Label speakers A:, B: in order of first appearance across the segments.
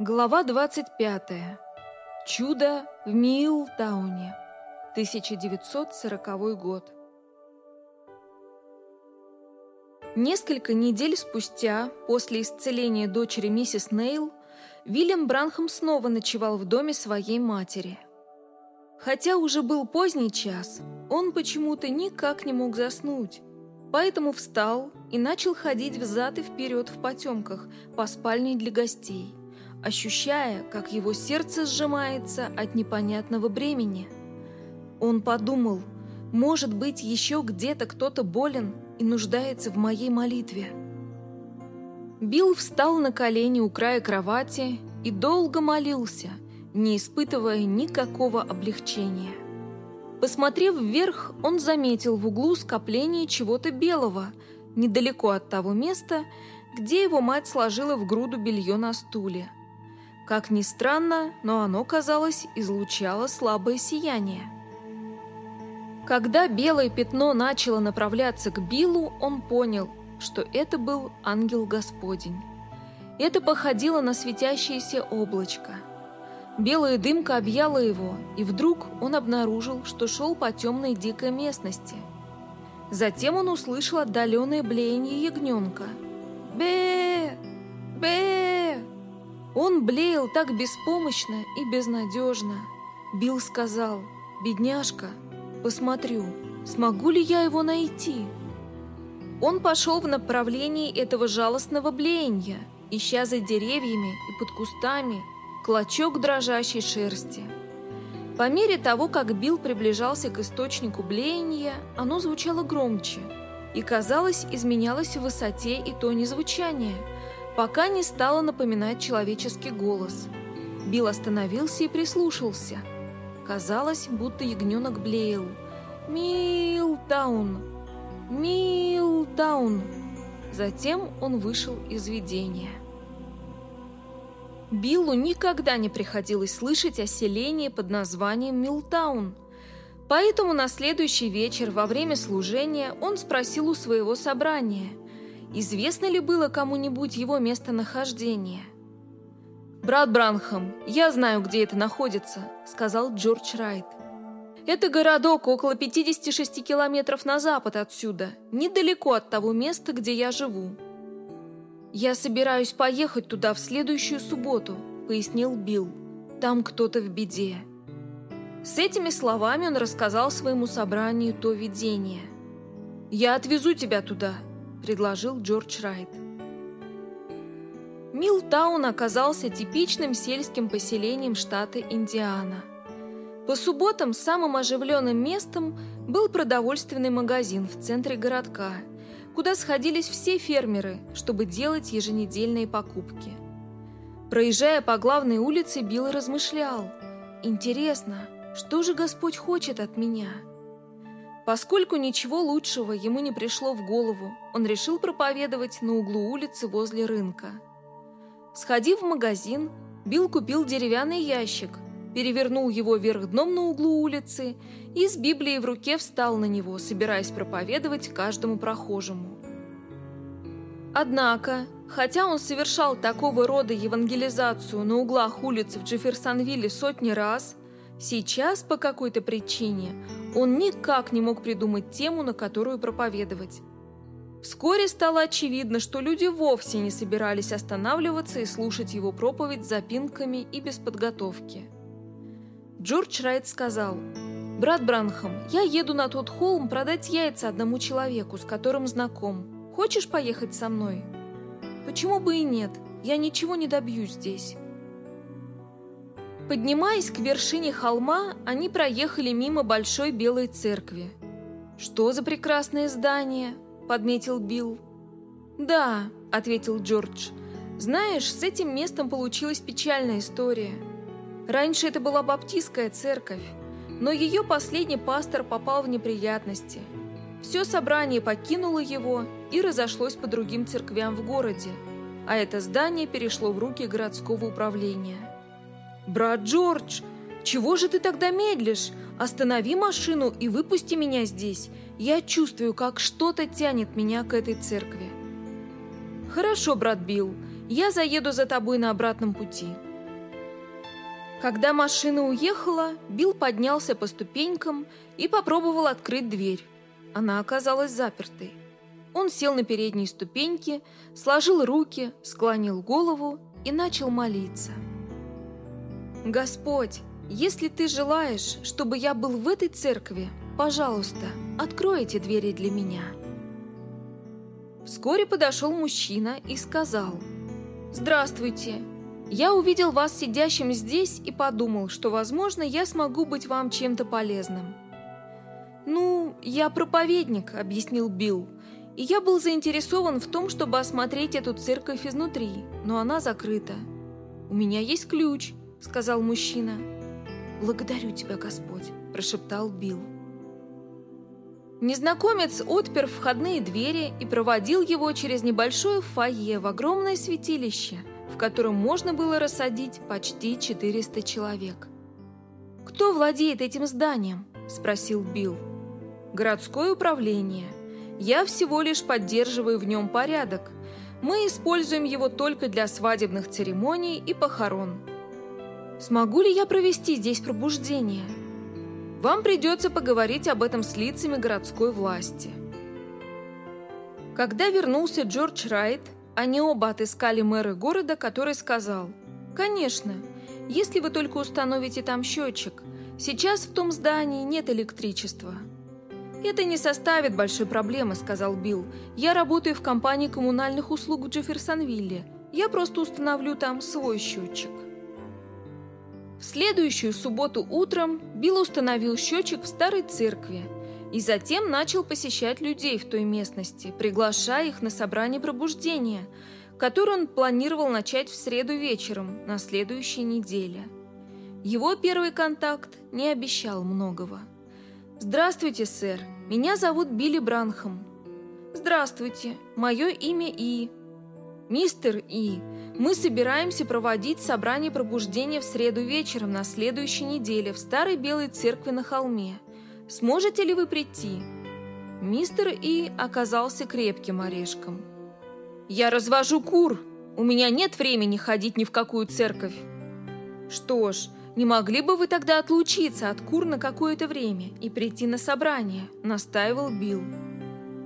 A: Глава 25. Чудо в Милтауне. 1940 год. Несколько недель спустя, после исцеления дочери миссис Нейл, Вильям Бранхам снова ночевал в доме своей матери. Хотя уже был поздний час, он почему-то никак не мог заснуть, поэтому встал и начал ходить взад и вперед в потемках по спальне для гостей ощущая, как его сердце сжимается от непонятного бремени. Он подумал, может быть, еще где-то кто-то болен и нуждается в моей молитве. Билл встал на колени у края кровати и долго молился, не испытывая никакого облегчения. Посмотрев вверх, он заметил в углу скопление чего-то белого, недалеко от того места, где его мать сложила в груду белье на стуле – как ни странно, но оно, казалось, излучало слабое сияние. Когда белое пятно начало направляться к Биллу, он понял, что это был ангел Господень. Это походило на светящееся облачко. Белая дымка объяла его, и вдруг он обнаружил, что шел по темной дикой местности. Затем он услышал отдаленное блеяние ягненка. «Бе! Бе!» Он блеял так беспомощно и безнадежно. Билл сказал, «Бедняжка, посмотрю, смогу ли я его найти?» Он пошел в направлении этого жалостного блеяния, ища за деревьями и под кустами клочок дрожащей шерсти. По мере того, как Билл приближался к источнику блеяния, оно звучало громче и, казалось, изменялось в высоте и тоне звучания – пока не стало напоминать человеческий голос. Билл остановился и прислушался. Казалось, будто ягненок блеял. «Милтаун! Милтаун!» Затем он вышел из видения. Биллу никогда не приходилось слышать о селении под названием Милтаун. Поэтому на следующий вечер во время служения он спросил у своего собрания – Известно ли было кому-нибудь его местонахождение? «Брат Бранхам, я знаю, где это находится», — сказал Джордж Райт. «Это городок около 56 километров на запад отсюда, недалеко от того места, где я живу». «Я собираюсь поехать туда в следующую субботу», — пояснил Билл. «Там кто-то в беде». С этими словами он рассказал своему собранию то видение. «Я отвезу тебя туда», – предложил Джордж Райт. Милтаун оказался типичным сельским поселением штата Индиана. По субботам самым оживленным местом был продовольственный магазин в центре городка, куда сходились все фермеры, чтобы делать еженедельные покупки. Проезжая по главной улице, Билл размышлял. «Интересно, что же Господь хочет от меня?» Поскольку ничего лучшего ему не пришло в голову, он решил проповедовать на углу улицы возле рынка. Сходив в магазин, Билл купил деревянный ящик, перевернул его вверх дном на углу улицы и с Библией в руке встал на него, собираясь проповедовать каждому прохожему. Однако, хотя он совершал такого рода евангелизацию на углах улиц в Джефферсонвилле сотни раз, сейчас по какой-то причине он никак не мог придумать тему, на которую проповедовать. Вскоре стало очевидно, что люди вовсе не собирались останавливаться и слушать его проповедь с запинками и без подготовки. Джордж Райт сказал, «Брат Бранхам, я еду на тот холм продать яйца одному человеку, с которым знаком. Хочешь поехать со мной?» «Почему бы и нет? Я ничего не добьюсь здесь». Поднимаясь к вершине холма, они проехали мимо большой белой церкви. «Что за прекрасное здание?» – подметил Билл. «Да», – ответил Джордж. «Знаешь, с этим местом получилась печальная история. Раньше это была баптистская церковь, но ее последний пастор попал в неприятности. Все собрание покинуло его и разошлось по другим церквям в городе, а это здание перешло в руки городского управления». «Брат Джордж, чего же ты тогда медлишь? Останови машину и выпусти меня здесь. Я чувствую, как что-то тянет меня к этой церкви». «Хорошо, брат Билл, я заеду за тобой на обратном пути. Когда машина уехала, Билл поднялся по ступенькам и попробовал открыть дверь. Она оказалась запертой. Он сел на передние ступеньки, сложил руки, склонил голову и начал молиться. «Господь, если ты желаешь, чтобы я был в этой церкви, пожалуйста, открой эти двери для меня». Вскоре подошел мужчина и сказал, «Здравствуйте, я увидел вас сидящим здесь и подумал, что, возможно, я смогу быть вам чем-то полезным». «Ну, я проповедник», — объяснил Билл, «и я был заинтересован в том, чтобы осмотреть эту церковь изнутри, но она закрыта». «У меня есть ключ», — сказал мужчина. «Благодарю тебя, Господь», — прошептал Билл. Незнакомец отпер входные двери и проводил его через небольшое фойе в огромное святилище, в котором можно было рассадить почти 400 человек. «Кто владеет этим зданием?» – спросил Билл городское управление. Я всего лишь поддерживаю в нем порядок. Мы используем его только для свадебных церемоний и похорон. Смогу ли я провести здесь пробуждение? Вам придется поговорить об этом с лицами городской власти. Когда вернулся Джордж Райт, они оба отыскали мэра города, который сказал, «Конечно, если вы только установите там счетчик. Сейчас в том здании нет электричества». «Это не составит большой проблемы», — сказал Билл. «Я работаю в компании коммунальных услуг в Джефферсонвилле. Я просто установлю там свой счетчик». В следующую субботу утром Билл установил счетчик в старой церкви и затем начал посещать людей в той местности, приглашая их на собрание пробуждения, которое он планировал начать в среду вечером на следующей неделе. Его первый контакт не обещал многого. «Здравствуйте, сэр. Меня зовут Билли Бранхам». «Здравствуйте. Мое имя И». «Мистер И, мы собираемся проводить собрание пробуждения в среду вечером на следующей неделе в Старой Белой Церкви на холме. Сможете ли вы прийти?» Мистер И оказался крепким орешком. «Я развожу кур. У меня нет времени ходить ни в какую церковь». «Что ж, не могли бы вы тогда отлучиться от кур на какое-то время и прийти на собрание?» – настаивал Билл.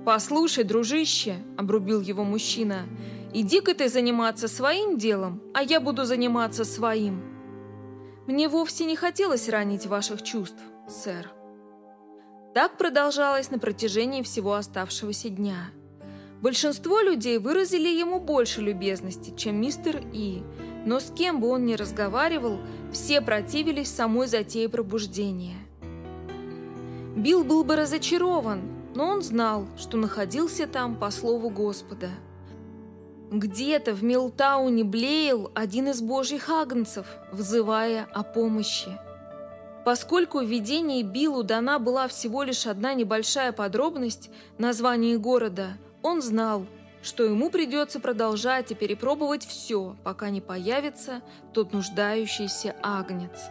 A: «Послушай, дружище», – обрубил его мужчина, – «иди-ка ты заниматься своим делом, а я буду заниматься своим». «Мне вовсе не хотелось ранить ваших чувств, сэр». Так продолжалось на протяжении всего оставшегося дня. Большинство людей выразили ему больше любезности, чем мистер И, но с кем бы он ни разговаривал, все противились самой затее пробуждения. Билл был бы разочарован, но он знал, что находился там по слову Господа. Где-то в Милтауне блеял один из божьих агнцев, взывая о помощи. Поскольку в видении Биллу дана была всего лишь одна небольшая подробность, название города, он знал – что ему придется продолжать и перепробовать все, пока не появится тот нуждающийся агнец.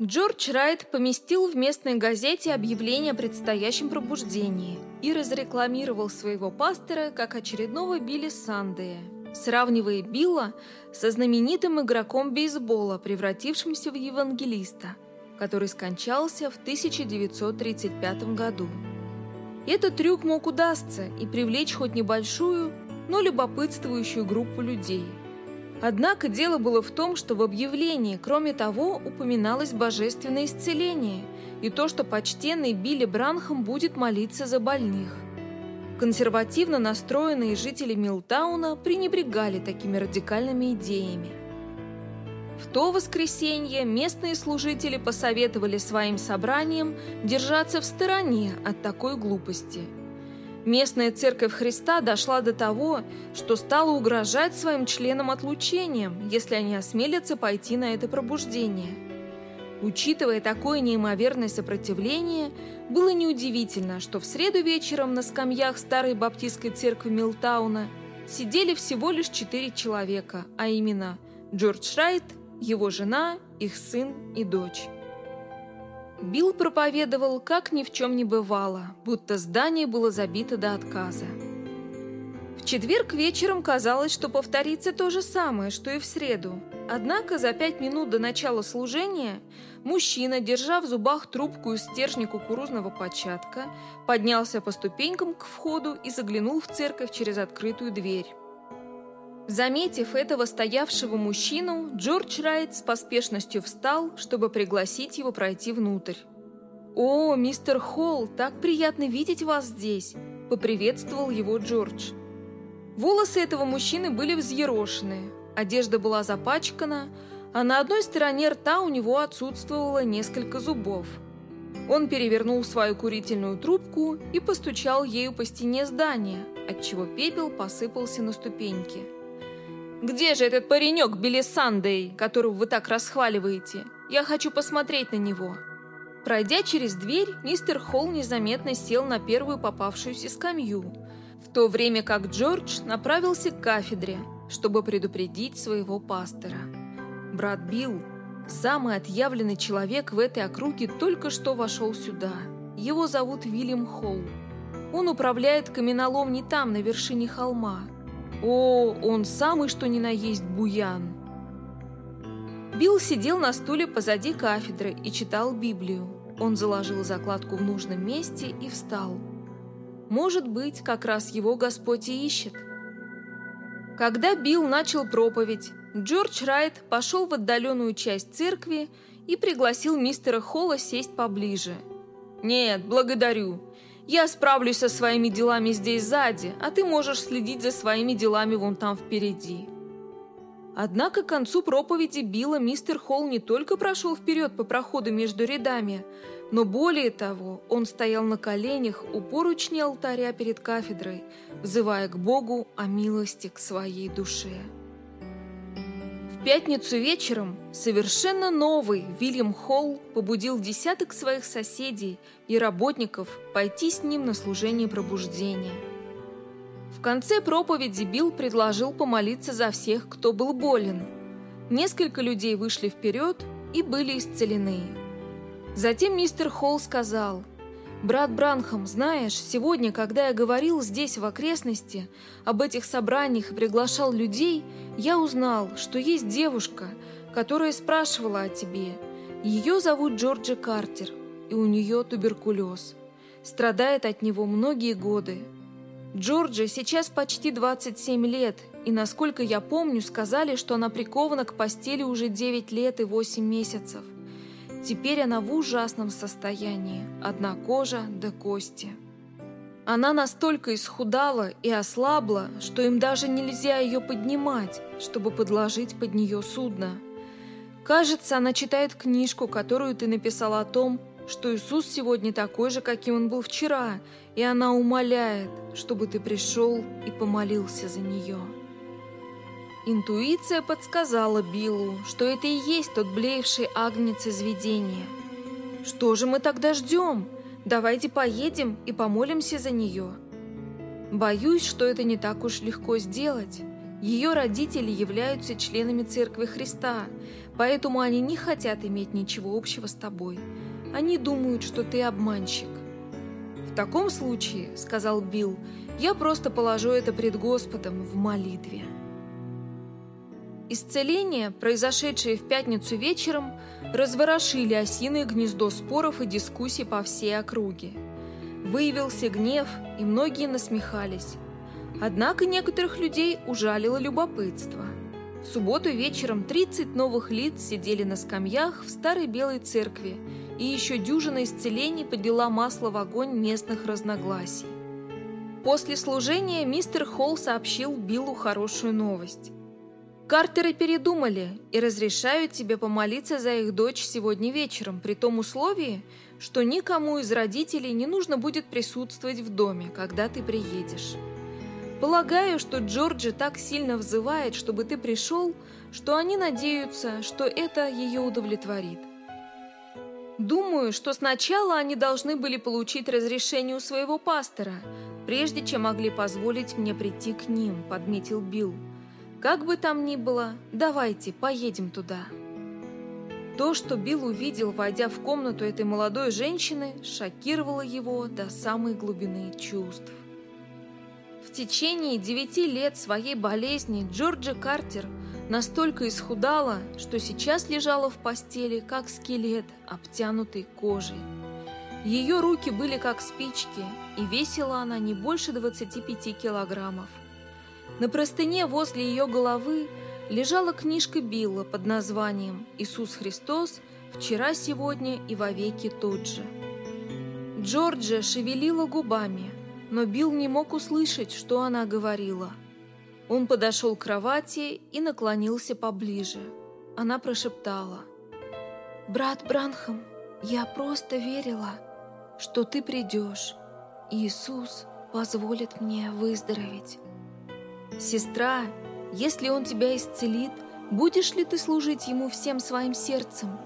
A: Джордж Райт поместил в местной газете объявление о предстоящем пробуждении и разрекламировал своего пастора как очередного Билли Сандея, сравнивая Билла со знаменитым игроком бейсбола, превратившимся в евангелиста, который скончался в 1935 году. Этот трюк мог удастся и привлечь хоть небольшую, но любопытствующую группу людей. Однако дело было в том, что в объявлении, кроме того, упоминалось божественное исцеление и то, что почтенный Билли Бранхам будет молиться за больных. Консервативно настроенные жители Милтауна пренебрегали такими радикальными идеями. В то воскресенье местные служители посоветовали своим собраниям держаться в стороне от такой глупости. Местная церковь Христа дошла до того, что стала угрожать своим членам отлучением, если они осмелятся пойти на это пробуждение. Учитывая такое неимоверное сопротивление, было неудивительно, что в среду вечером на скамьях старой баптистской церкви Милтауна сидели всего лишь четыре человека, а именно Джордж Райт, его жена, их сын и дочь. Билл проповедовал, как ни в чем не бывало, будто здание было забито до отказа. В четверг вечером казалось, что повторится то же самое, что и в среду. Однако за пять минут до начала служения мужчина, держа в зубах трубку из стержня кукурузного початка, поднялся по ступенькам к входу и заглянул в церковь через открытую дверь. Заметив этого стоявшего мужчину, Джордж Райт с поспешностью встал, чтобы пригласить его пройти внутрь. «О, мистер Холл, так приятно видеть вас здесь!» – поприветствовал его Джордж. Волосы этого мужчины были взъерошены, одежда была запачкана, а на одной стороне рта у него отсутствовало несколько зубов. Он перевернул свою курительную трубку и постучал ею по стене здания, отчего пепел посыпался на ступеньки. «Где же этот паренек Билли Сандей, которого вы так расхваливаете? Я хочу посмотреть на него». Пройдя через дверь, мистер Холл незаметно сел на первую попавшуюся скамью, в то время как Джордж направился к кафедре, чтобы предупредить своего пастора. Брат Билл, самый отъявленный человек в этой округе, только что вошел сюда. Его зовут Вильям Холл. Он управляет каменоломней там, на вершине холма, о, он самый что ни на есть буян. Билл сидел на стуле позади кафедры и читал Библию. Он заложил закладку в нужном месте и встал. Может быть, как раз его Господь и ищет. Когда Билл начал проповедь, Джордж Райт пошел в отдаленную часть церкви и пригласил мистера Холла сесть поближе. «Нет, благодарю. Я справлюсь со своими делами здесь сзади, а ты можешь следить за своими делами вон там впереди». Однако к концу проповеди Билла мистер Холл не только прошел вперед по проходу между рядами, но более того, он стоял на коленях у поручни алтаря перед кафедрой, взывая к Богу о милости к своей душе пятницу вечером совершенно новый Вильям Холл побудил десяток своих соседей и работников пойти с ним на служение пробуждения. В конце проповеди Билл предложил помолиться за всех, кто был болен. Несколько людей вышли вперед и были исцелены. Затем мистер Холл сказал – «Брат Бранхам, знаешь, сегодня, когда я говорил здесь, в окрестности, об этих собраниях и приглашал людей, я узнал, что есть девушка, которая спрашивала о тебе. Ее зовут Джорджи Картер, и у нее туберкулез. Страдает от него многие годы. Джорджи сейчас почти 27 лет, и, насколько я помню, сказали, что она прикована к постели уже 9 лет и 8 месяцев. Теперь она в ужасном состоянии, одна кожа до кости. Она настолько исхудала и ослабла, что им даже нельзя ее поднимать, чтобы подложить под нее судно. Кажется, она читает книжку, которую ты написал о том, что Иисус сегодня такой же, каким он был вчера, и она умоляет, чтобы ты пришел и помолился за нее. Интуиция подсказала Биллу, что это и есть тот блеевший агнец из видения. «Что же мы тогда ждем? Давайте поедем и помолимся за нее». Боюсь, что это не так уж легко сделать. Ее родители являются членами Церкви Христа, поэтому они не хотят иметь ничего общего с тобой. Они думают, что ты обманщик. «В таком случае, — сказал Билл, — я просто положу это пред Господом в молитве». Исцеление, произошедшее в пятницу вечером, разворошили осиное гнездо споров и дискуссий по всей округе. Выявился гнев, и многие насмехались. Однако некоторых людей ужалило любопытство. В субботу вечером 30 новых лиц сидели на скамьях в старой белой церкви, и еще дюжина исцелений подлила масло в огонь местных разногласий. После служения мистер Холл сообщил Биллу хорошую новость. Картеры передумали и разрешают тебе помолиться за их дочь сегодня вечером, при том условии, что никому из родителей не нужно будет присутствовать в доме, когда ты приедешь. Полагаю, что Джорджи так сильно взывает, чтобы ты пришел, что они надеются, что это ее удовлетворит. Думаю, что сначала они должны были получить разрешение у своего пастора, прежде чем могли позволить мне прийти к ним, подметил Билл. Как бы там ни было, давайте, поедем туда. То, что Билл увидел, войдя в комнату этой молодой женщины, шокировало его до самой глубины чувств. В течение девяти лет своей болезни Джорджи Картер настолько исхудала, что сейчас лежала в постели, как скелет, обтянутый кожей. Ее руки были как спички, и весила она не больше 25 килограммов. На простыне возле ее головы лежала книжка Билла под названием «Иисус Христос. Вчера, сегодня и вовеки тот же». Джорджия шевелила губами, но Билл не мог услышать, что она говорила. Он подошел к кровати и наклонился поближе. Она прошептала. «Брат Бранхам, я просто верила, что ты придешь, Иисус позволит мне выздороветь». «Сестра, если Он тебя исцелит, будешь ли ты служить Ему всем своим сердцем?»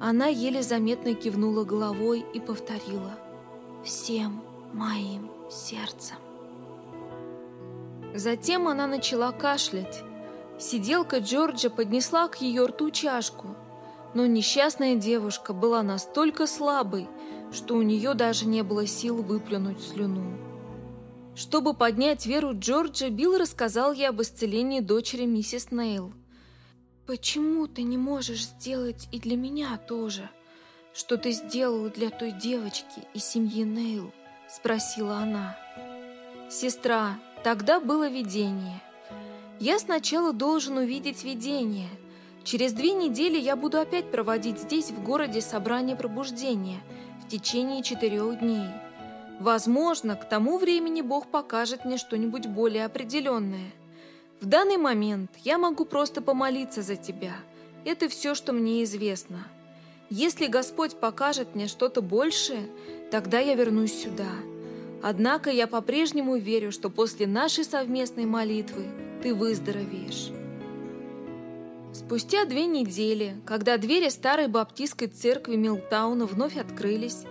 A: Она еле заметно кивнула головой и повторила «Всем моим сердцем». Затем она начала кашлять. Сиделка Джорджа поднесла к ее рту чашку, но несчастная девушка была настолько слабой, что у нее даже не было сил выплюнуть слюну. Чтобы поднять веру Джорджа, Билл рассказал ей об исцелении дочери миссис Нейл. «Почему ты не можешь сделать и для меня тоже, что ты сделал для той девочки и семьи Нейл?» – спросила она. «Сестра, тогда было видение. Я сначала должен увидеть видение. Через две недели я буду опять проводить здесь, в городе, собрание пробуждения в течение четырех дней». Возможно, к тому времени Бог покажет мне что-нибудь более определенное. В данный момент я могу просто помолиться за тебя. Это все, что мне известно. Если Господь покажет мне что-то большее, тогда я вернусь сюда. Однако я по-прежнему верю, что после нашей совместной молитвы ты выздоровеешь. Спустя две недели, когда двери старой баптистской церкви Милтауна вновь открылись,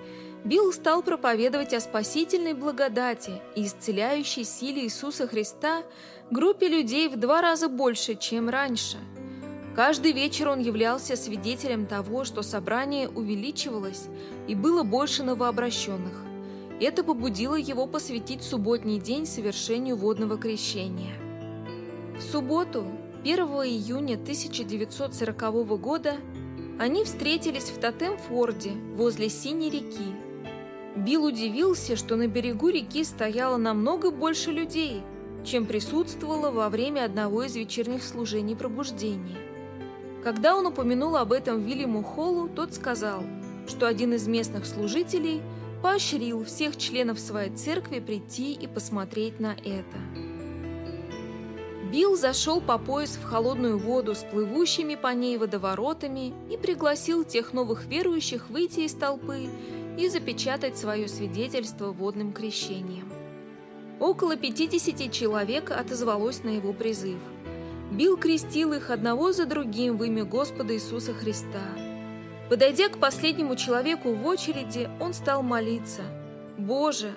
A: Билл стал проповедовать о спасительной благодати и исцеляющей силе Иисуса Христа группе людей в два раза больше, чем раньше. Каждый вечер он являлся свидетелем того, что собрание увеличивалось и было больше новообращенных. Это побудило его посвятить субботний день совершению водного крещения. В субботу, 1 июня 1940 года, они встретились в Тотемфорде возле Синей реки, Билл удивился, что на берегу реки стояло намного больше людей, чем присутствовало во время одного из вечерних служений пробуждения. Когда он упомянул об этом Вильяму Холлу, тот сказал, что один из местных служителей поощрил всех членов своей церкви прийти и посмотреть на это. Билл зашел по пояс в холодную воду с плывущими по ней водоворотами и пригласил тех новых верующих выйти из толпы и запечатать свое свидетельство водным крещением. Около 50 человек отозвалось на его призыв. Билл крестил их одного за другим в имя Господа Иисуса Христа. Подойдя к последнему человеку в очереди, он стал молиться. «Боже,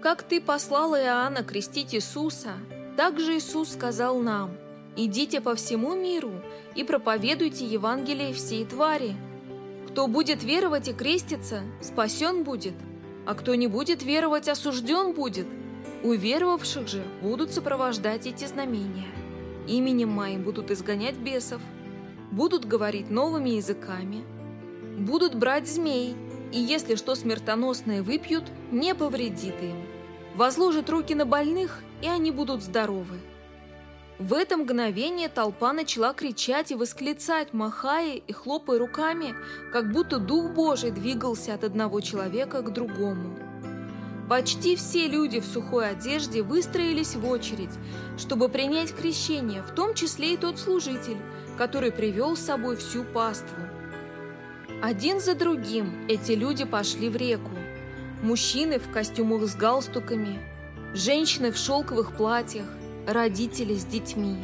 A: как Ты послал Иоанна крестить Иисуса, так же Иисус сказал нам, «Идите по всему миру и проповедуйте Евангелие всей твари». Кто будет веровать и креститься, спасен будет, а кто не будет веровать, осужден будет. У веровавших же будут сопровождать эти знамения. Именем моим будут изгонять бесов, будут говорить новыми языками, будут брать змей, и если что смертоносное выпьют, не повредит им. Возложат руки на больных, и они будут здоровы. В это мгновение толпа начала кричать и восклицать, махая и хлопая руками, как будто Дух Божий двигался от одного человека к другому. Почти все люди в сухой одежде выстроились в очередь, чтобы принять крещение, в том числе и тот служитель, который привел с собой всю паству. Один за другим эти люди пошли в реку. Мужчины в костюмах с галстуками, женщины в шелковых платьях, родители с детьми.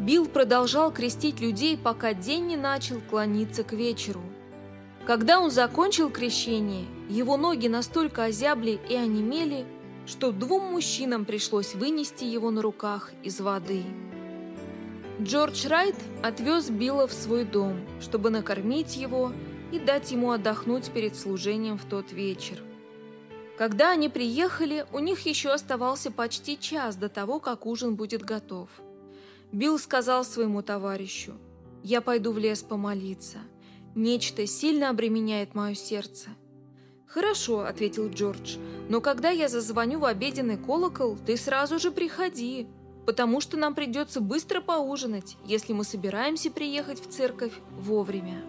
A: Билл продолжал крестить людей, пока день не начал клониться к вечеру. Когда он закончил крещение, его ноги настолько озябли и онемели, что двум мужчинам пришлось вынести его на руках из воды. Джордж Райт отвез Билла в свой дом, чтобы накормить его и дать ему отдохнуть перед служением в тот вечер. Когда они приехали, у них еще оставался почти час до того, как ужин будет готов. Билл сказал своему товарищу, «Я пойду в лес помолиться. Нечто сильно обременяет мое сердце». «Хорошо», — ответил Джордж, «но когда я зазвоню в обеденный колокол, ты сразу же приходи, потому что нам придется быстро поужинать, если мы собираемся приехать в церковь вовремя».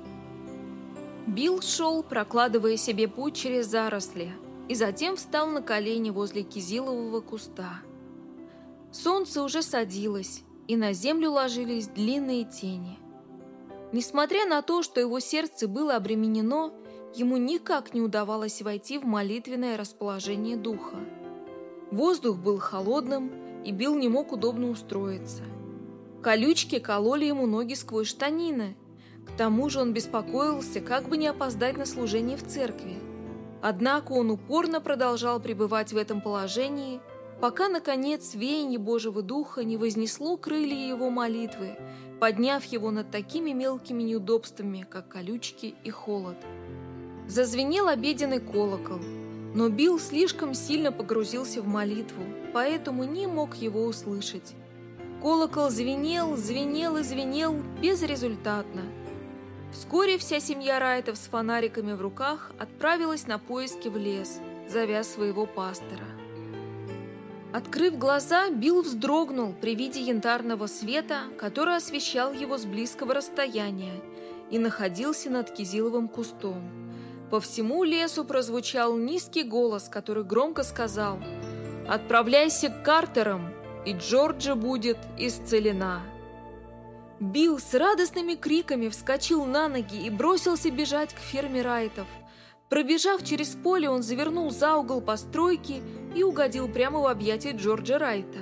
A: Билл шел, прокладывая себе путь через заросли, и затем встал на колени возле кизилового куста. Солнце уже садилось, и на землю ложились длинные тени. Несмотря на то, что его сердце было обременено, ему никак не удавалось войти в молитвенное расположение духа. Воздух был холодным, и Билл не мог удобно устроиться. Колючки кололи ему ноги сквозь штанины. К тому же он беспокоился, как бы не опоздать на служение в церкви. Однако он упорно продолжал пребывать в этом положении, пока, наконец, веяние Божьего Духа не вознесло крылья его молитвы, подняв его над такими мелкими неудобствами, как колючки и холод. Зазвенел обеденный колокол, но Билл слишком сильно погрузился в молитву, поэтому не мог его услышать. Колокол звенел, звенел и звенел безрезультатно. Вскоре вся семья Райтов с фонариками в руках отправилась на поиски в лес, зовя своего пастора. Открыв глаза, Билл вздрогнул при виде янтарного света, который освещал его с близкого расстояния и находился над кизиловым кустом. По всему лесу прозвучал низкий голос, который громко сказал «Отправляйся к Картерам, и Джорджа будет исцелена». Билл с радостными криками вскочил на ноги и бросился бежать к ферме Райтов. Пробежав через поле, он завернул за угол постройки и угодил прямо в объятия Джорджа Райта.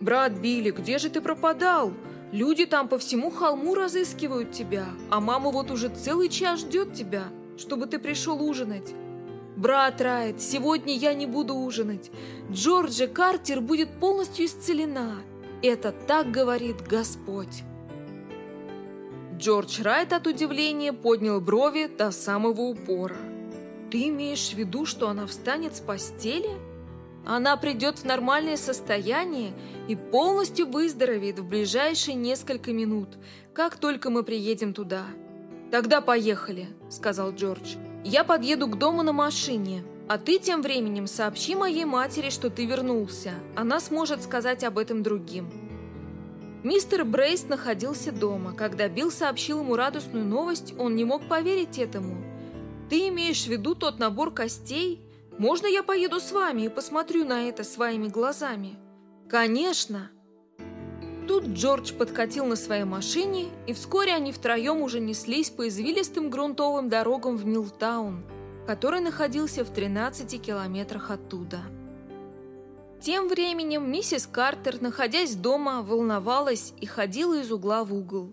A: «Брат Билли, где же ты пропадал? Люди там по всему холму разыскивают тебя, а мама вот уже целый час ждет тебя чтобы ты пришел ужинать. Брат Райт, сегодня я не буду ужинать. Джорджа Картер будет полностью исцелена. Это так говорит Господь. Джордж Райт от удивления поднял брови до самого упора. Ты имеешь в виду, что она встанет с постели? Она придет в нормальное состояние и полностью выздоровеет в ближайшие несколько минут, как только мы приедем туда. «Тогда поехали», — сказал Джордж. «Я подъеду к дому на машине, а ты тем временем сообщи моей матери, что ты вернулся. Она сможет сказать об этом другим». Мистер Брейс находился дома. Когда Билл сообщил ему радостную новость, он не мог поверить этому. «Ты имеешь в виду тот набор костей? Можно я поеду с вами и посмотрю на это своими глазами?» «Конечно!» Тут Джордж подкатил на своей машине, и вскоре они втроем уже неслись по извилистым грунтовым дорогам в Милтаун, который находился в 13 километрах оттуда. Тем временем миссис Картер, находясь дома, волновалась и ходила из угла в угол.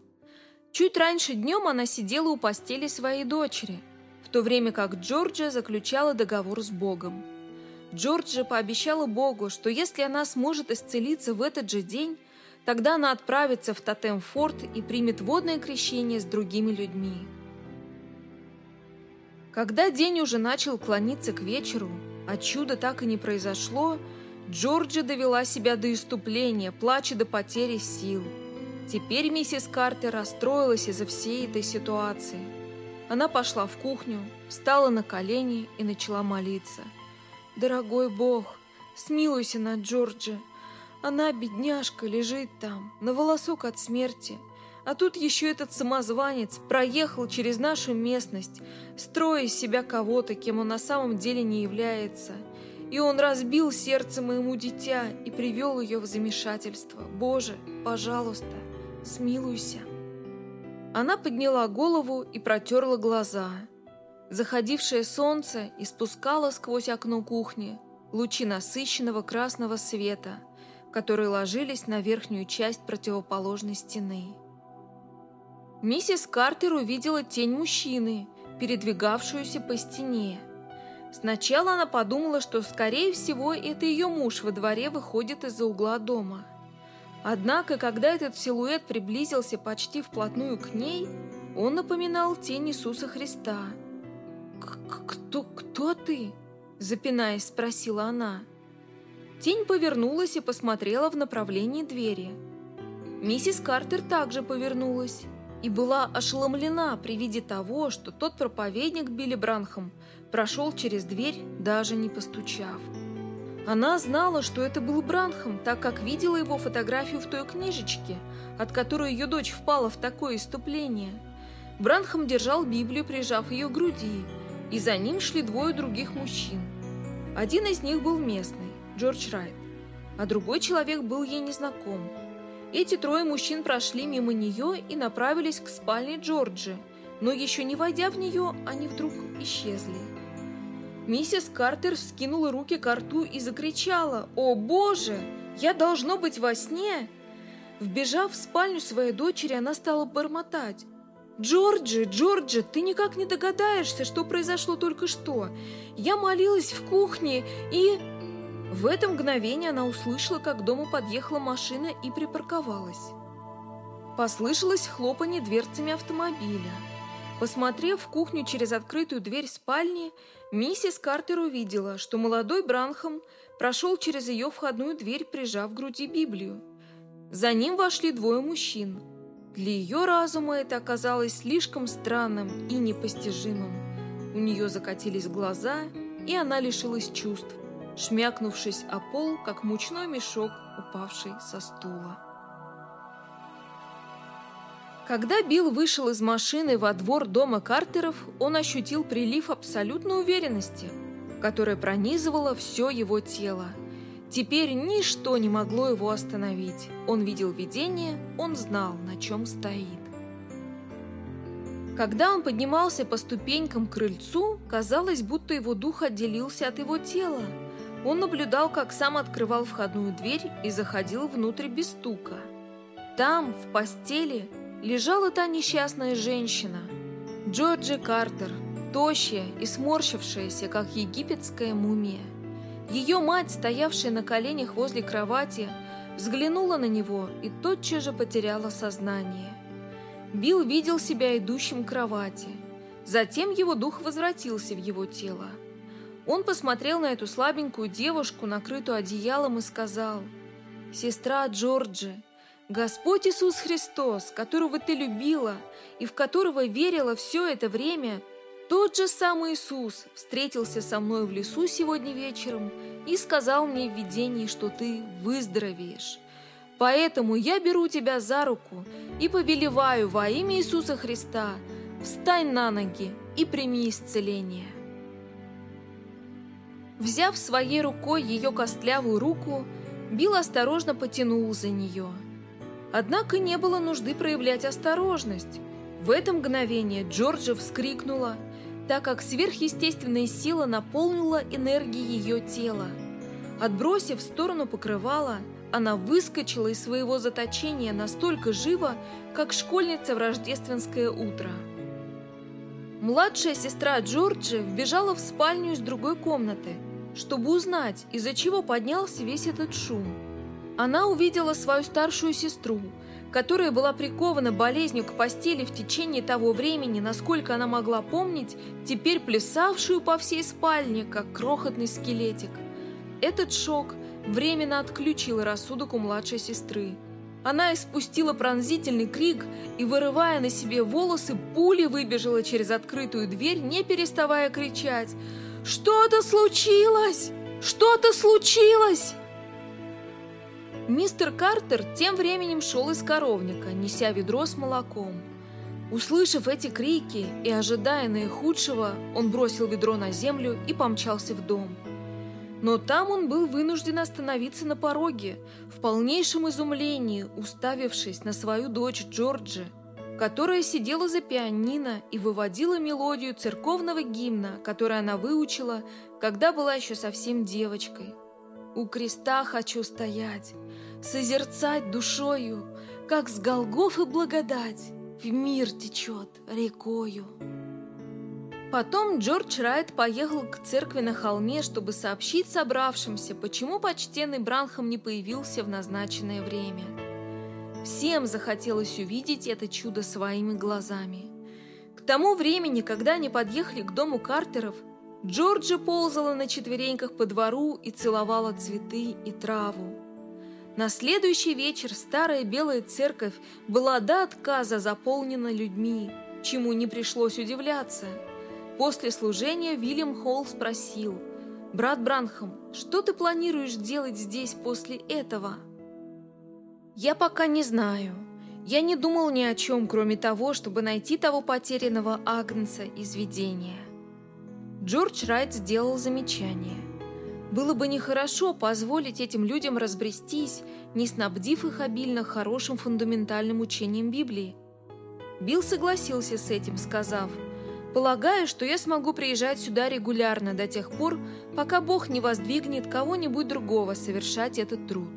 A: Чуть раньше днем она сидела у постели своей дочери, в то время как Джорджа заключала договор с Богом. Джорджа пообещала Богу, что если она сможет исцелиться в этот же день, Тогда она отправится в Тотем-форт и примет водное крещение с другими людьми. Когда день уже начал клониться к вечеру, а чудо так и не произошло, Джорджи довела себя до иступления, плача до потери сил. Теперь миссис Картер расстроилась из-за всей этой ситуации. Она пошла в кухню, встала на колени и начала молиться. «Дорогой Бог, смилуйся над Джорджи!» Она, бедняжка, лежит там, на волосок от смерти. А тут еще этот самозванец проехал через нашу местность, строя из себя кого-то, кем он на самом деле не является. И он разбил сердце моему дитя и привел ее в замешательство. Боже, пожалуйста, смилуйся. Она подняла голову и протерла глаза. Заходившее солнце испускало сквозь окно кухни лучи насыщенного красного света – которые ложились на верхнюю часть противоположной стены. Миссис Картер увидела тень мужчины, передвигавшуюся по стене. Сначала она подумала, что, скорее всего, это ее муж во дворе выходит из-за угла дома. Однако, когда этот силуэт приблизился почти вплотную к ней, он напоминал тень Иисуса Христа. «Кто, кто ты?» – запинаясь, спросила она. Тень повернулась и посмотрела в направлении двери. Миссис Картер также повернулась и была ошеломлена при виде того, что тот проповедник Билли Бранхам прошел через дверь, даже не постучав. Она знала, что это был Бранхам, так как видела его фотографию в той книжечке, от которой ее дочь впала в такое иступление. Бранхам держал Библию, прижав ее к груди, и за ним шли двое других мужчин. Один из них был местный, Джордж Райт, а другой человек был ей незнаком. Эти трое мужчин прошли мимо нее и направились к спальне Джорджи, но еще не войдя в нее, они вдруг исчезли. Миссис Картер вскинула руки к рту и закричала «О, Боже! Я должно быть во сне!» Вбежав в спальню своей дочери, она стала бормотать. «Джорджи, Джорджи, ты никак не догадаешься, что произошло только что. Я молилась в кухне и...» В это мгновение она услышала, как к дому подъехала машина и припарковалась. Послышалось хлопанье дверцами автомобиля. Посмотрев в кухню через открытую дверь спальни, миссис Картер увидела, что молодой Бранхам прошел через ее входную дверь, прижав к груди Библию. За ним вошли двое мужчин. Для ее разума это оказалось слишком странным и непостижимым. У нее закатились глаза, и она лишилась чувств шмякнувшись о пол, как мучной мешок, упавший со стула. Когда Билл вышел из машины во двор дома Картеров, он ощутил прилив абсолютной уверенности, которая пронизывала все его тело. Теперь ничто не могло его остановить. Он видел видение, он знал, на чем стоит. Когда он поднимался по ступенькам к крыльцу, казалось, будто его дух отделился от его тела – он наблюдал, как сам открывал входную дверь и заходил внутрь без стука. Там, в постели, лежала та несчастная женщина, Джорджи Картер, тощая и сморщившаяся, как египетская мумия. Ее мать, стоявшая на коленях возле кровати, взглянула на него и тотчас же потеряла сознание. Билл видел себя идущим к кровати. Затем его дух возвратился в его тело. Он посмотрел на эту слабенькую девушку, накрытую одеялом, и сказал, «Сестра Джорджи, Господь Иисус Христос, которого ты любила и в которого верила все это время, тот же самый Иисус встретился со мной в лесу сегодня вечером и сказал мне в видении, что ты выздоровеешь. Поэтому я беру тебя за руку и повелеваю во имя Иисуса Христа, встань на ноги и прими исцеление». Взяв своей рукой ее костлявую руку, Билл осторожно потянул за нее. Однако не было нужды проявлять осторожность. В это мгновение Джорджа вскрикнула, так как сверхъестественная сила наполнила энергией ее тело. Отбросив в сторону покрывала, она выскочила из своего заточения настолько живо, как школьница в рождественское утро. Младшая сестра Джорджи вбежала в спальню из другой комнаты, чтобы узнать, из-за чего поднялся весь этот шум. Она увидела свою старшую сестру, которая была прикована болезнью к постели в течение того времени, насколько она могла помнить, теперь плясавшую по всей спальне, как крохотный скелетик. Этот шок временно отключил рассудок у младшей сестры. Она испустила пронзительный крик и, вырывая на себе волосы, пули выбежала через открытую дверь, не переставая кричать «Что-то случилось! Что-то случилось!» Мистер Картер тем временем шел из коровника, неся ведро с молоком. Услышав эти крики и ожидая наихудшего, он бросил ведро на землю и помчался в дом. Но там он был вынужден остановиться на пороге, в полнейшем изумлении, уставившись на свою дочь Джорджи, которая сидела за пианино и выводила мелодию церковного гимна, который она выучила, когда была еще совсем девочкой. «У креста хочу стоять, созерцать душою, как с Голгофы благодать в мир течет рекою». Потом Джордж Райт поехал к церкви на холме, чтобы сообщить собравшимся, почему почтенный Бранхам не появился в назначенное время. Всем захотелось увидеть это чудо своими глазами. К тому времени, когда они подъехали к дому Картеров, Джорджи ползала на четвереньках по двору и целовала цветы и траву. На следующий вечер старая белая церковь была до отказа заполнена людьми, чему не пришлось удивляться. После служения Вильям Холл спросил, «Брат Бранхам, что ты планируешь делать здесь после этого?» «Я пока не знаю. Я не думал ни о чем, кроме того, чтобы найти того потерянного Агнца из видения». Джордж Райт сделал замечание – было бы нехорошо позволить этим людям разбрестись, не снабдив их обильно хорошим фундаментальным учением Библии. Билл согласился с этим, сказав, «Полагаю, что я смогу приезжать сюда регулярно до тех пор, пока Бог не воздвигнет кого-нибудь другого совершать этот труд».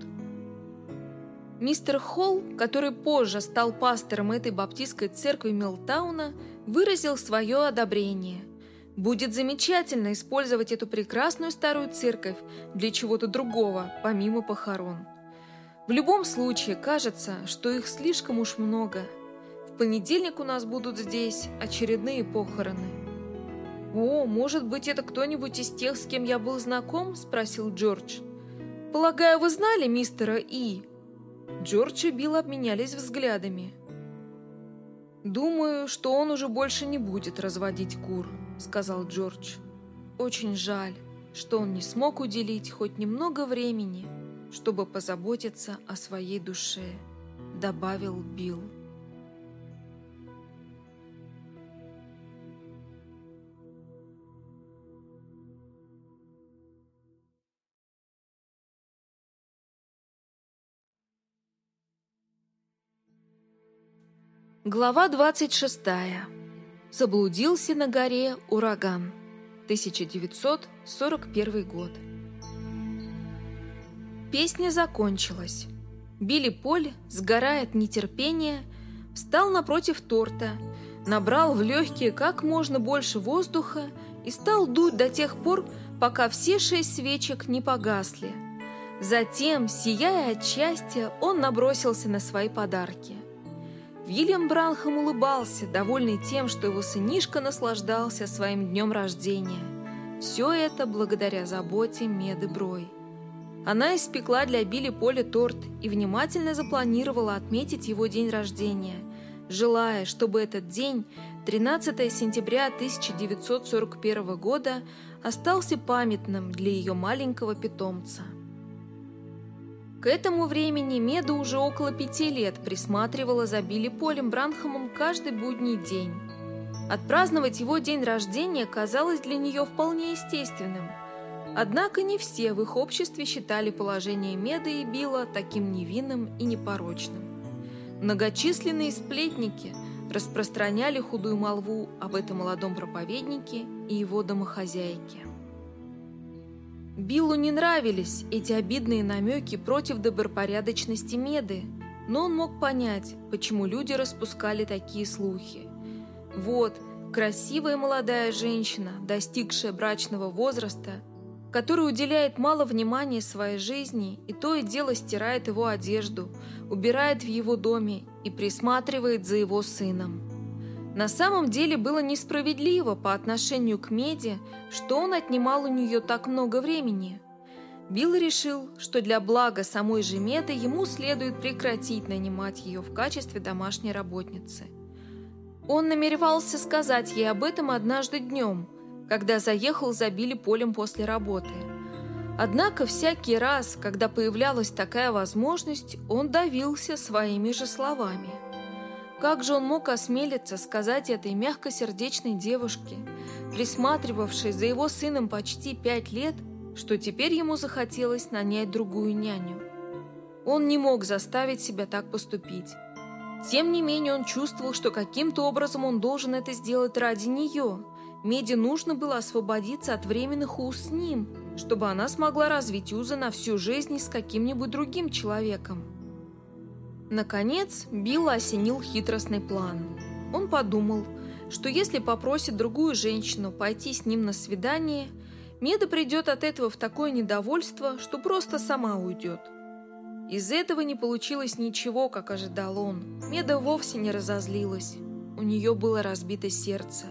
A: Мистер Холл, который позже стал пастором этой баптистской церкви Милтауна, выразил свое одобрение – Будет замечательно использовать эту прекрасную старую церковь для чего-то другого, помимо похорон. В любом случае, кажется, что их слишком уж много. В понедельник у нас будут здесь очередные похороны. «О, может быть, это кто-нибудь из тех, с кем я был знаком?» – спросил Джордж. «Полагаю, вы знали мистера И?» Джордж и Билл обменялись взглядами. «Думаю, что он уже больше не будет разводить кур», — сказал Джордж. «Очень жаль, что он не смог уделить хоть немного времени, чтобы позаботиться о своей душе», — добавил Билл. Глава 26. Заблудился на горе ураган. 1941 год. Песня закончилась. Билли Поль, сгорая от нетерпения, встал напротив торта, набрал в легкие как можно больше воздуха и стал дуть до тех пор, пока все шесть свечек не погасли. Затем, сияя от счастья, он набросился на свои подарки – Вильям Бранхам улыбался, довольный тем, что его сынишка наслаждался своим днем рождения. Все это благодаря заботе Меды Брой. Она испекла для Билли Поля торт и внимательно запланировала отметить его день рождения, желая, чтобы этот день, 13 сентября 1941 года, остался памятным для ее маленького питомца. К этому времени Меда уже около пяти лет присматривала за Билли Полем Бранхамом каждый будний день. Отпраздновать его день рождения казалось для нее вполне естественным. Однако не все в их обществе считали положение Меда и Билла таким невинным и непорочным. Многочисленные сплетники распространяли худую молву об этом молодом проповеднике и его домохозяйке. Биллу не нравились эти обидные намеки против добропорядочности Меды, но он мог понять, почему люди распускали такие слухи. Вот, красивая молодая женщина, достигшая брачного возраста, которая уделяет мало внимания своей жизни и то и дело стирает его одежду, убирает в его доме и присматривает за его сыном. На самом деле было несправедливо по отношению к Меди, что он отнимал у нее так много времени. Билл решил, что для блага самой же Меды ему следует прекратить нанимать ее в качестве домашней работницы. Он намеревался сказать ей об этом однажды днем, когда заехал за Билли полем после работы. Однако всякий раз, когда появлялась такая возможность, он давился своими же словами – как же он мог осмелиться сказать этой мягкосердечной девушке, присматривавшей за его сыном почти пять лет, что теперь ему захотелось нанять другую няню? Он не мог заставить себя так поступить. Тем не менее, он чувствовал, что каким-то образом он должен это сделать ради нее. Меди нужно было освободиться от временных уз с ним, чтобы она смогла развить узы на всю жизнь с каким-нибудь другим человеком. Наконец, Билла осенил хитростный план. Он подумал, что если попросит другую женщину пойти с ним на свидание, Меда придет от этого в такое недовольство, что просто сама уйдет. Из этого не получилось ничего, как ожидал он. Меда вовсе не разозлилась. У нее было разбито сердце.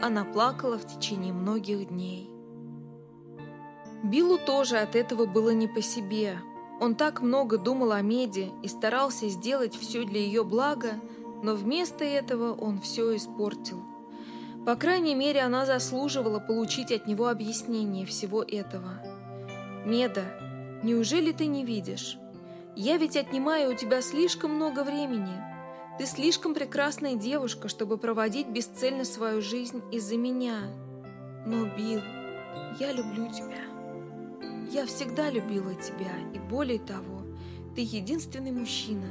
A: Она плакала в течение многих дней. Биллу тоже от этого было не по себе. Он так много думал о Меде и старался сделать все для ее блага, но вместо этого он все испортил. По крайней мере, она заслуживала получить от него объяснение всего этого. «Меда, неужели ты не видишь? Я ведь отнимаю у тебя слишком много времени. Ты слишком прекрасная девушка, чтобы проводить бесцельно свою жизнь из-за меня. Но, Билл, я люблю тебя». Я всегда любила тебя, и более того, ты единственный мужчина,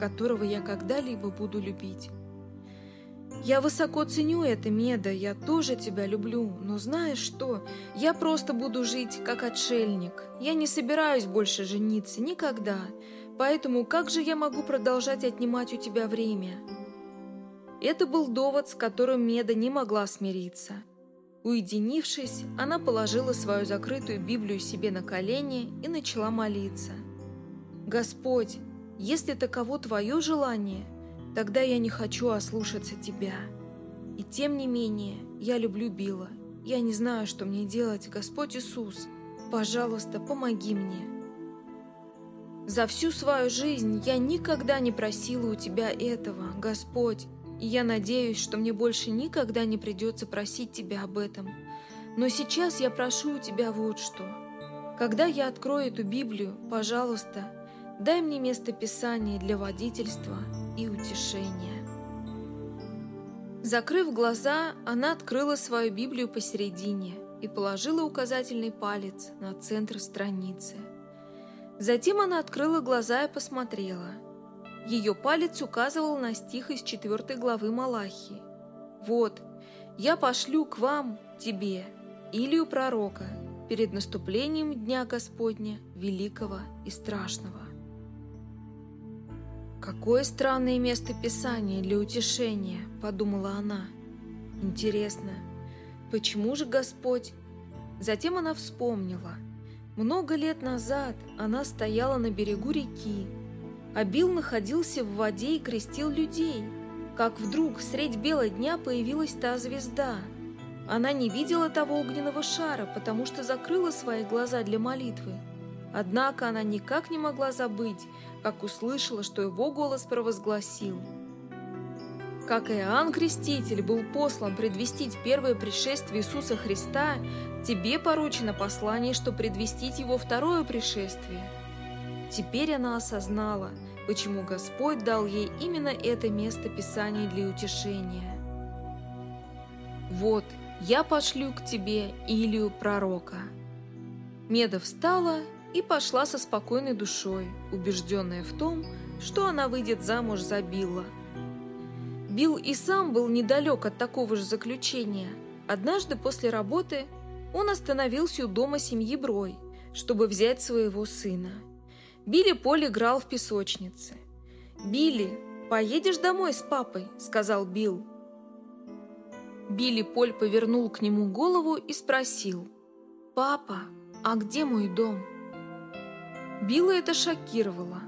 A: которого я когда-либо буду любить. Я высоко ценю это, Меда, я тоже тебя люблю, но знаешь что, я просто буду жить как отшельник. Я не собираюсь больше жениться никогда, поэтому как же я могу продолжать отнимать у тебя время? Это был довод, с которым Меда не могла смириться. Уединившись, она положила свою закрытую Библию себе на колени и начала молиться. «Господь, если таково Твое желание, тогда я не хочу ослушаться Тебя. И тем не менее, я люблю Билла. Я не знаю, что мне делать, Господь Иисус. Пожалуйста, помоги мне». За всю свою жизнь я никогда не просила у Тебя этого, Господь, и я надеюсь, что мне больше никогда не придется просить тебя об этом. Но сейчас я прошу у тебя вот что. Когда я открою эту Библию, пожалуйста, дай мне место Писания для водительства и утешения. Закрыв глаза, она открыла свою Библию посередине и положила указательный палец на центр страницы. Затем она открыла глаза и посмотрела – ее палец указывал на стих из четвертой главы Малахии. «Вот, я пошлю к вам, тебе, Илию пророка, перед наступлением Дня Господня, великого и страшного». «Какое странное место Писания для утешения», — подумала она. «Интересно, почему же Господь...» Затем она вспомнила. Много лет назад она стояла на берегу реки, а Билл находился в воде и крестил людей. Как вдруг средь бела дня появилась та звезда. Она не видела того огненного шара, потому что закрыла свои глаза для молитвы. Однако она никак не могла забыть, как услышала, что его голос провозгласил. Как Иоанн Креститель был послан предвестить первое пришествие Иисуса Христа, тебе поручено послание, что предвестить его второе пришествие. Теперь она осознала – почему Господь дал ей именно это место Писания для утешения. «Вот, я пошлю к тебе Илию пророка». Меда встала и пошла со спокойной душой, убежденная в том, что она выйдет замуж за Билла. Билл и сам был недалек от такого же заключения. Однажды после работы он остановился у дома семьи Брой, чтобы взять своего сына – Билли Поль играл в песочнице. «Билли, поедешь домой с папой?» – сказал Билл. Билли Поль повернул к нему голову и спросил. «Папа, а где мой дом?» Билла это шокировало.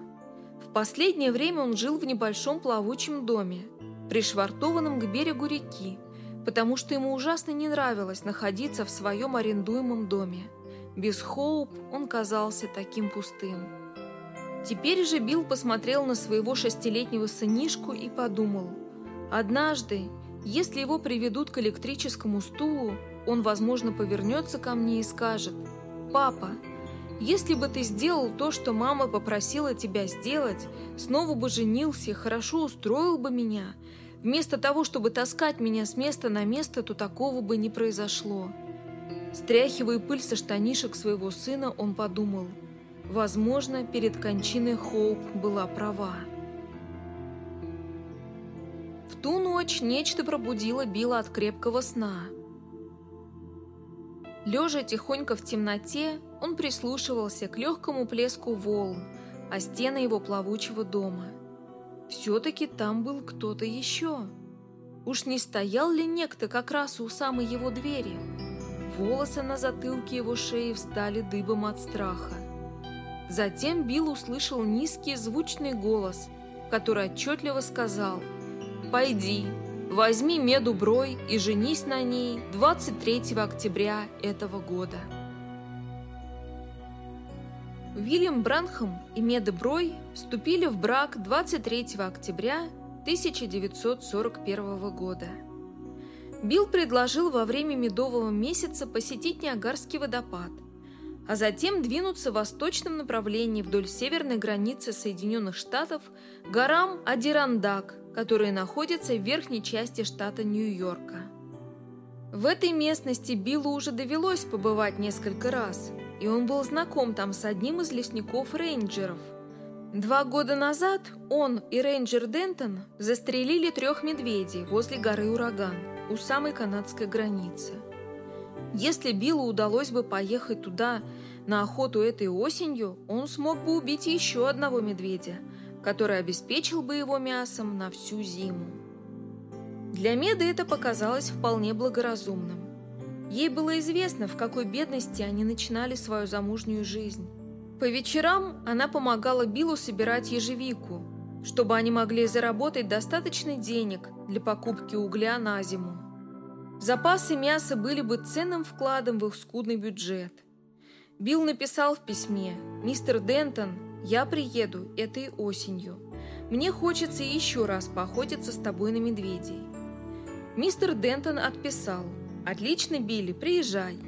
A: В последнее время он жил в небольшом плавучем доме, пришвартованном к берегу реки, потому что ему ужасно не нравилось находиться в своем арендуемом доме. Без Хоуп он казался таким пустым. Теперь же Билл посмотрел на своего шестилетнего сынишку и подумал, «Однажды, если его приведут к электрическому стулу, он, возможно, повернется ко мне и скажет, «Папа, если бы ты сделал то, что мама попросила тебя сделать, снова бы женился, хорошо устроил бы меня. Вместо того, чтобы таскать меня с места на место, то такого бы не произошло». Стряхивая пыль со штанишек своего сына, он подумал – Возможно, перед кончиной Хоуп была права. В ту ночь нечто пробудило Билла от крепкого сна. Лежа тихонько в темноте, он прислушивался к легкому плеску волн, о стены его плавучего дома. Все-таки там был кто-то еще. Уж не стоял ли некто как раз у самой его двери? Волосы на затылке его шеи встали дыбом от страха. Затем Билл услышал низкий звучный голос, который отчетливо сказал «Пойди, возьми меду брой и женись на ней 23 октября этого года». Уильям Бранхам и Меда Брой вступили в брак 23 октября 1941 года. Билл предложил во время медового месяца посетить Ниагарский водопад, а затем двинуться в восточном направлении вдоль северной границы Соединенных Штатов к горам Адирандак, которые находятся в верхней части штата Нью-Йорка. В этой местности Биллу уже довелось побывать несколько раз, и он был знаком там с одним из лесников-рейнджеров. Два года назад он и рейнджер Дентон застрелили трех медведей возле горы Ураган у самой канадской границы. Если Биллу удалось бы поехать туда на охоту этой осенью, он смог бы убить еще одного медведя, который обеспечил бы его мясом на всю зиму. Для Меды это показалось вполне благоразумным. Ей было известно, в какой бедности они начинали свою замужнюю жизнь. По вечерам она помогала Биллу собирать ежевику, чтобы они могли заработать достаточно денег для покупки угля на зиму. Запасы мяса были бы ценным вкладом в их скудный бюджет. Билл написал в письме «Мистер Дентон, я приеду этой осенью. Мне хочется еще раз поохотиться с тобой на медведей». Мистер Дентон отписал «Отлично, Билли, приезжай.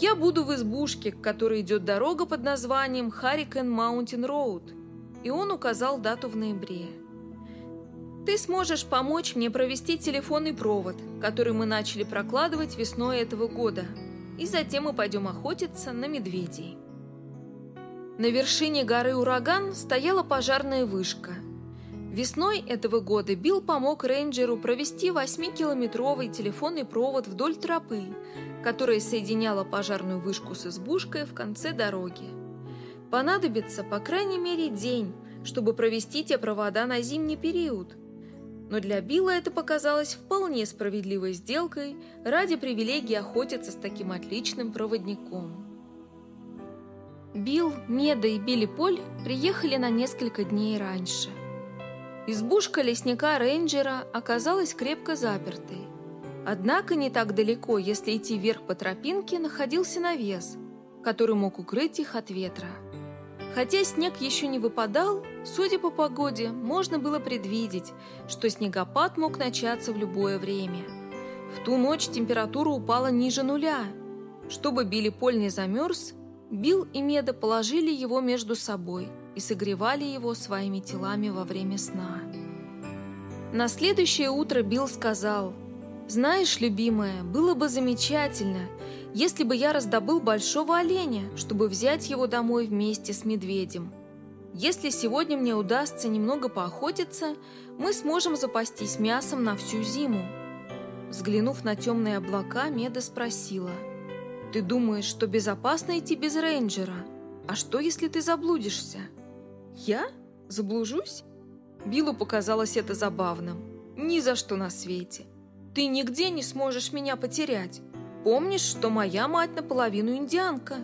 A: Я буду в избушке, к которой идет дорога под названием Харрикен Маунтин Роуд». И он указал дату в ноябре. Ты сможешь помочь мне провести телефонный провод, который мы начали прокладывать весной этого года, и затем мы пойдем охотиться на медведей. На вершине горы Ураган стояла пожарная вышка. Весной этого года Билл помог рейнджеру провести 8-километровый телефонный провод вдоль тропы, которая соединяла пожарную вышку с избушкой в конце дороги. Понадобится по крайней мере день, чтобы провести те провода на зимний период – но для Билла это показалось вполне справедливой сделкой ради привилегии охотиться с таким отличным проводником. Билл, Меда и Билли Поль приехали на несколько дней раньше. Избушка лесника-рейнджера оказалась крепко запертой. Однако не так далеко, если идти вверх по тропинке, находился навес, который мог укрыть их от ветра. Хотя снег еще не выпадал, судя по погоде, можно было предвидеть, что снегопад мог начаться в любое время. В ту ночь температура упала ниже нуля. Чтобы Билли Поль не замерз, Билл и Меда положили его между собой и согревали его своими телами во время сна. На следующее утро Билл сказал, «Знаешь, любимая, было бы замечательно, если бы я раздобыл большого оленя, чтобы взять его домой вместе с медведем. Если сегодня мне удастся немного поохотиться, мы сможем запастись мясом на всю зиму. Взглянув на темные облака, Меда спросила, «Ты думаешь, что безопасно идти без рейнджера? А что, если ты заблудишься?» «Я? Заблужусь?» Биллу показалось это забавным. «Ни за что на свете. Ты нигде не сможешь меня потерять помнишь, что моя мать наполовину индианка.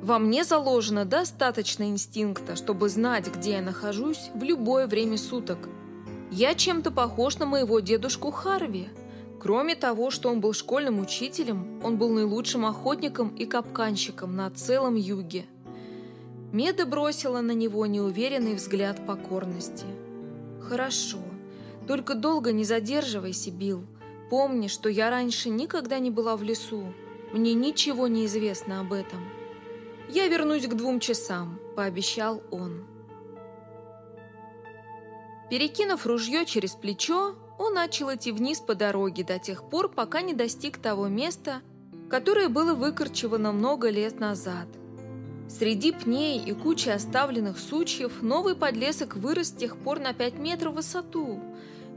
A: Во мне заложено достаточно инстинкта, чтобы знать, где я нахожусь в любое время суток. Я чем-то похож на моего дедушку Харви. Кроме того, что он был школьным учителем, он был наилучшим охотником и капканщиком на целом юге. Меда бросила на него неуверенный взгляд покорности. «Хорошо, только долго не задерживайся, Билл. Помни, что я раньше никогда не была в лесу. Мне ничего не известно об этом. Я вернусь к двум часам, пообещал он. Перекинув ружье через плечо, он начал идти вниз по дороге до тех пор, пока не достиг того места, которое было выкорчевано много лет назад. Среди пней и кучи оставленных сучьев новый подлесок вырос с тех пор на 5 метров в высоту –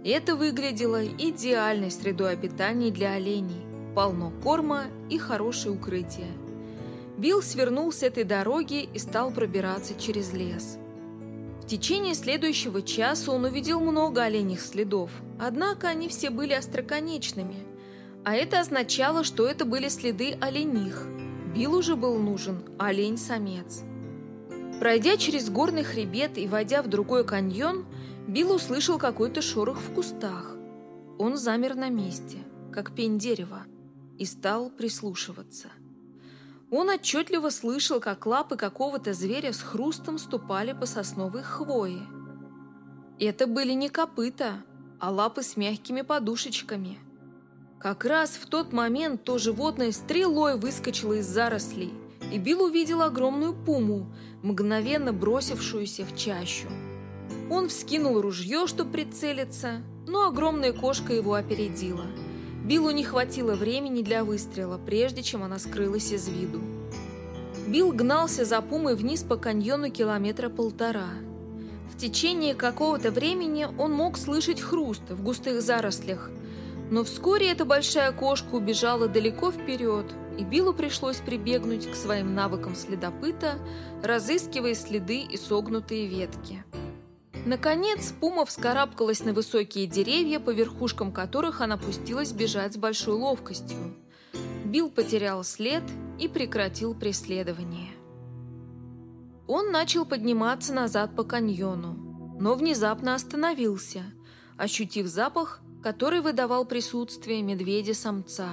A: это выглядело идеальной средой обитания для оленей. Полно корма и хорошее укрытие. Билл свернул с этой дороги и стал пробираться через лес. В течение следующего часа он увидел много оленьих следов, однако они все были остроконечными. А это означало, что это были следы олених. Биллу же был нужен олень-самец. Пройдя через горный хребет и войдя в другой каньон, Билл услышал какой-то шорох в кустах. Он замер на месте, как пень дерева, и стал прислушиваться. Он отчетливо слышал, как лапы какого-то зверя с хрустом ступали по сосновой хвое. Это были не копыта, а лапы с мягкими подушечками. Как раз в тот момент то животное стрелой выскочило из зарослей, и Билл увидел огромную пуму, мгновенно бросившуюся в чащу. Он вскинул ружье, чтобы прицелиться, но огромная кошка его опередила – Биллу не хватило времени для выстрела, прежде чем она скрылась из виду. Билл гнался за пумой вниз по каньону километра полтора. В течение какого-то времени он мог слышать хруст в густых зарослях, но вскоре эта большая кошка убежала далеко вперед, и Биллу пришлось прибегнуть к своим навыкам следопыта, разыскивая следы и согнутые ветки. Наконец, Пума вскарабкалась на высокие деревья, по верхушкам которых она пустилась бежать с большой ловкостью. Билл потерял след и прекратил преследование. Он начал подниматься назад по каньону, но внезапно остановился, ощутив запах, который выдавал присутствие медведя-самца.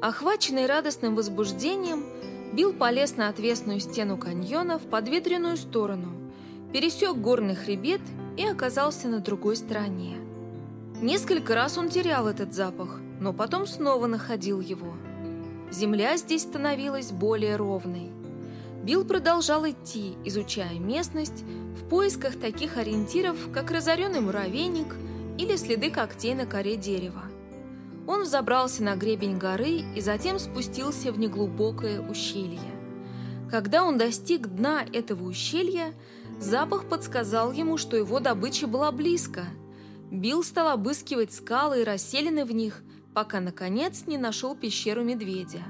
A: Охваченный радостным возбуждением, Билл полез на отвесную стену каньона в подветренную сторону – пересек горный хребет и оказался на другой стороне. Несколько раз он терял этот запах, но потом снова находил его. Земля здесь становилась более ровной. Билл продолжал идти, изучая местность, в поисках таких ориентиров, как разоренный муравейник или следы когтей на коре дерева. Он взобрался на гребень горы и затем спустился в неглубокое ущелье. Когда он достиг дна этого ущелья, Запах подсказал ему, что его добыча была близко. Билл стал обыскивать скалы и расселены в них, пока, наконец, не нашел пещеру медведя.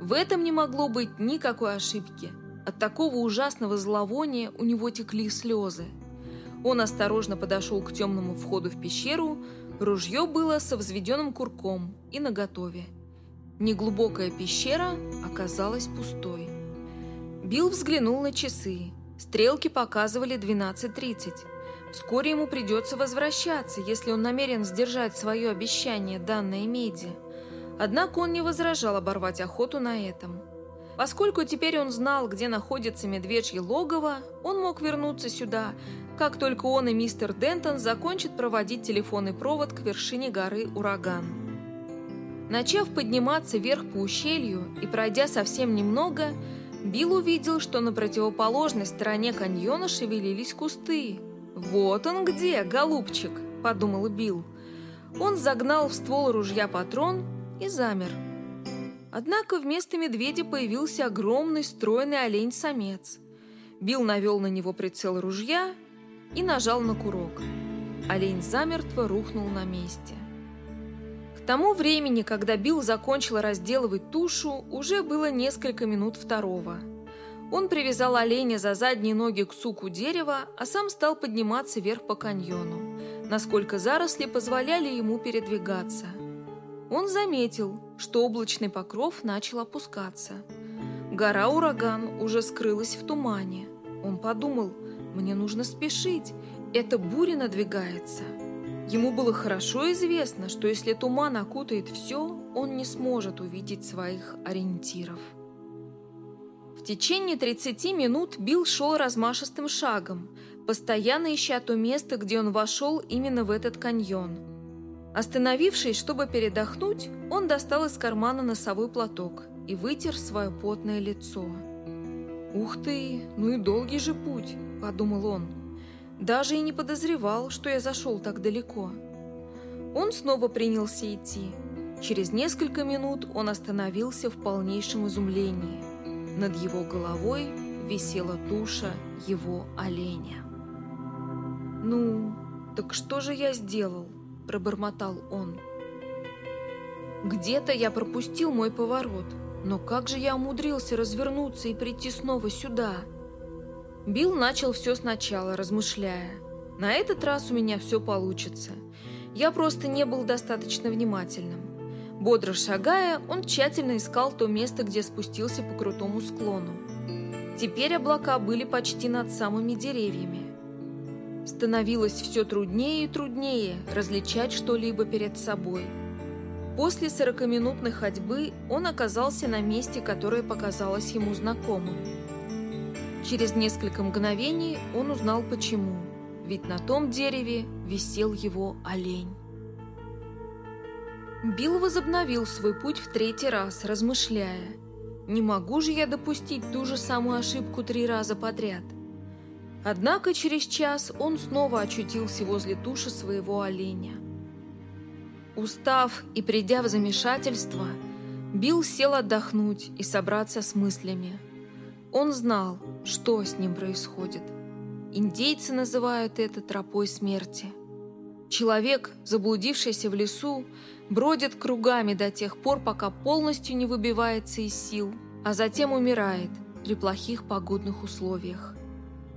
A: В этом не могло быть никакой ошибки. От такого ужасного зловония у него текли слезы. Он осторожно подошел к темному входу в пещеру, ружье было со взведенным курком и наготове. Неглубокая пещера оказалась пустой. Билл взглянул на часы. Стрелки показывали 12.30. Вскоре ему придется возвращаться, если он намерен сдержать свое обещание, данное Меди. Однако он не возражал оборвать охоту на этом. Поскольку теперь он знал, где находится медвежье логово, он мог вернуться сюда, как только он и мистер Дентон закончат проводить телефонный провод к вершине горы Ураган. Начав подниматься вверх по ущелью и пройдя совсем немного, Билл увидел, что на противоположной стороне каньона шевелились кусты. «Вот он где, голубчик!» – подумал Билл. Он загнал в ствол ружья патрон и замер. Однако вместо медведя появился огромный стройный олень-самец. Билл навел на него прицел ружья и нажал на курок. Олень замертво рухнул на месте тому времени, когда Билл закончил разделывать тушу, уже было несколько минут второго. Он привязал оленя за задние ноги к суку дерева, а сам стал подниматься вверх по каньону, насколько заросли позволяли ему передвигаться. Он заметил, что облачный покров начал опускаться. Гора Ураган уже скрылась в тумане. Он подумал, мне нужно спешить, эта буря надвигается. Ему было хорошо известно, что если туман окутает все, он не сможет увидеть своих ориентиров. В течение 30 минут Билл шел размашистым шагом, постоянно ища то место, где он вошел именно в этот каньон. Остановившись, чтобы передохнуть, он достал из кармана носовой платок и вытер свое потное лицо. «Ух ты, ну и долгий же путь», — подумал он. Даже и не подозревал, что я зашел так далеко. Он снова принялся идти. Через несколько минут он остановился в полнейшем изумлении. Над его головой висела туша его оленя. «Ну, так что же я сделал?» – пробормотал он. «Где-то я пропустил мой поворот, но как же я умудрился развернуться и прийти снова сюда?» Билл начал все сначала, размышляя. На этот раз у меня все получится. Я просто не был достаточно внимательным. Бодро шагая, он тщательно искал то место, где спустился по крутому склону. Теперь облака были почти над самыми деревьями. Становилось все труднее и труднее различать что-либо перед собой. После сорокаминутной ходьбы он оказался на месте, которое показалось ему знакомым. Через несколько мгновений он узнал почему, ведь на том дереве висел его олень. Билл возобновил свой путь в третий раз, размышляя, не могу же я допустить ту же самую ошибку три раза подряд. Однако через час он снова очутился возле туши своего оленя. Устав и придя в замешательство, Билл сел отдохнуть и собраться с мыслями. Он знал, что с ним происходит. Индейцы называют это тропой смерти. Человек, заблудившийся в лесу, бродит кругами до тех пор, пока полностью не выбивается из сил, а затем умирает при плохих погодных условиях.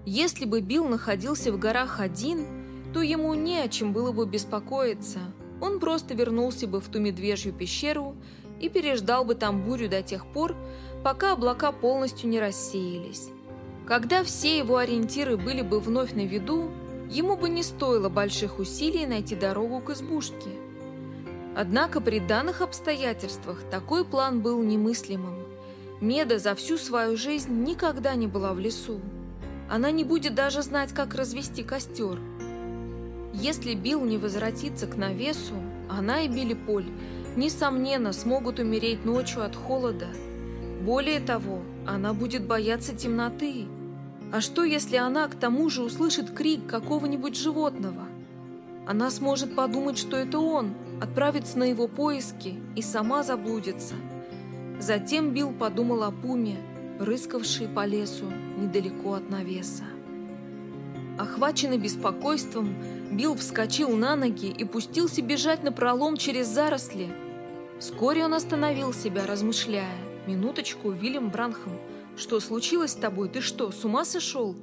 A: Если бы Билл находился в горах один, то ему не о чем было бы беспокоиться. Он просто вернулся бы в ту медвежью пещеру и переждал бы там бурю до тех пор, пока облака полностью не рассеялись. Когда все его ориентиры были бы вновь на виду, ему бы не стоило больших усилий найти дорогу к избушке. Однако при данных обстоятельствах такой план был немыслимым. Меда за всю свою жизнь никогда не была в лесу. Она не будет даже знать, как развести костер. Если Билл не возвратится к навесу, она и Билли Поль, несомненно, смогут умереть ночью от холода. Более того, она будет бояться темноты. А что, если она к тому же услышит крик какого-нибудь животного? Она сможет подумать, что это он, отправится на его поиски и сама заблудится. Затем Билл подумал о Пуме, рыскавшей по лесу недалеко от навеса. Охваченный беспокойством, Билл вскочил на ноги и пустился бежать на пролом через заросли. Вскоре он остановил себя, размышляя. «Минуточку, Вильям Бранхам, что случилось с тобой? Ты что, с ума сошел?»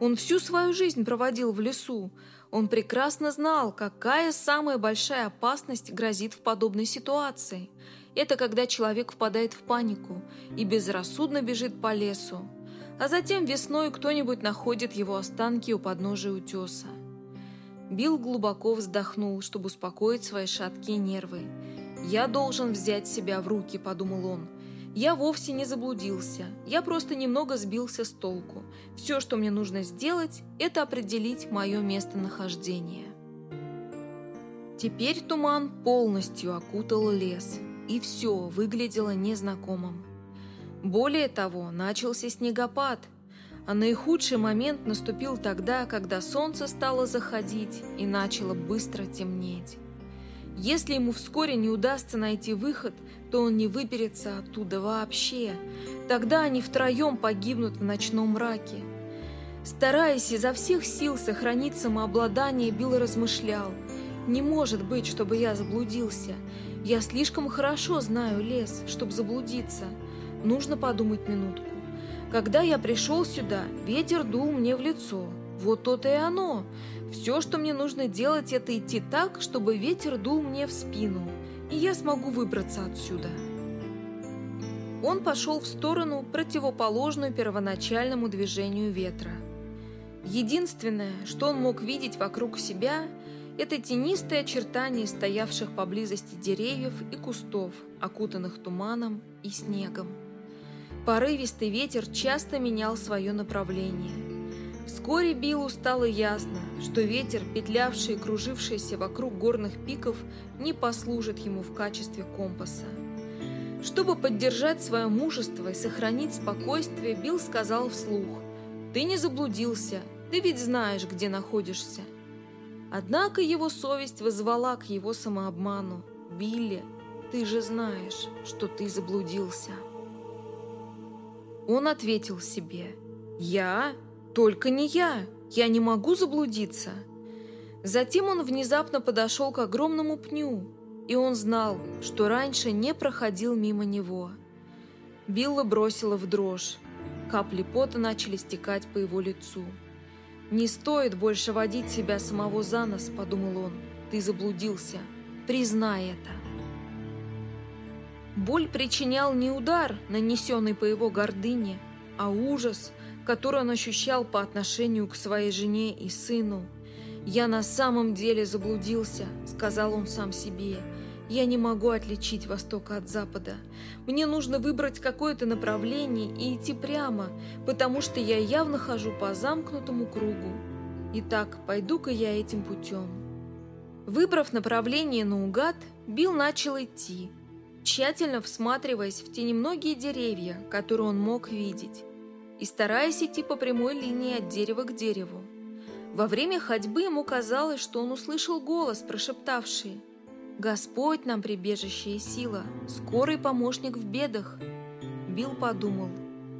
A: Он всю свою жизнь проводил в лесу. Он прекрасно знал, какая самая большая опасность грозит в подобной ситуации. Это когда человек впадает в панику и безрассудно бежит по лесу, а затем весной кто-нибудь находит его останки у подножия утеса. Билл глубоко вздохнул, чтобы успокоить свои шаткие нервы. «Я должен взять себя в руки», — подумал он. «Я вовсе не заблудился, я просто немного сбился с толку. Все, что мне нужно сделать, это определить мое местонахождение». Теперь туман полностью окутал лес, и все выглядело незнакомым. Более того, начался снегопад — а наихудший момент наступил тогда, когда солнце стало заходить и начало быстро темнеть. Если ему вскоре не удастся найти выход, то он не выберется оттуда вообще. Тогда они втроем погибнут в ночном мраке. Стараясь изо всех сил сохранить самообладание, Билл размышлял. «Не может быть, чтобы я заблудился. Я слишком хорошо знаю лес, чтобы заблудиться. Нужно подумать минутку. Когда я пришел сюда, ветер дул мне в лицо. Вот то-то и оно. Все, что мне нужно делать, это идти так, чтобы ветер дул мне в спину, и я смогу выбраться отсюда. Он пошел в сторону, противоположную первоначальному движению ветра. Единственное, что он мог видеть вокруг себя, это тенистые очертания стоявших поблизости деревьев и кустов, окутанных туманом и снегом. Порывистый ветер часто менял свое направление. Вскоре Биллу стало ясно, что ветер, петлявший и кружившийся вокруг горных пиков, не послужит ему в качестве компаса. Чтобы поддержать свое мужество и сохранить спокойствие, Билл сказал вслух, «Ты не заблудился, ты ведь знаешь, где находишься». Однако его совесть вызвала к его самообману. «Билли, ты же знаешь, что ты заблудился». Он ответил себе, «Я? Только не я! Я не могу заблудиться!» Затем он внезапно подошел к огромному пню, и он знал, что раньше не проходил мимо него. Билла бросила в дрожь. Капли пота начали стекать по его лицу. «Не стоит больше водить себя самого за нос», — подумал он. «Ты заблудился. Признай это». Боль причинял не удар, нанесенный по его гордыне, а ужас, который он ощущал по отношению к своей жене и сыну. «Я на самом деле заблудился», — сказал он сам себе. Я не могу отличить восток от запада. Мне нужно выбрать какое-то направление и идти прямо, потому что я явно хожу по замкнутому кругу. Итак, пойду-ка я этим путем. Выбрав направление наугад, Билл начал идти, тщательно всматриваясь в те немногие деревья, которые он мог видеть, и стараясь идти по прямой линии от дерева к дереву. Во время ходьбы ему казалось, что он услышал голос, прошептавший «Господь нам прибежище и сила, скорый помощник в бедах». Билл подумал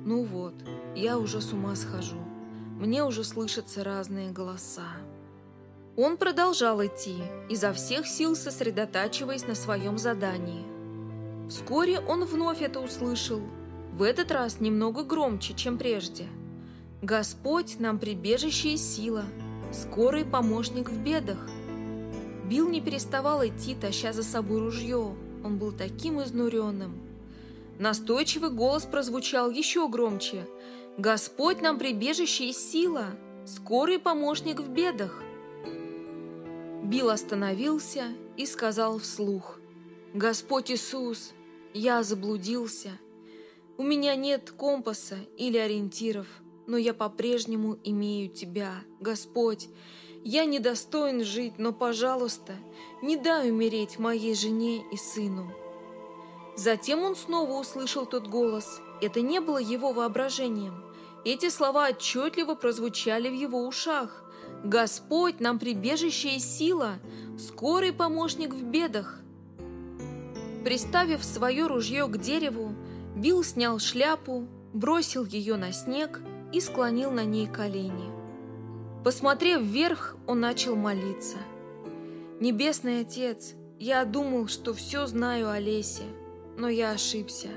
A: «Ну вот, я уже с ума схожу, мне уже слышатся разные голоса». Он продолжал идти, изо всех сил сосредотачиваясь на своем задании. Вскоре он вновь это услышал, в этот раз немного громче, чем прежде. «Господь нам прибежище и сила, скорый помощник в бедах». Билл не переставал идти, таща за собой ружье. Он был таким изнуренным. Настойчивый голос прозвучал еще громче. «Господь нам прибежище и сила, скорый помощник в бедах». Билл остановился и сказал вслух. «Господь Иисус, я заблудился. У меня нет компаса или ориентиров, но я по-прежнему имею Тебя, Господь. Я недостоин жить, но, пожалуйста, не дай умереть моей жене и сыну». Затем он снова услышал тот голос. Это не было его воображением. Эти слова отчетливо прозвучали в его ушах. «Господь нам прибежище и сила, скорый помощник в бедах». Приставив свое ружье к дереву, Билл снял шляпу, бросил ее на снег и склонил на ней колени. Посмотрев вверх, он начал молиться. «Небесный Отец, я думал, что все знаю о лесе, но я ошибся.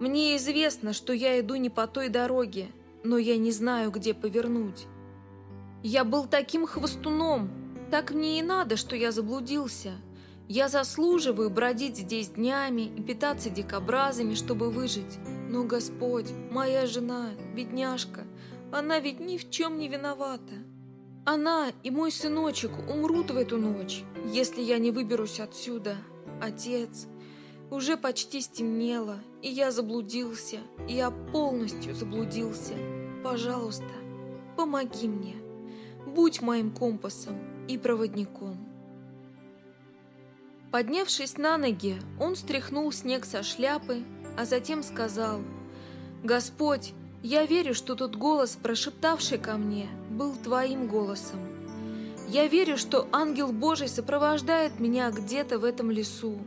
A: Мне известно, что я иду не по той дороге, но я не знаю, где повернуть. Я был таким хвостуном, так мне и надо, что я заблудился. Я заслуживаю бродить здесь днями и питаться дикобразами, чтобы выжить. Но Господь, моя жена, бедняжка, она ведь ни в чем не виновата. Она и мой сыночек умрут в эту ночь, если я не выберусь отсюда. Отец, уже почти стемнело, и я заблудился, я полностью заблудился. Пожалуйста, помоги мне, будь моим компасом и проводником. Поднявшись на ноги, он стряхнул снег со шляпы, а затем сказал, «Господь, я верю, что тот голос, прошептавший ко мне, был Твоим голосом. Я верю, что ангел Божий сопровождает меня где-то в этом лесу.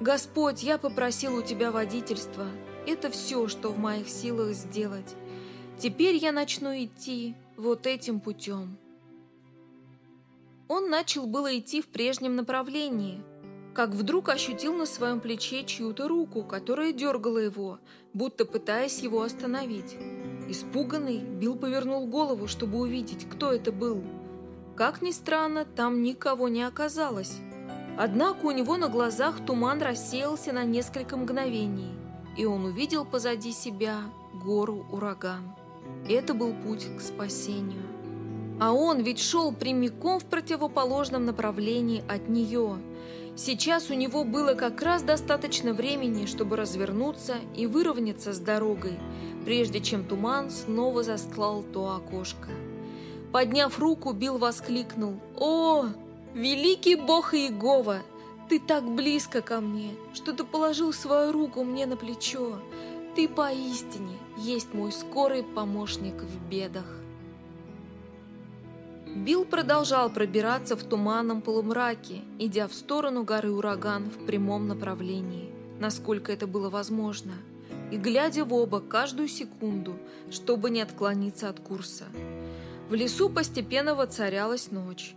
A: Господь, я попросил у Тебя водительства. Это все, что в моих силах сделать. Теперь я начну идти вот этим путем. Он начал было идти в прежнем направлении, как вдруг ощутил на своем плече чью-то руку, которая дергала его, будто пытаясь его остановить. Испуганный, Билл повернул голову, чтобы увидеть, кто это был. Как ни странно, там никого не оказалось. Однако у него на глазах туман рассеялся на несколько мгновений, и он увидел позади себя гору-ураган. Это был путь к спасению. А он ведь шел прямиком в противоположном направлении от нее. Сейчас у него было как раз достаточно времени, чтобы развернуться и выровняться с дорогой, прежде чем туман снова застлал то окошко. Подняв руку, Билл воскликнул «О, «Великий Бог Иегова, ты так близко ко мне, что ты положил свою руку мне на плечо. Ты поистине есть мой скорый помощник в бедах». Билл продолжал пробираться в туманном полумраке, идя в сторону горы Ураган в прямом направлении, насколько это было возможно, и глядя в оба каждую секунду, чтобы не отклониться от курса. В лесу постепенно воцарялась ночь.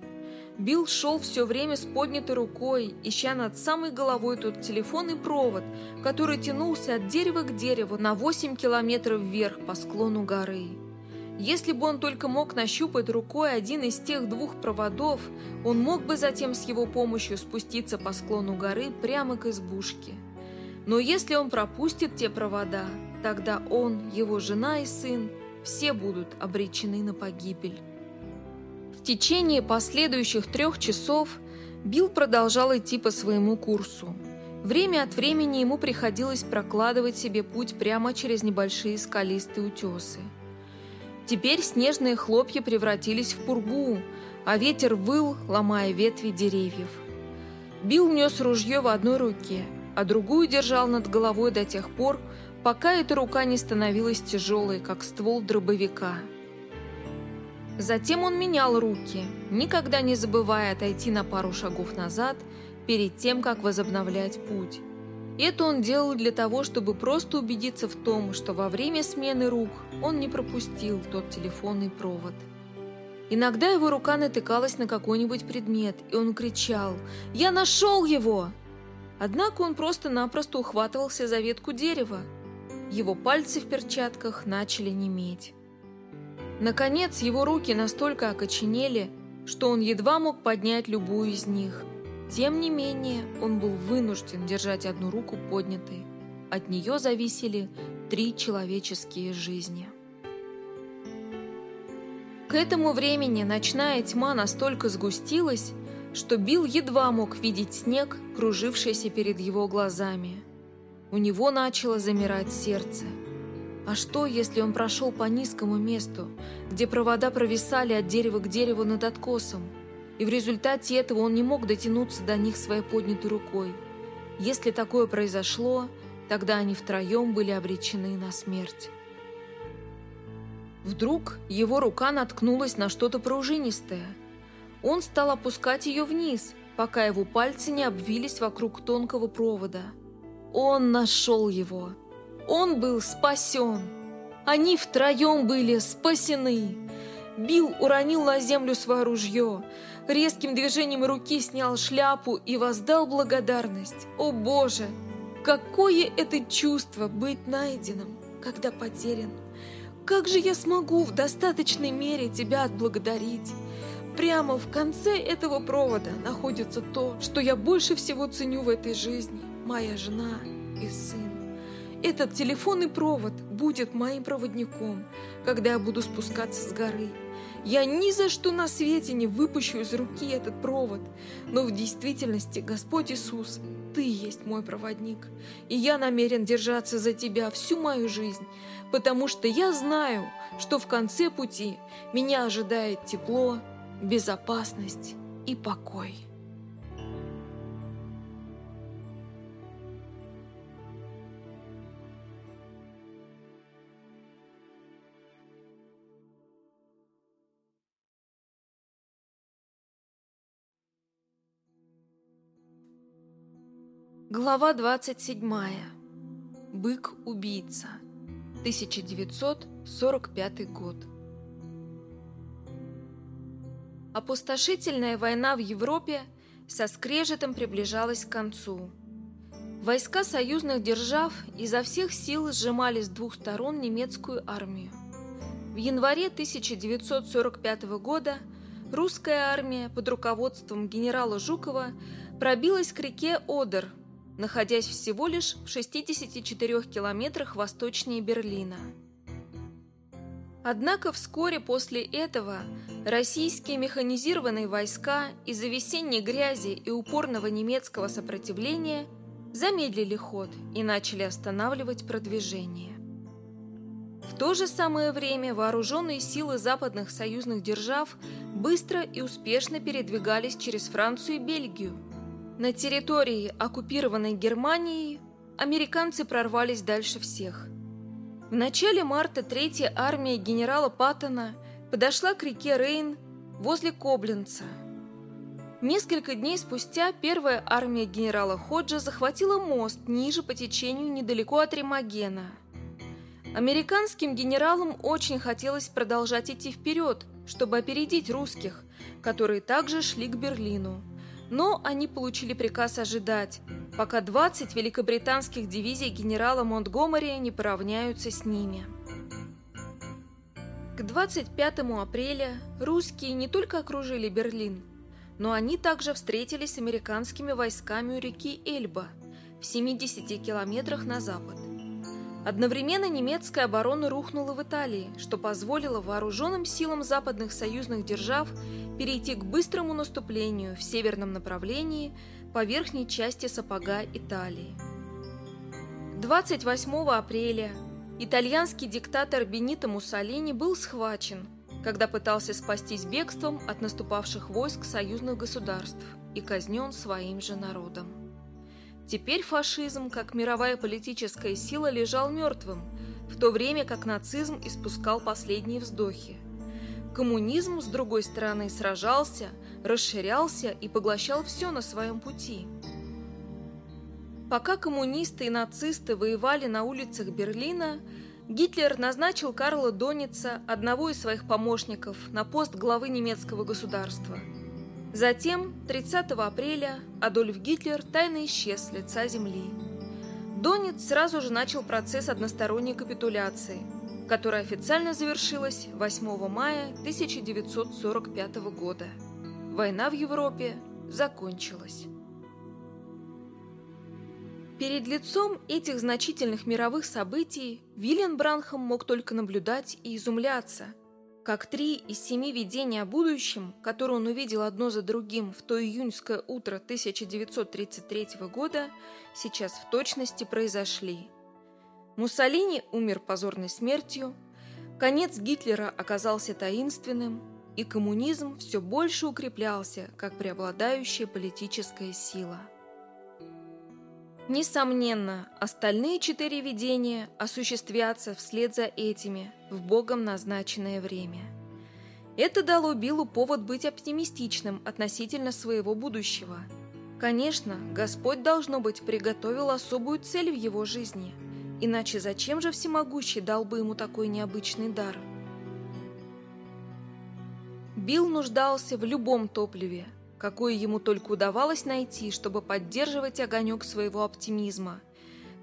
A: Билл шел все время с поднятой рукой, ища над самой головой тот телефонный провод, который тянулся от дерева к дереву на 8 километров вверх по склону горы. Если бы он только мог нащупать рукой один из тех двух проводов, он мог бы затем с его помощью спуститься по склону горы прямо к избушке. Но если он пропустит те провода, тогда он, его жена и сын, все будут обречены на погибель. В течение последующих трех часов Билл продолжал идти по своему курсу. Время от времени ему приходилось прокладывать себе путь прямо через небольшие скалистые утесы. Теперь снежные хлопья превратились в пургу, а ветер выл, ломая ветви деревьев. Билл нес ружье в одной руке, а другую держал над головой до тех пор, пока эта рука не становилась тяжелой, как ствол дробовика. Затем он менял руки, никогда не забывая отойти на пару шагов назад перед тем, как возобновлять путь. Это он делал для того, чтобы просто убедиться в том, что во время смены рук он не пропустил тот телефонный провод. Иногда его рука натыкалась на какой-нибудь предмет, и он кричал «Я нашел его!». Однако он просто-напросто ухватывался за ветку дерева. Его пальцы в перчатках начали неметь. Наконец, его руки настолько окоченели, что он едва мог поднять любую из них. Тем не менее, он был вынужден держать одну руку поднятой. От нее зависели три человеческие жизни. К этому времени ночная тьма настолько сгустилась, что Билл едва мог видеть снег, кружившийся перед его глазами. У него начало замирать сердце – а что, если он прошел по низкому месту, где провода провисали от дерева к дереву над откосом, и в результате этого он не мог дотянуться до них своей поднятой рукой? Если такое произошло, тогда они втроем были обречены на смерть. Вдруг его рука наткнулась на что-то пружинистое. Он стал опускать ее вниз, пока его пальцы не обвились вокруг тонкого провода. Он нашел его. Он был спасен. Они втроем были спасены. Билл уронил на землю свое ружье, резким движением руки снял шляпу и воздал благодарность. О боже, какое это чувство быть найденным, когда потерян. Как же я смогу в достаточной мере тебя отблагодарить? Прямо в конце этого провода находится то, что я больше всего ценю в этой жизни, моя жена и сын. Этот телефонный провод будет моим проводником, когда я буду спускаться с горы. Я ни за что на свете не выпущу из руки этот провод, но в действительности, Господь Иисус, Ты есть мой проводник, и я намерен держаться за Тебя всю мою жизнь, потому что я знаю, что в конце пути меня ожидает тепло, безопасность и покой. Глава 27. Бык-убийца. 1945 год. Опустошительная война в Европе со скрежетом приближалась к концу. Войска союзных держав изо всех сил сжимали с двух сторон немецкую армию. В январе 1945 года русская армия под руководством генерала Жукова пробилась к реке Одер – находясь всего лишь в 64 километрах восточнее Берлина. Однако вскоре после этого российские механизированные войска из-за весенней грязи и упорного немецкого сопротивления замедлили ход и начали останавливать продвижение. В то же самое время вооруженные силы западных союзных держав быстро и успешно передвигались через Францию и Бельгию – на территории, оккупированной Германией, американцы прорвались дальше всех. В начале марта Третья армия генерала Паттона подошла к реке Рейн возле Коблинца. Несколько дней спустя Первая армия генерала Ходжа захватила мост ниже по течению недалеко от Римагена. Американским генералам очень хотелось продолжать идти вперед, чтобы опередить русских, которые также шли к Берлину но они получили приказ ожидать, пока 20 великобританских дивизий генерала Монтгомери не поравняются с ними. К 25 апреля русские не только окружили Берлин, но они также встретились с американскими войсками у реки Эльба в 70 километрах на запад. Одновременно немецкая оборона рухнула в Италии, что позволило вооруженным силам западных союзных держав перейти к быстрому наступлению в северном направлении по верхней части сапога Италии. 28 апреля итальянский диктатор Бенито Муссолини был схвачен, когда пытался спастись бегством от наступавших войск союзных государств и казнен своим же народом. Теперь фашизм, как мировая политическая сила, лежал мертвым, в то время как нацизм испускал последние вздохи. Коммунизм, с другой стороны, сражался, расширялся и поглощал все на своем пути. Пока коммунисты и нацисты воевали на улицах Берлина, Гитлер назначил Карла Доница, одного из своих помощников, на пост главы немецкого государства – Затем, 30 апреля, Адольф Гитлер тайно исчез с лица земли. Донец сразу же начал процесс односторонней капитуляции, которая официально завершилась 8 мая 1945 года. Война в Европе закончилась. Перед лицом этих значительных мировых событий Виллиан Бранхам мог только наблюдать и изумляться – как три из семи видений о будущем, которые он увидел одно за другим в то июньское утро 1933 года, сейчас в точности произошли. Муссолини умер позорной смертью, конец Гитлера оказался таинственным, и коммунизм все больше укреплялся как преобладающая политическая сила. Несомненно, остальные четыре видения осуществятся вслед за этими в Богом назначенное время. Это дало Биллу повод быть оптимистичным относительно своего будущего. Конечно, Господь, должно быть, приготовил особую цель в его жизни, иначе зачем же Всемогущий дал бы ему такой необычный дар? Билл нуждался в любом топливе – какое ему только удавалось найти, чтобы поддерживать огонек своего оптимизма,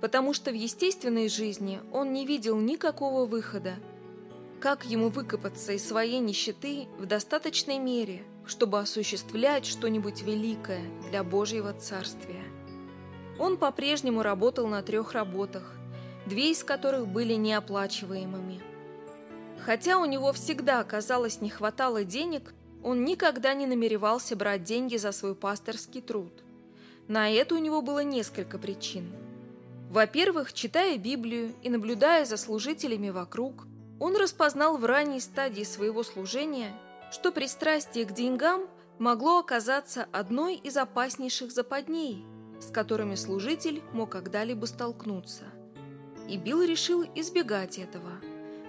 A: потому что в естественной жизни он не видел никакого выхода. Как ему выкопаться из своей нищеты в достаточной мере, чтобы осуществлять что-нибудь великое для Божьего Царствия? Он по-прежнему работал на трех работах, две из которых были неоплачиваемыми. Хотя у него всегда, казалось, не хватало денег – он никогда не намеревался брать деньги за свой пасторский труд. На это у него было несколько причин. Во-первых, читая Библию и наблюдая за служителями вокруг, он распознал в ранней стадии своего служения, что пристрастие к деньгам могло оказаться одной из опаснейших западней, с которыми служитель мог когда-либо столкнуться. И Билл решил избегать этого.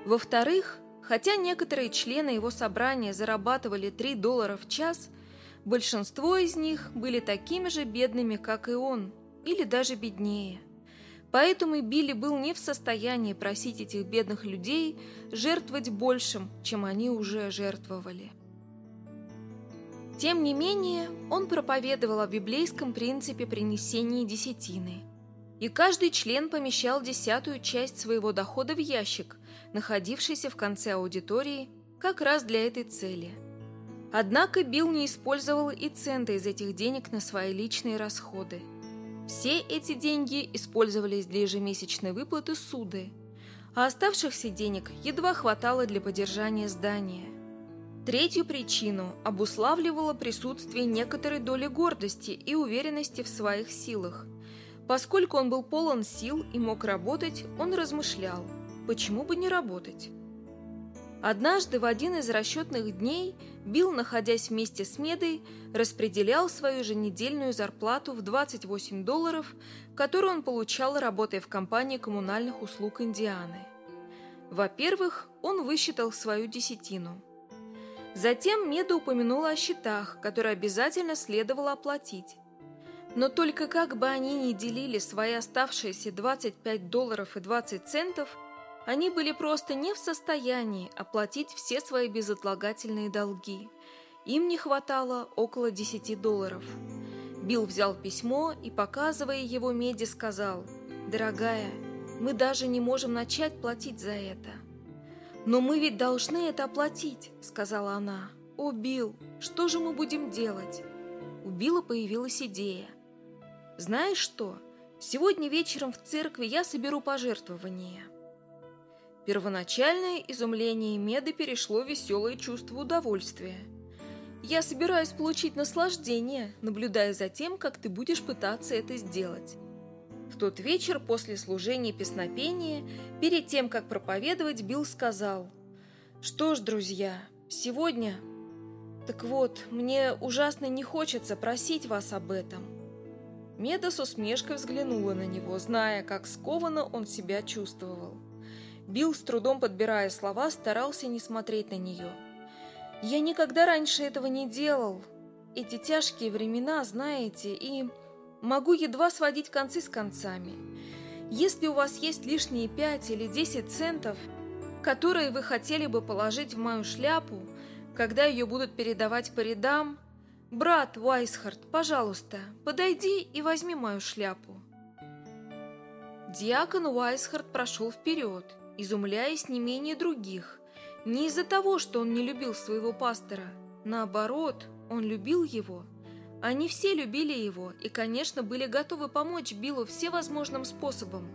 A: Во-вторых, Хотя некоторые члены его собрания зарабатывали 3 доллара в час, большинство из них были такими же бедными, как и он, или даже беднее. Поэтому и Билли был не в состоянии просить этих бедных людей жертвовать большим, чем они уже жертвовали. Тем не менее, он проповедовал о библейском принципе принесения десятины. И каждый член помещал десятую часть своего дохода в ящик, находившийся в конце аудитории как раз для этой цели. Однако Билл не использовал и цента из этих денег на свои личные расходы. Все эти деньги использовались для ежемесячной выплаты суды, а оставшихся денег едва хватало для поддержания здания. Третью причину обуславливало присутствие некоторой доли гордости и уверенности в своих силах. Поскольку он был полон сил и мог работать, он размышлял – Почему бы не работать? Однажды в один из расчетных дней Билл, находясь вместе с Медой, распределял свою еженедельную зарплату в 28 долларов, которую он получал, работая в компании коммунальных услуг Индианы. Во-первых, он высчитал свою десятину. Затем Меда упомянула о счетах, которые обязательно следовало оплатить. Но только как бы они ни делили свои оставшиеся 25 долларов и 20 центов – они были просто не в состоянии оплатить все свои безотлагательные долги. Им не хватало около 10 долларов. Билл взял письмо и, показывая его Меди, сказал, «Дорогая, мы даже не можем начать платить за это». «Но мы ведь должны это оплатить», — сказала она. «О, Билл, что же мы будем делать?» У Билла появилась идея. «Знаешь что? Сегодня вечером в церкви я соберу пожертвования». Первоначальное изумление Меды перешло в веселое чувство удовольствия. «Я собираюсь получить наслаждение, наблюдая за тем, как ты будешь пытаться это сделать». В тот вечер после служения песнопения, перед тем, как проповедовать, Билл сказал, «Что ж, друзья, сегодня...» «Так вот, мне ужасно не хочется просить вас об этом». Меда с усмешкой взглянула на него, зная, как скованно он себя чувствовал. Билл, с трудом подбирая слова, старался не смотреть на нее. «Я никогда раньше этого не делал. Эти тяжкие времена, знаете, и могу едва сводить концы с концами. Если у вас есть лишние пять или десять центов, которые вы хотели бы положить в мою шляпу, когда ее будут передавать по рядам, брат Уайсхард, пожалуйста, подойди и возьми мою шляпу». Диакон Уайсхард прошел вперед – изумляясь не менее других. Не из-за того, что он не любил своего пастора. Наоборот, он любил его. Они все любили его и, конечно, были готовы помочь Биллу всевозможным способом.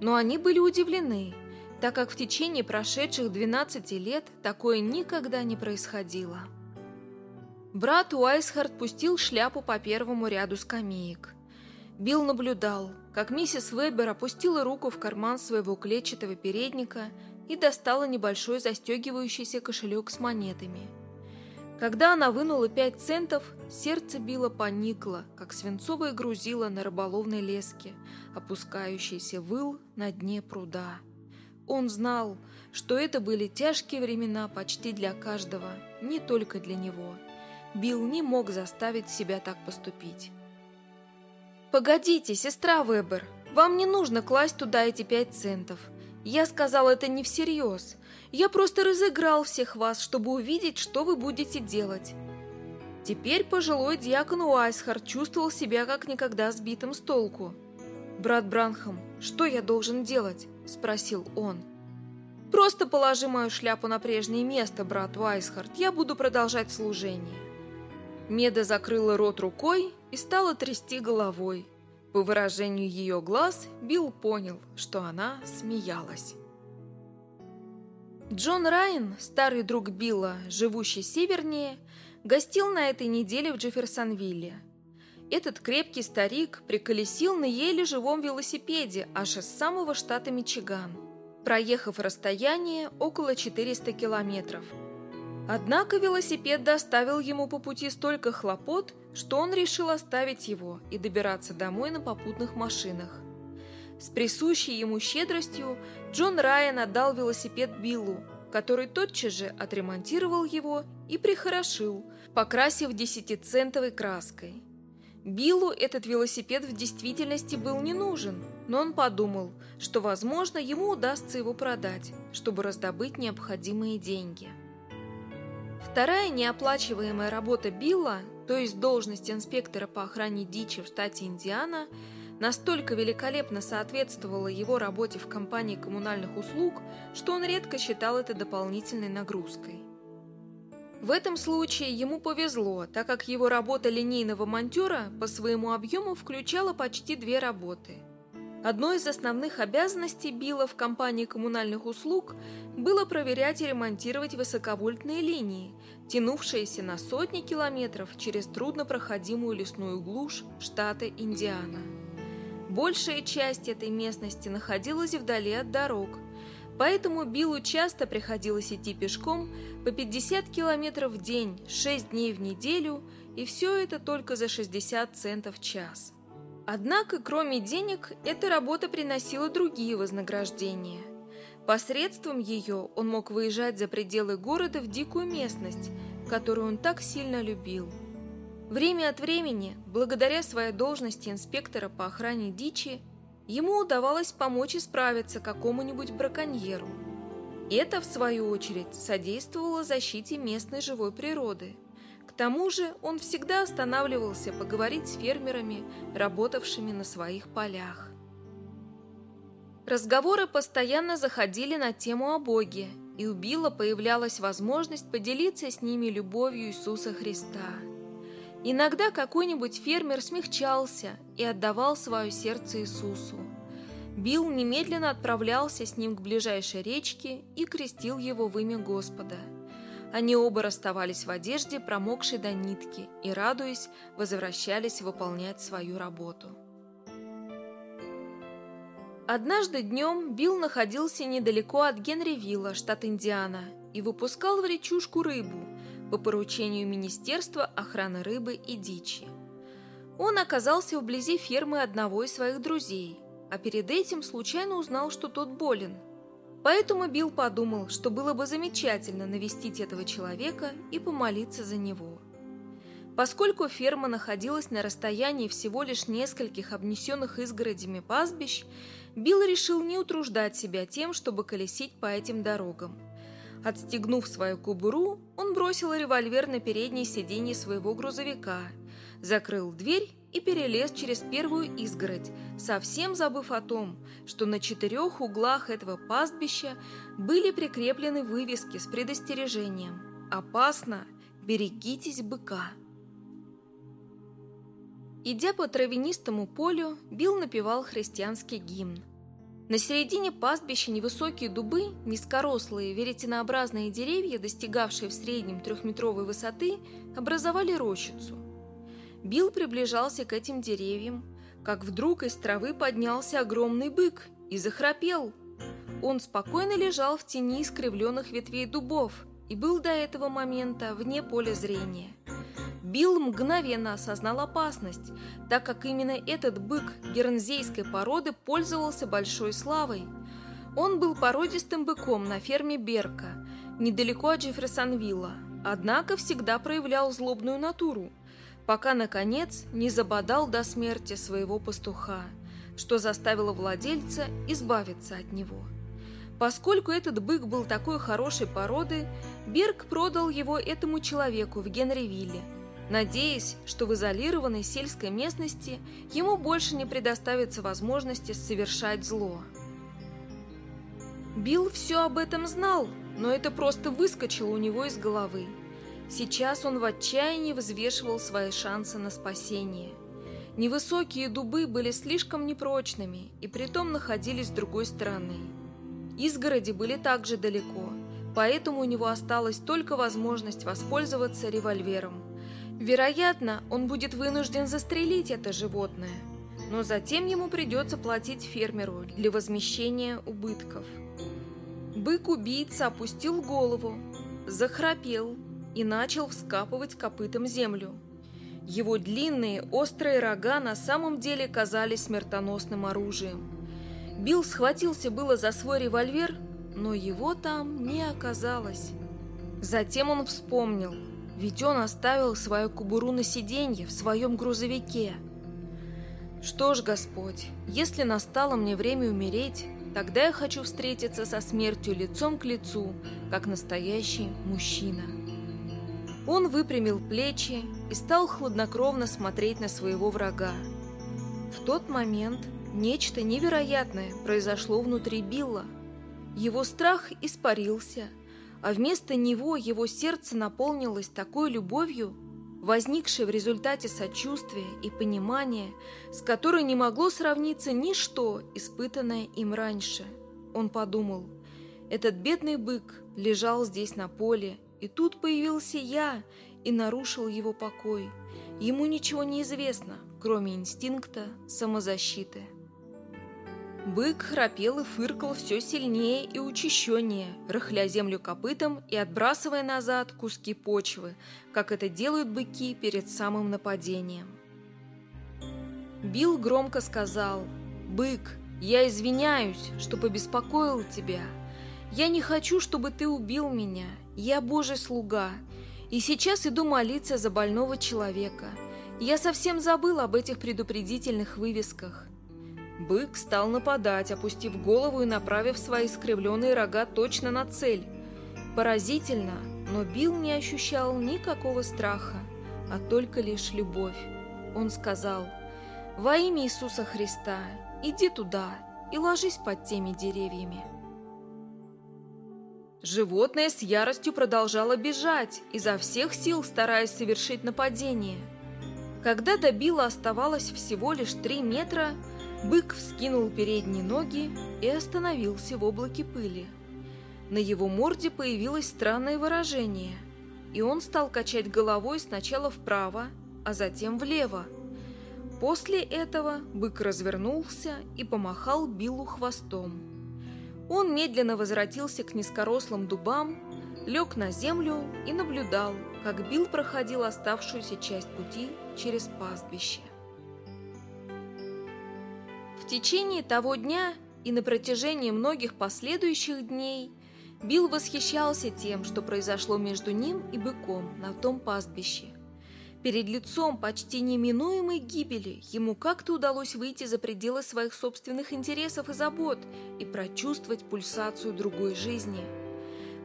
A: Но они были удивлены, так как в течение прошедших 12 лет такое никогда не происходило. Брат Уайсхард пустил шляпу по первому ряду скамеек. Билл наблюдал, как миссис Вебер опустила руку в карман своего клетчатого передника и достала небольшой застегивающийся кошелек с монетами. Когда она вынула пять центов, сердце Билла поникло, как свинцовое грузило на рыболовной леске, опускающийся выл на дне пруда. Он знал, что это были тяжкие времена почти для каждого, не только для него. Билл не мог заставить себя так поступить. «Погодите, сестра Вебер, вам не нужно класть туда эти пять центов. Я сказал это не всерьез. Я просто разыграл всех вас, чтобы увидеть, что вы будете делать». Теперь пожилой дьякон Уайсхард чувствовал себя как никогда сбитым с толку. «Брат Бранхам, что я должен делать?» – спросил он. «Просто положи мою шляпу на прежнее место, брат Уайсхард, я буду продолжать служение». Меда закрыла рот рукой и стала трясти головой. По выражению ее глаз Билл понял, что она смеялась. Джон Райан, старый друг Билла, живущий севернее, гостил на этой неделе в Джефферсонвилле. Этот крепкий старик приколесил на еле живом велосипеде аж из самого штата Мичиган, проехав расстояние около 400 километров – Однако велосипед доставил ему по пути столько хлопот, что он решил оставить его и добираться домой на попутных машинах. С присущей ему щедростью Джон Райан отдал велосипед Биллу, который тотчас же отремонтировал его и прихорошил, покрасив десятицентовой краской. Биллу этот велосипед в действительности был не нужен, но он подумал, что, возможно, ему удастся его продать, чтобы раздобыть необходимые деньги. Вторая неоплачиваемая работа Билла, то есть должность инспектора по охране дичи в штате Индиана, настолько великолепно соответствовала его работе в компании коммунальных услуг, что он редко считал это дополнительной нагрузкой. В этом случае ему повезло, так как его работа линейного монтера по своему объему включала почти две работы – Одной из основных обязанностей Билла в компании коммунальных услуг было проверять и ремонтировать высоковольтные линии, тянувшиеся на сотни километров через труднопроходимую лесную глушь штата Индиана. Большая часть этой местности находилась вдали от дорог, поэтому Биллу часто приходилось идти пешком по 50 километров в день, 6 дней в неделю, и все это только за 60 центов в час. Однако, кроме денег, эта работа приносила другие вознаграждения. Посредством ее он мог выезжать за пределы города в дикую местность, которую он так сильно любил. Время от времени, благодаря своей должности инспектора по охране дичи, ему удавалось помочь исправиться какому-нибудь браконьеру. Это, в свою очередь, содействовало защите местной живой природы – тому же он всегда останавливался поговорить с фермерами, работавшими на своих полях. Разговоры постоянно заходили на тему о Боге, и у Билла появлялась возможность поделиться с ними любовью Иисуса Христа. Иногда какой-нибудь фермер смягчался и отдавал свое сердце Иисусу. Билл немедленно отправлялся с ним к ближайшей речке и крестил его в имя Господа. Они оба расставались в одежде, промокшей до нитки, и, радуясь, возвращались выполнять свою работу. Однажды днем Билл находился недалеко от Генривилла, штат Индиана, и выпускал в речушку рыбу по поручению Министерства охраны рыбы и дичи. Он оказался вблизи фермы одного из своих друзей, а перед этим случайно узнал, что тот болен. Поэтому Билл подумал, что было бы замечательно навестить этого человека и помолиться за него. Поскольку ферма находилась на расстоянии всего лишь нескольких обнесенных изгородями пастбищ, Билл решил не утруждать себя тем, чтобы колесить по этим дорогам. Отстегнув свою кубуру, он бросил револьвер на переднее сиденье своего грузовика, закрыл дверь и перелез через первую изгородь, совсем забыв о том, что на четырех углах этого пастбища были прикреплены вывески с предостережением «Опасно! Берегитесь быка!». Идя по травянистому полю, Билл напевал христианский гимн. На середине пастбища невысокие дубы, низкорослые веретенообразные деревья, достигавшие в среднем трехметровой высоты, образовали рощицу. Билл приближался к этим деревьям, как вдруг из травы поднялся огромный бык и захрапел. Он спокойно лежал в тени искривленных ветвей дубов и был до этого момента вне поля зрения. Билл мгновенно осознал опасность, так как именно этот бык гернзейской породы пользовался большой славой. Он был породистым быком на ферме Берка, недалеко от Джефферсонвилла, однако всегда проявлял злобную натуру, пока, наконец, не забодал до смерти своего пастуха, что заставило владельца избавиться от него. Поскольку этот бык был такой хорошей породы, Берг продал его этому человеку в Генривилле – надеясь, что в изолированной сельской местности ему больше не предоставится возможности совершать зло. Билл все об этом знал, но это просто выскочило у него из головы. Сейчас он в отчаянии взвешивал свои шансы на спасение. Невысокие дубы были слишком непрочными и притом находились с другой стороны. Изгороди были также далеко, поэтому у него осталась только возможность воспользоваться револьвером. Вероятно, он будет вынужден застрелить это животное, но затем ему придется платить фермеру для возмещения убытков. Бык-убийца опустил голову, захрапел и начал вскапывать копытом землю. Его длинные острые рога на самом деле казались смертоносным оружием. Билл схватился было за свой револьвер, но его там не оказалось. Затем он вспомнил – ведь он оставил свою кубуру на сиденье в своем грузовике. Что ж, Господь, если настало мне время умереть, тогда я хочу встретиться со смертью лицом к лицу, как настоящий мужчина. Он выпрямил плечи и стал хладнокровно смотреть на своего врага. В тот момент нечто невероятное произошло внутри Билла. Его страх испарился – а вместо него его сердце наполнилось такой любовью, возникшей в результате сочувствия и понимания, с которой не могло сравниться ничто, испытанное им раньше. Он подумал, этот бедный бык лежал здесь на поле, и тут появился я и нарушил его покой. Ему ничего не известно, кроме инстинкта самозащиты. Бык храпел и фыркал все сильнее и учащеннее, рыхля землю копытом и отбрасывая назад куски почвы, как это делают быки перед самым нападением. Билл громко сказал «Бык, я извиняюсь, что побеспокоил тебя. Я не хочу, чтобы ты убил меня. Я Божий слуга, и сейчас иду молиться за больного человека. Я совсем забыл об этих предупредительных вывесках». Бык стал нападать, опустив голову и направив свои скривленные рога точно на цель. Поразительно, но Билл не ощущал никакого страха, а только лишь любовь. Он сказал, «Во имя Иисуса Христа, иди туда и ложись под теми деревьями». Животное с яростью продолжало бежать, изо всех сил стараясь совершить нападение. Когда до Билла оставалось всего лишь три метра, бык вскинул передние ноги и остановился в облаке пыли. На его морде появилось странное выражение, и он стал качать головой сначала вправо, а затем влево. После этого бык развернулся и помахал Биллу хвостом. Он медленно возвратился к низкорослым дубам, лег на землю и наблюдал, как Билл проходил оставшуюся часть пути через пастбище. В течение того дня и на протяжении многих последующих дней Билл восхищался тем, что произошло между ним и быком на том пастбище. Перед лицом почти неминуемой гибели ему как-то удалось выйти за пределы своих собственных интересов и забот и прочувствовать пульсацию другой жизни.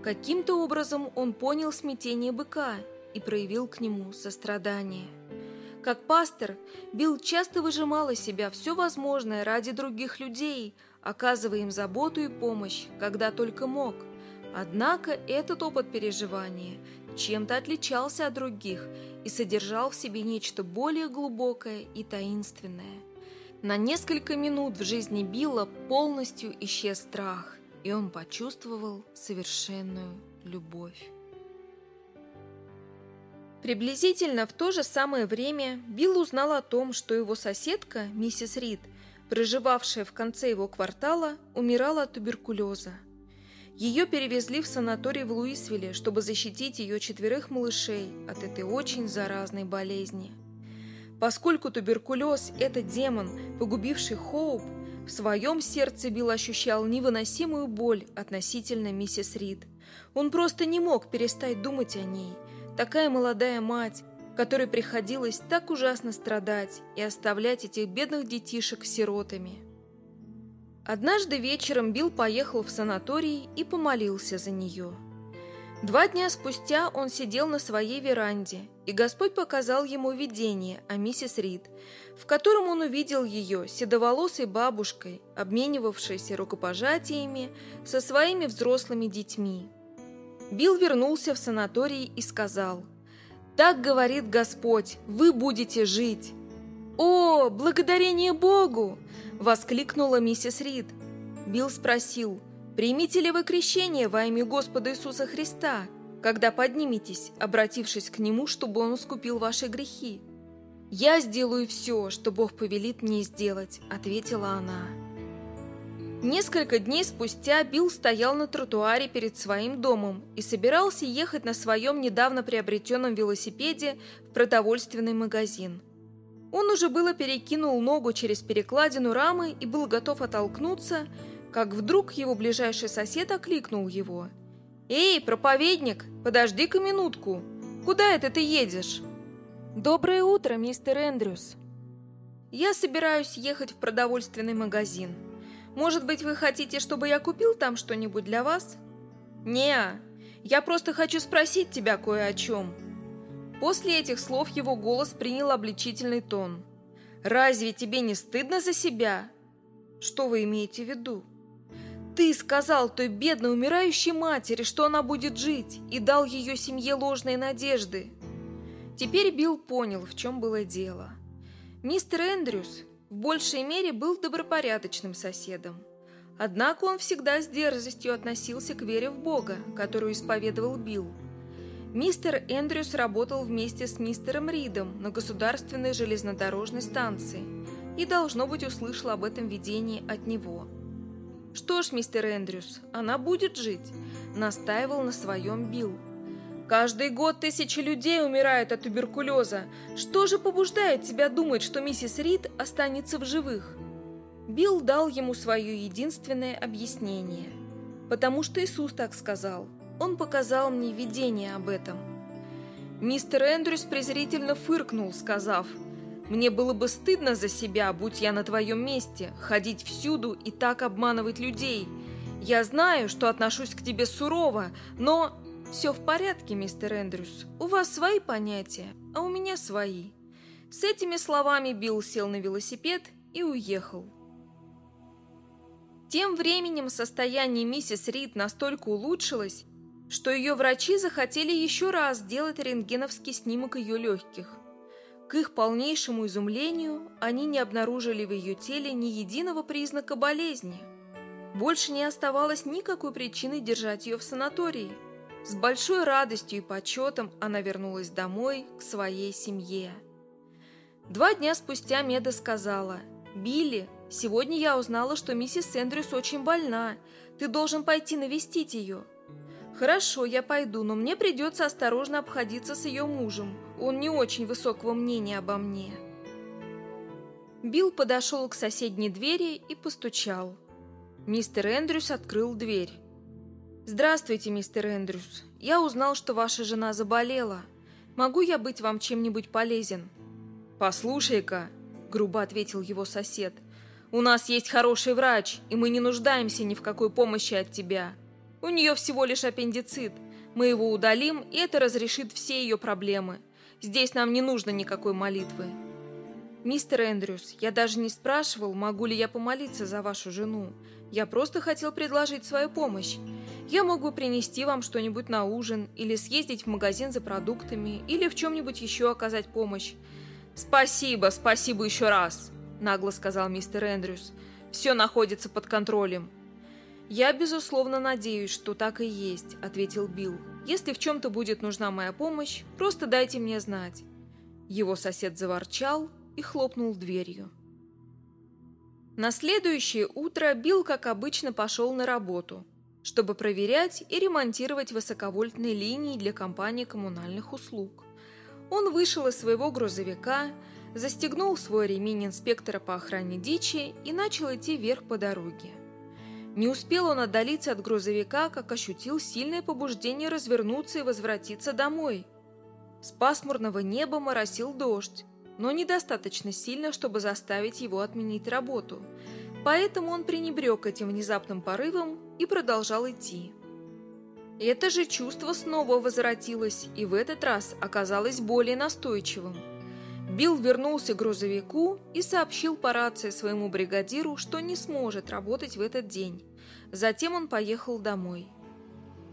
A: Каким-то образом он понял смятение быка и проявил к нему сострадание. Как пастор, Билл часто выжимал из себя все возможное ради других людей, оказывая им заботу и помощь, когда только мог. Однако этот опыт переживания чем-то отличался от других и содержал в себе нечто более глубокое и таинственное. На несколько минут в жизни Билла полностью исчез страх, и он почувствовал совершенную любовь. Приблизительно в то же самое время Билл узнал о том, что его соседка, миссис Рид, проживавшая в конце его квартала, умирала от туберкулеза. Ее перевезли в санаторий в Луисвилле, чтобы защитить ее четверых малышей от этой очень заразной болезни. Поскольку туберкулез – это демон, погубивший Хоуп, в своем сердце Билл ощущал невыносимую боль относительно миссис Рид. Он просто не мог перестать думать о ней. Такая молодая мать, которой приходилось так ужасно страдать и оставлять этих бедных детишек сиротами. Однажды вечером Билл поехал в санаторий и помолился за нее. Два дня спустя он сидел на своей веранде, и Господь показал ему видение о миссис Рид, в котором он увидел ее седоволосой бабушкой, обменивавшейся рукопожатиями со своими взрослыми детьми. Билл вернулся в санаторий и сказал, «Так говорит Господь, вы будете жить». «О, благодарение Богу!» Воскликнула миссис Рид. Билл спросил, «Примите ли вы крещение во имя Господа Иисуса Христа, когда подниметесь, обратившись к Нему, чтобы Он искупил ваши грехи?» «Я сделаю все, что Бог повелит мне сделать», — ответила она. Несколько дней спустя Билл стоял на тротуаре перед своим домом и собирался ехать на своем недавно приобретенном велосипеде в продовольственный магазин. Он уже было перекинул ногу через перекладину рамы и был готов оттолкнуться, как вдруг его ближайший сосед окликнул его. «Эй, проповедник, подожди-ка минутку! Куда это ты едешь?» «Доброе утро, мистер Эндрюс!» «Я собираюсь ехать в продовольственный магазин. Может быть, вы хотите, чтобы я купил там что-нибудь для вас?» «Не, я просто хочу спросить тебя кое о чем». После этих слов его голос принял обличительный тон. «Разве тебе не стыдно за себя?» «Что вы имеете в виду?» «Ты сказал той бедной умирающей матери, что она будет жить, и дал ее семье ложные надежды». Теперь Билл понял, в чем было дело. Мистер Эндрюс в большей мере был добропорядочным соседом. Однако он всегда с дерзостью относился к вере в Бога, которую исповедовал Билл. Мистер Эндрюс работал вместе с мистером Ридом на государственной железнодорожной станции и, должно быть, услышал об этом видении от него. «Что ж, мистер Эндрюс, она будет жить», – настаивал на своем Билл. «Каждый год тысячи людей умирают от туберкулеза. Что же побуждает тебя думать, что миссис Рид останется в живых?» Билл дал ему свое единственное объяснение. «Потому что Иисус так сказал – он показал мне видение об этом. Мистер Эндрюс презрительно фыркнул, сказав, «Мне было бы стыдно за себя, будь я на твоем месте, ходить всюду и так обманывать людей. Я знаю, что отношусь к тебе сурово, но...» «Все в порядке, мистер Эндрюс. У вас свои понятия, а у меня свои». С этими словами Билл сел на велосипед и уехал. Тем временем состояние миссис Рид настолько улучшилось, что ее врачи захотели еще раз сделать рентгеновский снимок ее легких. К их полнейшему изумлению они не обнаружили в ее теле ни единого признака болезни. Больше не оставалось никакой причины держать ее в санатории. С большой радостью и почетом она вернулась домой к своей семье. Два дня спустя Меда сказала, «Билли, сегодня я узнала, что миссис Эндрюс очень больна. Ты должен пойти навестить ее». «Хорошо, я пойду, но мне придется осторожно обходиться с ее мужем. Он не очень высокого мнения обо мне». Билл подошел к соседней двери и постучал. Мистер Эндрюс открыл дверь. «Здравствуйте, мистер Эндрюс. Я узнал, что ваша жена заболела. Могу я быть вам чем-нибудь полезен?» «Послушай-ка», — грубо ответил его сосед, — «у нас есть хороший врач, и мы не нуждаемся ни в какой помощи от тебя. У нее всего лишь аппендицит. Мы его удалим, и это разрешит все ее проблемы. Здесь нам не нужно никакой молитвы». «Мистер Эндрюс, я даже не спрашивал, могу ли я помолиться за вашу жену. Я просто хотел предложить свою помощь. Я мог бы принести вам что-нибудь на ужин, или съездить в магазин за продуктами, или в чем-нибудь еще оказать помощь. «Спасибо, спасибо еще раз», — нагло сказал мистер Эндрюс. «Все находится под контролем». «Я, безусловно, надеюсь, что так и есть», — ответил Билл. «Если в чем-то будет нужна моя помощь, просто дайте мне знать». Его сосед заворчал и хлопнул дверью. На следующее утро Билл, как обычно, пошел на работу, чтобы проверять и ремонтировать высоковольтные линии для компании коммунальных услуг. Он вышел из своего грузовика, застегнул свой ремень инспектора по охране дичи и начал идти вверх по дороге. Не успел он отдалиться от грузовика, как ощутил сильное побуждение развернуться и возвратиться домой. С пасмурного неба моросил дождь, но недостаточно сильно, чтобы заставить его отменить работу. Поэтому он пренебрег этим внезапным порывом и продолжал идти. Это же чувство снова возвратилось и в этот раз оказалось более настойчивым – Билл вернулся к грузовику и сообщил по рации своему бригадиру, что не сможет работать в этот день. Затем он поехал домой.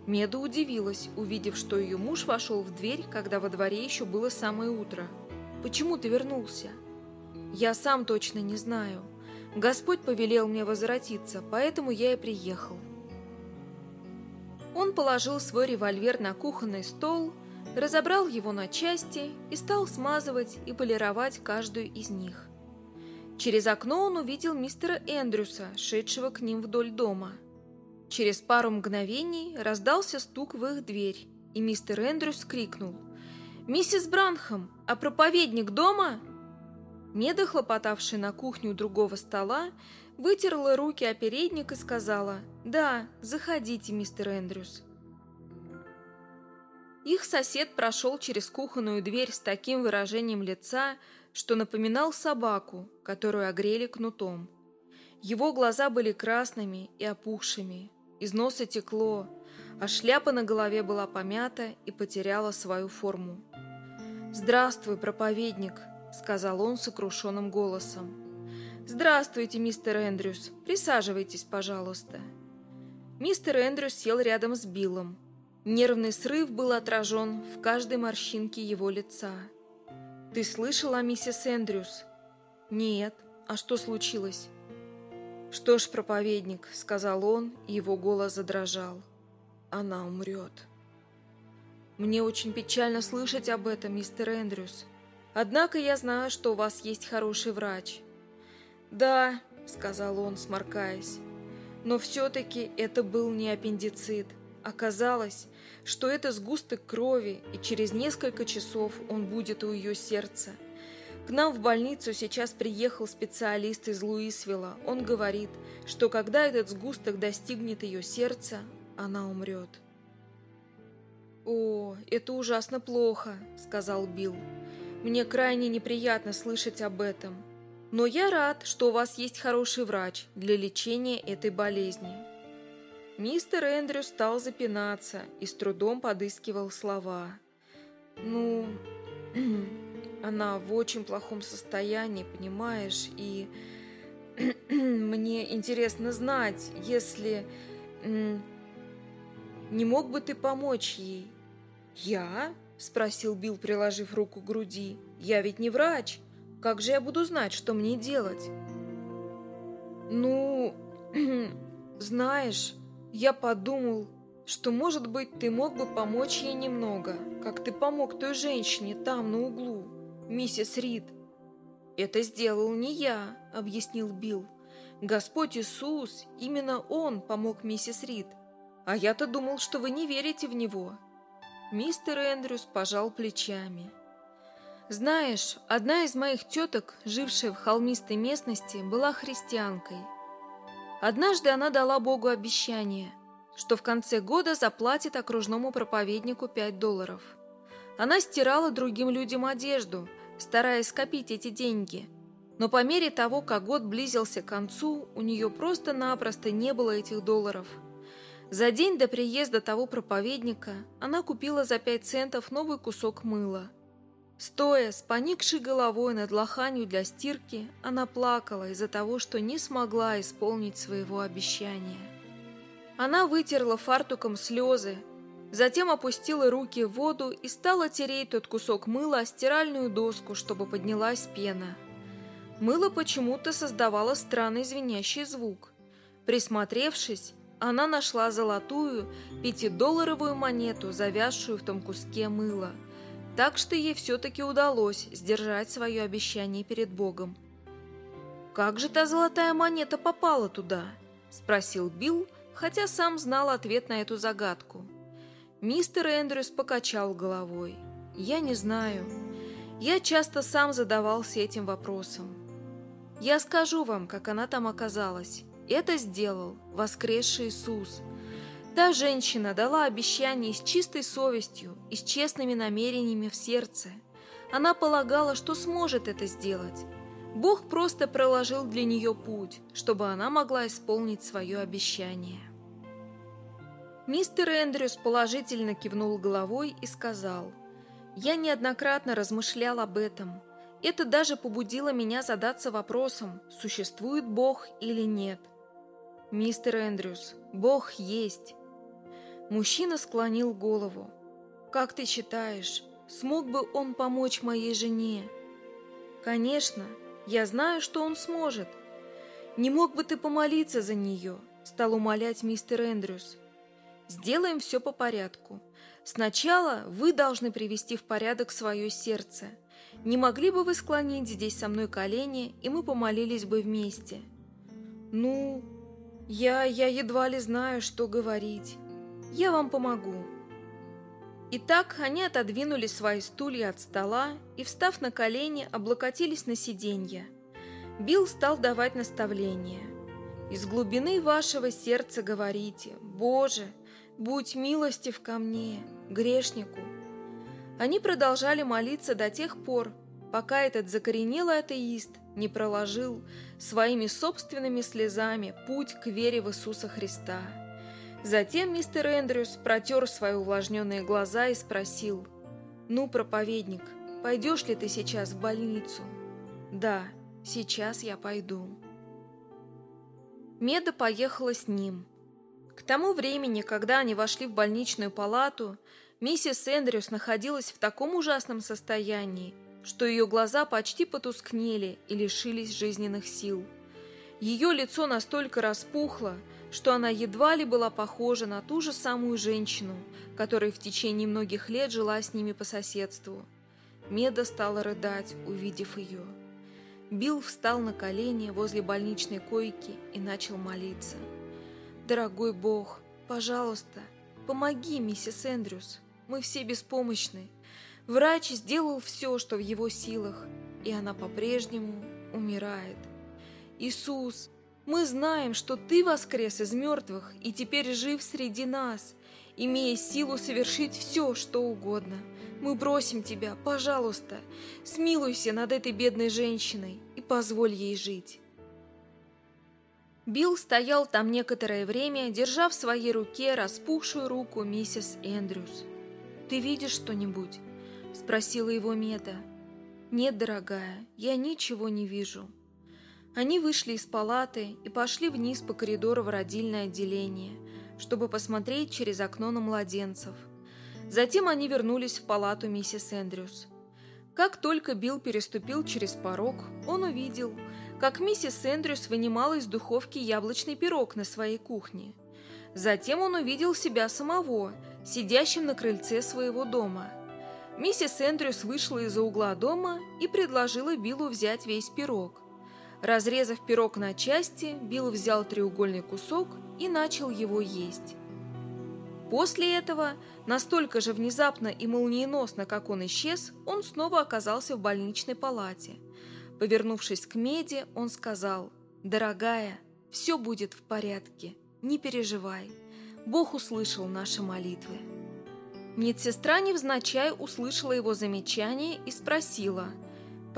A: Меда удивилась, увидев, что ее муж вошел в дверь, когда во дворе еще было самое утро. «Почему ты вернулся?» «Я сам точно не знаю. Господь повелел мне возвратиться, поэтому я и приехал». Он положил свой револьвер на кухонный стол разобрал его на части и стал смазывать и полировать каждую из них. Через окно он увидел мистера Эндрюса, шедшего к ним вдоль дома. Через пару мгновений раздался стук в их дверь, и мистер Эндрюс крикнул «Миссис Бранхам, а проповедник дома?» Меда, хлопотавшая на кухню другого стола, вытерла руки о передник и сказала «Да, заходите, мистер Эндрюс». Их сосед прошел через кухонную дверь с таким выражением лица, что напоминал собаку, которую огрели кнутом. Его глаза были красными и опухшими, из носа текло, а шляпа на голове была помята и потеряла свою форму. «Здравствуй, проповедник», — сказал он сокрушенным голосом. «Здравствуйте, мистер Эндрюс. Присаживайтесь, пожалуйста». Мистер Эндрюс сел рядом с Биллом, Нервный срыв был отражен в каждой морщинке его лица. «Ты слышал о миссис Эндрюс?» «Нет. А что случилось?» «Что ж, проповедник», — сказал он, и его голос задрожал. «Она умрет». «Мне очень печально слышать об этом, мистер Эндрюс. Однако я знаю, что у вас есть хороший врач». «Да», — сказал он, сморкаясь, — «но все-таки это был не аппендицит. Оказалось, что это сгусток крови, и через несколько часов он будет у ее сердца. К нам в больницу сейчас приехал специалист из Луисвилла. Он говорит, что когда этот сгусток достигнет ее сердца, она умрет. «О, это ужасно плохо», — сказал Билл. «Мне крайне неприятно слышать об этом. Но я рад, что у вас есть хороший врач для лечения этой болезни». Мистер Эндрю стал запинаться и с трудом подыскивал слова. «Ну, она в очень плохом состоянии, понимаешь, и мне интересно знать, если... Не мог бы ты помочь ей?» «Я? – спросил Билл, приложив руку к груди. «Я ведь не врач. Как же я буду знать, что мне делать?» «Ну, знаешь, я подумал, что, может быть, ты мог бы помочь ей немного, как ты помог той женщине там, на углу, миссис Рид». «Это сделал не я», — объяснил Билл. «Господь Иисус, именно Он помог миссис Рид. А я-то думал, что вы не верите в Него». Мистер Эндрюс пожал плечами. Знаешь, одна из моих теток, жившая в холмистой местности, была христианкой. Однажды она дала Богу обещание, что в конце года заплатит окружному проповеднику 5 долларов. Она стирала другим людям одежду, стараясь скопить эти деньги. Но по мере того, как год близился к концу, у нее просто-напросто не было этих долларов. За день до приезда того проповедника она купила за 5 центов новый кусок мыла – Стоя с поникшей головой над лоханью для стирки, она плакала из-за того, что не смогла исполнить своего обещания. Она вытерла фартуком слезы, затем опустила руки в воду и стала тереть тот кусок мыла о стиральную доску, чтобы поднялась пена. Мыло почему-то создавало странный звенящий звук. Присмотревшись, она нашла золотую пятидолларовую монету, завязшую в том куске мыла – так что ей все-таки удалось сдержать свое обещание перед Богом. «Как же та золотая монета попала туда?» – спросил Билл, хотя сам знал ответ на эту загадку. Мистер Эндрюс покачал головой. «Я не знаю. Я часто сам задавался этим вопросом. Я скажу вам, как она там оказалась. Это сделал воскресший Иисус – Та женщина дала обещание с чистой совестью и с честными намерениями в сердце. Она полагала, что сможет это сделать. Бог просто проложил для нее путь, чтобы она могла исполнить свое обещание. Мистер Эндрюс положительно кивнул головой и сказал, «Я неоднократно размышлял об этом. Это даже побудило меня задаться вопросом, существует Бог или нет. Мистер Эндрюс, Бог есть. Мужчина склонил голову. «Как ты считаешь, смог бы он помочь моей жене?» «Конечно, я знаю, что он сможет. Не мог бы ты помолиться за нее?» Стал умолять мистер Эндрюс. «Сделаем все по порядку. Сначала вы должны привести в порядок свое сердце. Не могли бы вы склонить здесь со мной колени, и мы помолились бы вместе?» «Ну, я, я едва ли знаю, что говорить». Я вам помогу». Итак, они отодвинули свои стулья от стола и, встав на колени, облокотились на сиденья. Билл стал давать наставления. «Из глубины вашего сердца говорите, Боже, будь милостив ко мне, грешнику». Они продолжали молиться до тех пор, пока этот закоренелый атеист не проложил своими собственными слезами путь к вере в Иисуса Христа. Затем мистер Эндрюс протер свои увлажненные глаза и спросил, «Ну, проповедник, пойдешь ли ты сейчас в больницу?» «Да, сейчас я пойду». Меда поехала с ним. К тому времени, когда они вошли в больничную палату, миссис Эндрюс находилась в таком ужасном состоянии, что ее глаза почти потускнели и лишились жизненных сил. Ее лицо настолько распухло, что она едва ли была похожа на ту же самую женщину, которая в течение многих лет жила с ними по соседству. Меда стала рыдать, увидев ее. Билл встал на колени возле больничной койки и начал молиться. «Дорогой Бог, пожалуйста, помоги, миссис Эндрюс. Мы все беспомощны. Врач сделал все, что в его силах, и она по-прежнему умирает. Иисус, мы знаем, что Ты воскрес из мертвых и теперь жив среди нас, имея силу совершить все, что угодно. Мы просим Тебя, пожалуйста, смилуйся над этой бедной женщиной и позволь ей жить». Билл стоял там некоторое время, держа в своей руке распухшую руку миссис Эндрюс. «Ты видишь что-нибудь?» – спросила его Меда. «Нет, дорогая, я ничего не вижу», они вышли из палаты и пошли вниз по коридору в родильное отделение, чтобы посмотреть через окно на младенцев. Затем они вернулись в палату миссис Эндрюс. Как только Билл переступил через порог, он увидел, как миссис Эндрюс вынимала из духовки яблочный пирог на своей кухне. Затем он увидел себя самого, сидящим на крыльце своего дома. Миссис Эндрюс вышла из-за угла дома и предложила Биллу взять весь пирог. Разрезав пирог на части, Билл взял треугольный кусок и начал его есть. После этого, настолько же внезапно и молниеносно, как он исчез, он снова оказался в больничной палате. Повернувшись к Меди, он сказал, «Дорогая, все будет в порядке, не переживай. Бог услышал наши молитвы». Медсестра невзначай услышала его замечание и спросила,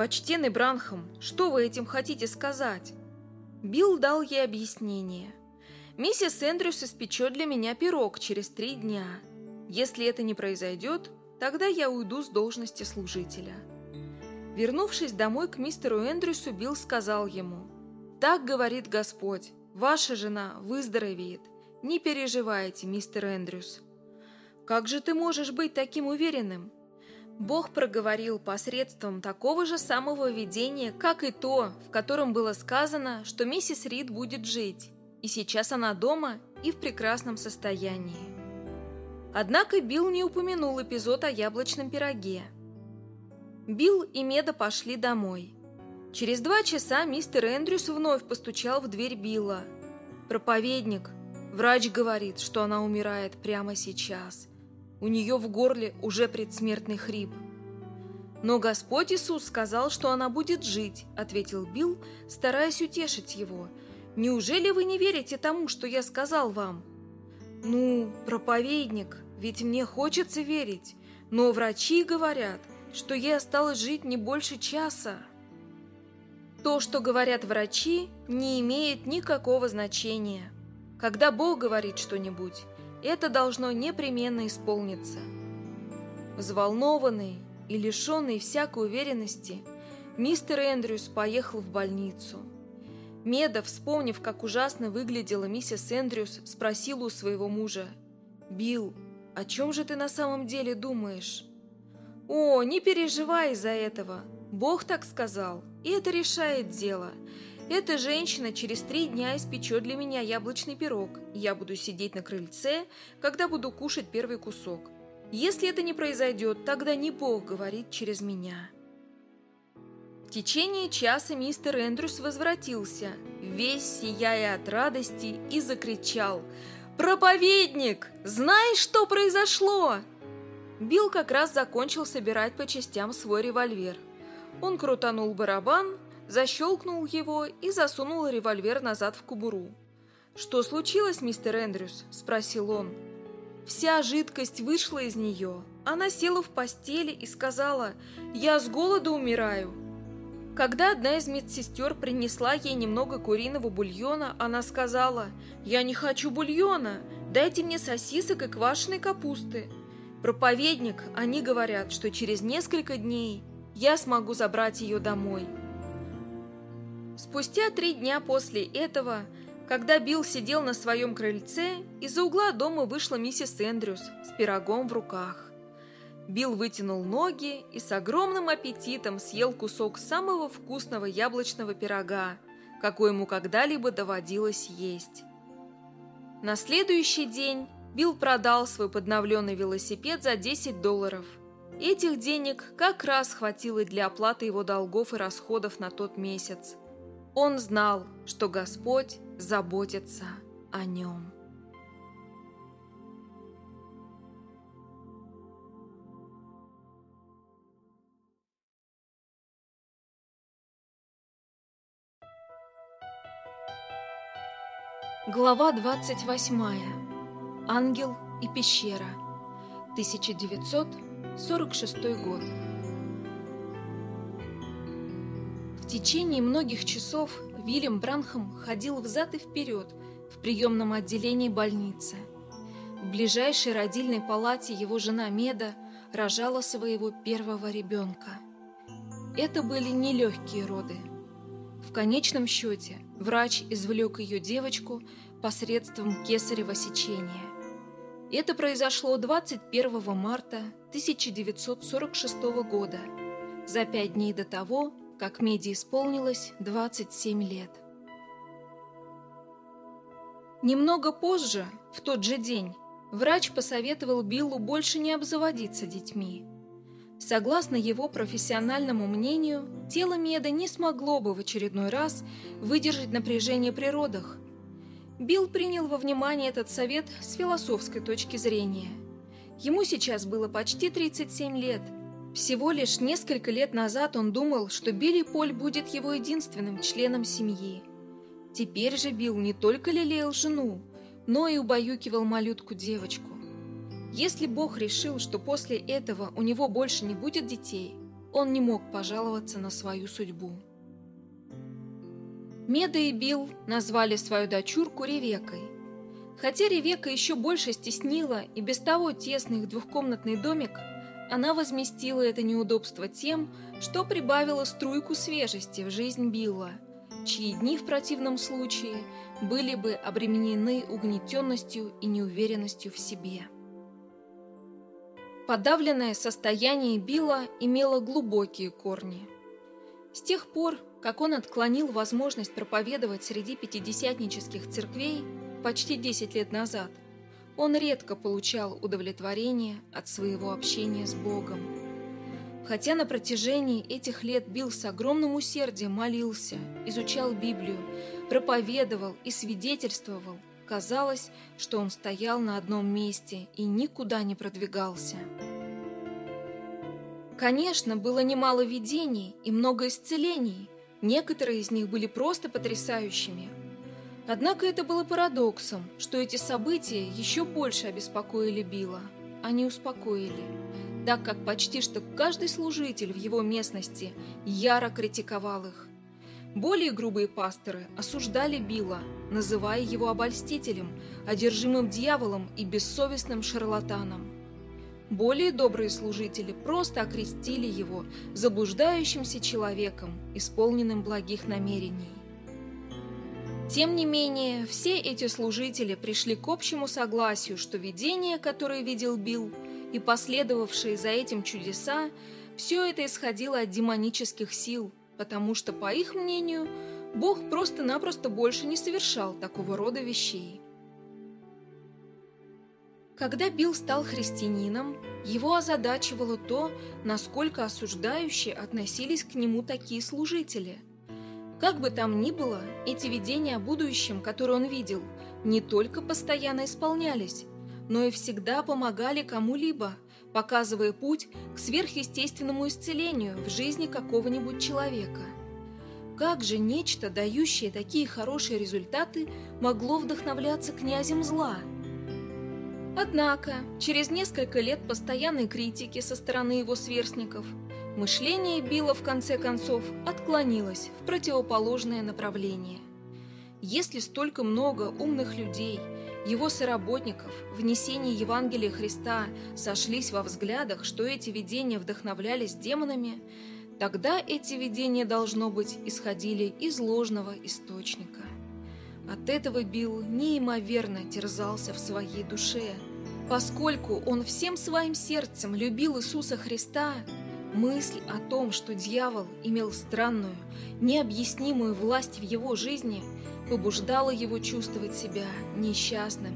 A: «Почтенный Бранхам, что вы этим хотите сказать?» Билл дал ей объяснение – Миссис Эндрюс испечет для меня пирог через три дня. Если это не произойдет, тогда я уйду с должности служителя». Вернувшись домой к мистеру Эндрюсу, Билл сказал ему, «Так говорит Господь, ваша жена выздоровеет. Не переживайте, мистер Эндрюс». «Как же ты можешь быть таким уверенным?» Бог проговорил посредством такого же самого видения, как и то, в котором было сказано, что миссис Рид будет жить. И сейчас она дома и в прекрасном состоянии. Однако Билл не упомянул эпизод о яблочном пироге. Билл и Меда пошли домой. Через два часа мистер Эндрюс вновь постучал в дверь Билла. «Проповедник, врач говорит, что она умирает прямо сейчас. У нее в горле уже предсмертный хрип». «Но Господь Иисус сказал, что она будет жить», — ответил Билл, стараясь утешить его — Неужели вы не верите тому, что я сказал вам? Ну, проповедник, ведь мне хочется верить, но врачи говорят, что ей осталось жить не больше часа. То, что говорят врачи, не имеет никакого значения. Когда Бог говорит что-нибудь, это должно непременно исполниться. Взволнованный и лишенный всякой уверенности, мистер Эндрюс поехал в больницу. Меда, вспомнив, как ужасно выглядела миссис Эндрюс, спросила у своего мужа. «Билл, о чем же ты на самом деле думаешь?» «О, не переживай из-за этого. Бог так сказал, и это решает дело. Эта женщина через три дня испечет для меня яблочный пирог, я буду сидеть на крыльце, когда буду кушать первый кусок. Если это не произойдет, тогда не Бог говорит через меня». В течение часа мистер Эндрюс возвратился, весь сияя от радости, и закричал «Проповедник! Знаешь, что произошло?» Билл как раз закончил собирать по частям свой револьвер. Он крутанул барабан, защелкнул его и засунул револьвер назад в кобуру. «Что случилось, мистер Эндрюс?» – спросил он. Вся жидкость вышла из нее. Она села в постели и сказала «Я с голода умираю». Когда одна из медсестер принесла ей немного куриного бульона, она сказала, «Я не хочу бульона, дайте мне сосисок и квашеной капусты». Проповедник, они говорят, что через несколько дней я смогу забрать ее домой. Спустя три дня после этого, когда Билл сидел на своем крыльце, из-за угла дома вышла миссис Эндрюс с пирогом в руках. Билл вытянул ноги и с огромным аппетитом съел кусок самого вкусного яблочного пирога, какой ему когда-либо доводилось есть. На следующий день Билл продал свой подновленный велосипед за 10 долларов. Этих денег как раз хватило для оплаты его долгов и расходов на тот месяц. Он знал, что Господь заботится о нем. Глава 28. Ангел и пещера. 1946 год. Течение многих часов Вильям Бранхам ходил взад и вперед в приемном отделении больницы. В ближайшей родильной палате его жена Меда рожала своего первого ребенка. Это были нелегкие роды. В конечном счете врач извлек ее девочку посредством кесарево сечения. Это произошло 21 марта 1946 года, за пять дней до того, как Меди исполнилось 27 лет. Немного позже, в тот же день, врач посоветовал Биллу больше не обзаводиться детьми. Согласно его профессиональному мнению, тело Меда не смогло бы в очередной раз выдержать напряжение при родах. Билл принял во внимание этот совет с философской точки зрения. Ему сейчас было почти 37 лет. Всего лишь несколько лет назад он думал, что Билли Поль будет его единственным членом семьи. Теперь же Билл не только лелеял жену, но и убаюкивал малютку-девочку. Если Бог решил, что после этого у него больше не будет детей, он не мог пожаловаться на свою судьбу. Меда и Билл назвали свою дочурку Ревекой. Хотя Ревека еще больше стеснила и без того тесный двухкомнатный домик, она возместила это неудобство тем, что прибавила струйку свежести в жизнь Билла – чьи дни в противном случае были бы обременены угнетенностью и неуверенностью в себе. Подавленное состояние Билла имело глубокие корни. С тех пор, как он отклонил возможность проповедовать среди пятидесятнических церквей почти 10 лет назад, он редко получал удовлетворение от своего общения с Богом. Хотя на протяжении этих лет Билл с огромным усердием молился, изучал Библию, проповедовал и свидетельствовал, казалось, что он стоял на одном месте и никуда не продвигался. Конечно, было немало видений и много исцелений, некоторые из них были просто потрясающими. Однако это было парадоксом, что эти события еще больше обеспокоили Билла, не успокоили так как почти что каждый служитель в его местности яро критиковал их. Более грубые пасторы осуждали Билла, называя его обольстителем, одержимым дьяволом и бессовестным шарлатаном. Более добрые служители просто окрестили его заблуждающимся человеком, исполненным благих намерений. Тем не менее, все эти служители пришли к общему согласию, что видение, которое видел Билл, и последовавшие за этим чудеса, все это исходило от демонических сил, потому что, по их мнению, Бог просто-напросто больше не совершал такого рода вещей. Когда Билл стал христианином, его озадачивало то, насколько осуждающие относились к нему такие служители. Как бы там ни было, эти видения о будущем, которые он видел, не только постоянно исполнялись, но и всегда помогали кому-либо, показывая путь к сверхъестественному исцелению в жизни какого-нибудь человека. Как же нечто, дающее такие хорошие результаты, могло вдохновляться князем зла? Однако, через несколько лет постоянной критики со стороны его сверстников, мышление Билла в конце концов отклонилось в противоположное направление. Если столько много умных людей – его соработников в Евангелия Христа сошлись во взглядах, что эти видения вдохновлялись демонами, тогда эти видения, должно быть, исходили из ложного источника. От этого Билл неимоверно терзался в своей душе. Поскольку он всем своим сердцем любил Иисуса Христа, мысль о том, что дьявол имел странную, необъяснимую власть в его жизни – побуждало его чувствовать себя несчастным.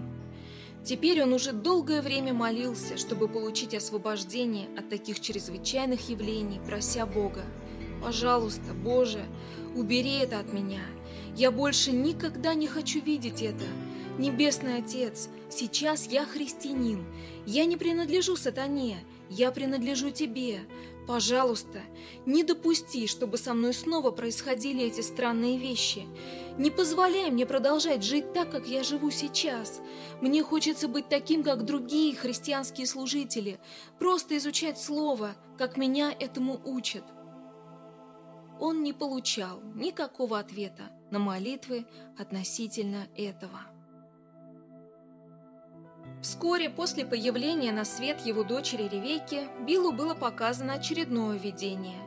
A: Теперь он уже долгое время молился, чтобы получить освобождение от таких чрезвычайных явлений, прося Бога, «Пожалуйста, Боже, убери это от меня. Я больше никогда не хочу видеть это. Небесный Отец, сейчас я христианин. Я не принадлежу сатане, я принадлежу Тебе. Пожалуйста, не допусти, чтобы со мной снова происходили эти странные вещи. Не позволяй мне продолжать жить так, как я живу сейчас. Мне хочется быть таким, как другие христианские служители, просто изучать Слово, как меня этому учат. Он не получал никакого ответа на молитвы относительно этого. Вскоре после появления на свет его дочери Ревекки Биллу было показано очередное видение,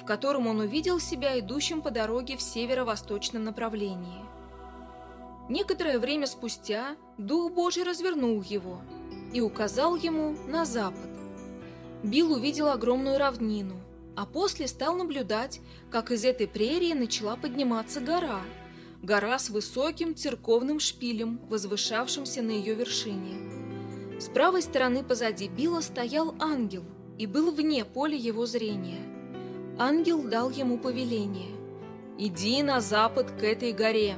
A: в котором он увидел себя идущим по дороге в северо-восточном направлении. Некоторое время спустя Дух Божий развернул его, и указал ему на запад. Билл увидел огромную равнину, а после стал наблюдать, как из этой прерии начала подниматься гора. Гора с высоким церковным шпилем, возвышавшимся на ее вершине. С правой стороны позади Билла стоял ангел и был вне поля его зрения. Ангел дал ему повеление «Иди на запад к этой горе».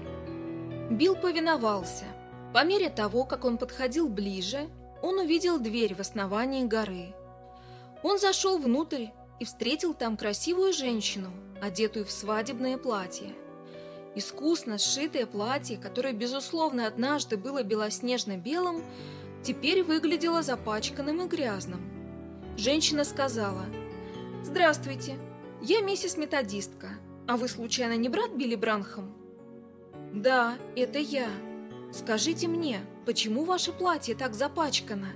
A: Билл повиновался. По мере того, как он подходил ближе, он увидел дверь в основании горы. Он зашел внутрь и встретил там красивую женщину, одетую в свадебное платье. Искусно сшитое платье, которое, безусловно, однажды было белоснежно-белым, теперь выглядело запачканным и грязным. Женщина сказала, «Здравствуйте, я миссис Методистка, а вы, случайно, не брат Билли Бранхам?» «Да, это я. Скажите мне, почему ваше платье так запачкано?»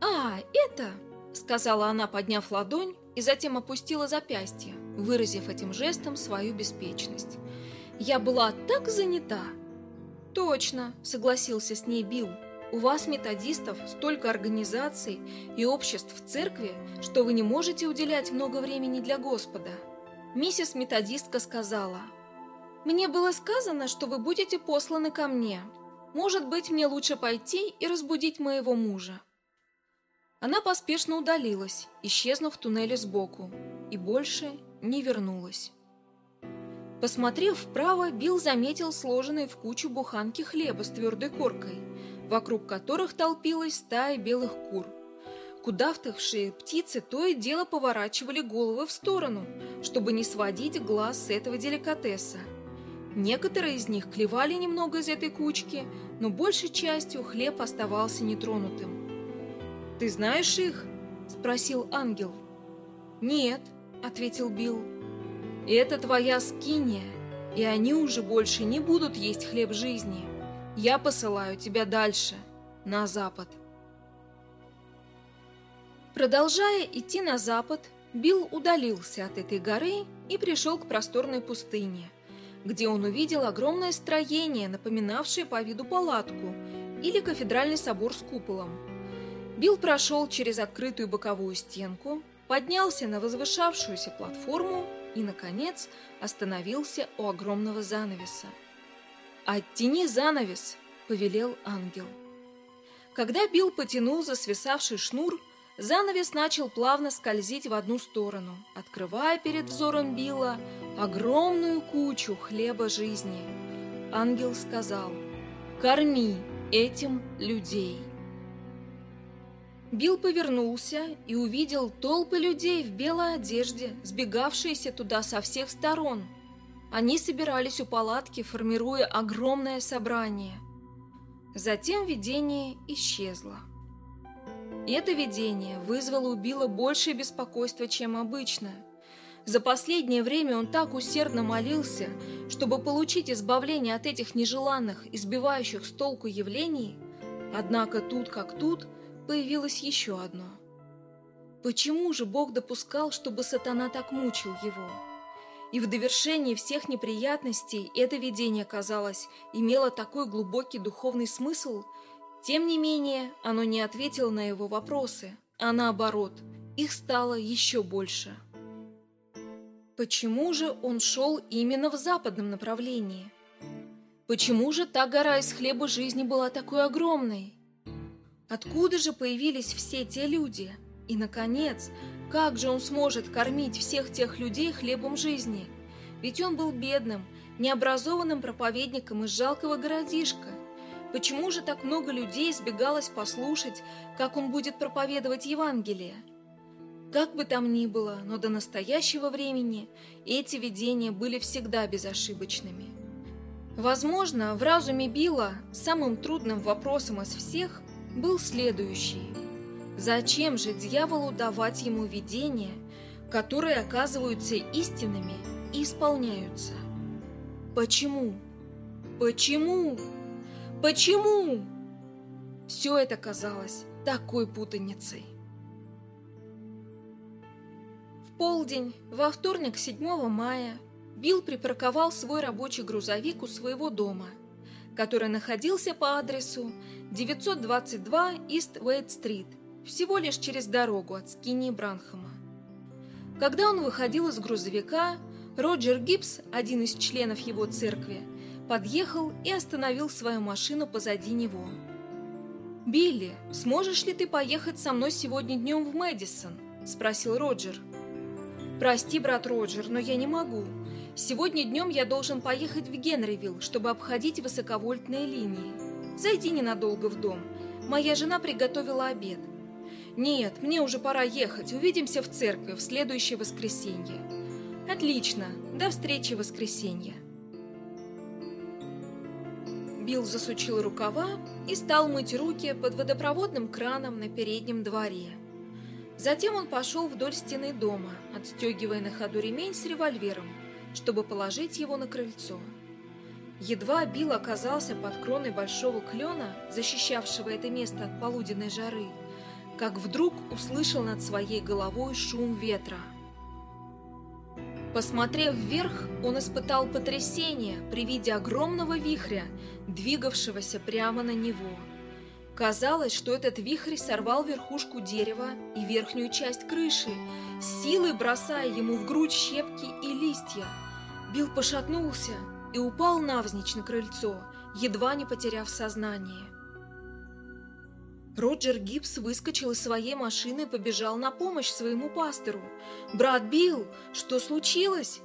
A: «А, это...» — сказала она, подняв ладонь, и затем опустила запястье, выразив этим жестом свою беспечность. «Я была так занята!» «Точно!» — согласился с ней Билл. «У вас, методистов, столько организаций и обществ в церкви, что вы не можете уделять много времени для Господа». Миссис Методистка сказала, «Мне было сказано, что вы будете посланы ко мне. Может быть, мне лучше пойти и разбудить моего мужа». Она поспешно удалилась, исчезнув в туннеле сбоку, и больше не вернулась. Посмотрев вправо, Билл заметил сложенные в кучу буханки хлеба с твердой коркой, вокруг которых толпилась стая белых кур. Кудавтавшие птицы то и дело поворачивали головы в сторону, чтобы не сводить глаз с этого деликатеса. Некоторые из них клевали немного из этой кучки, но большей частью хлеб оставался нетронутым. «Ты знаешь их?» – спросил ангел. «Нет», – ответил Билл. «Это твоя скиния, и они уже больше не будут есть хлеб жизни. Я посылаю тебя дальше, на запад». Продолжая идти на запад, Билл удалился от этой горы и пришел к просторной пустыне, где он увидел огромное строение, напоминавшее по виду палатку или кафедральный собор с куполом. Билл прошел через открытую боковую стенку, поднялся на возвышавшуюся платформу и, наконец, остановился у огромного занавеса. «Оттяни занавес!» – повелел ангел. Когда Билл потянул за свисавший шнур, занавес начал плавно скользить в одну сторону, открывая перед взором Билла огромную кучу хлеба жизни. Ангел сказал «Корми этим людей». Билл повернулся и увидел толпы людей в белой одежде, сбегавшиеся туда со всех сторон. Они собирались у палатки, формируя огромное собрание. Затем видение исчезло. Это видение вызвало у Билла большее беспокойство, чем обычно. За последнее время он так усердно молился, чтобы получить избавление от этих нежеланных, избивающих с толку явлений, однако тут как тут – появилось еще одно. Почему же Бог допускал, чтобы сатана так мучил его? И в довершении всех неприятностей это видение, казалось, имело такой глубокий духовный смысл, тем не менее оно не ответило на его вопросы, а наоборот, их стало еще больше. Почему же он шел именно в западном направлении? Почему же та гора из хлеба жизни была такой огромной? Откуда же появились все те люди? И, наконец, как же он сможет кормить всех тех людей хлебом жизни? Ведь он был бедным, необразованным проповедником из жалкого городишка. Почему же так много людей избегалось послушать, как он будет проповедовать Евангелие? Как бы там ни было, но до настоящего времени эти видения были всегда безошибочными. Возможно, в разуме Билла самым трудным вопросом из всех был следующий. Зачем же дьяволу давать ему видения, которые оказываются истинными и исполняются? Почему? Почему? Почему? Все это казалось такой путаницей. В полдень, во вторник 7 мая, Билл припарковал свой рабочий грузовик у своего дома. Который находился по адресу 922 East Уэйт-стрит, всего лишь через дорогу от Скинни Бранхама. Когда он выходил из грузовика, Роджер Гибс, один из членов его церкви, подъехал и остановил свою машину позади него. «Билли, сможешь ли ты поехать со мной сегодня днем в Мэдисон?» – спросил Роджер. «Прости, брат Роджер, но я не могу. Сегодня днем я должен поехать в Генривилл, чтобы обходить высоковольтные линии. Зайди ненадолго в дом. Моя жена приготовила обед. Нет, мне уже пора ехать. Увидимся в церкви в следующее воскресенье. Отлично. До встречи в воскресенье. Билл засучил рукава и стал мыть руки под водопроводным краном на переднем дворе. Затем он пошел вдоль стены дома, отстегивая на ходу ремень с револьвером, чтобы положить его на крыльцо. Едва Билл оказался под кроной большого клена, защищавшего это место от полуденной жары, как вдруг услышал над своей головой шум ветра – Посмотрев вверх, он испытал потрясение при виде огромного вихря, двигавшегося прямо на него. Казалось, что этот вихрь сорвал верхушку дерева и верхнюю часть крыши, силой бросая ему в грудь щепки и листья. Билл пошатнулся и упал навзничь на крыльцо, едва не потеряв сознание. Роджер Гибс выскочил из своей машины и побежал на помощь своему пастору. «Брат Билл, что случилось?»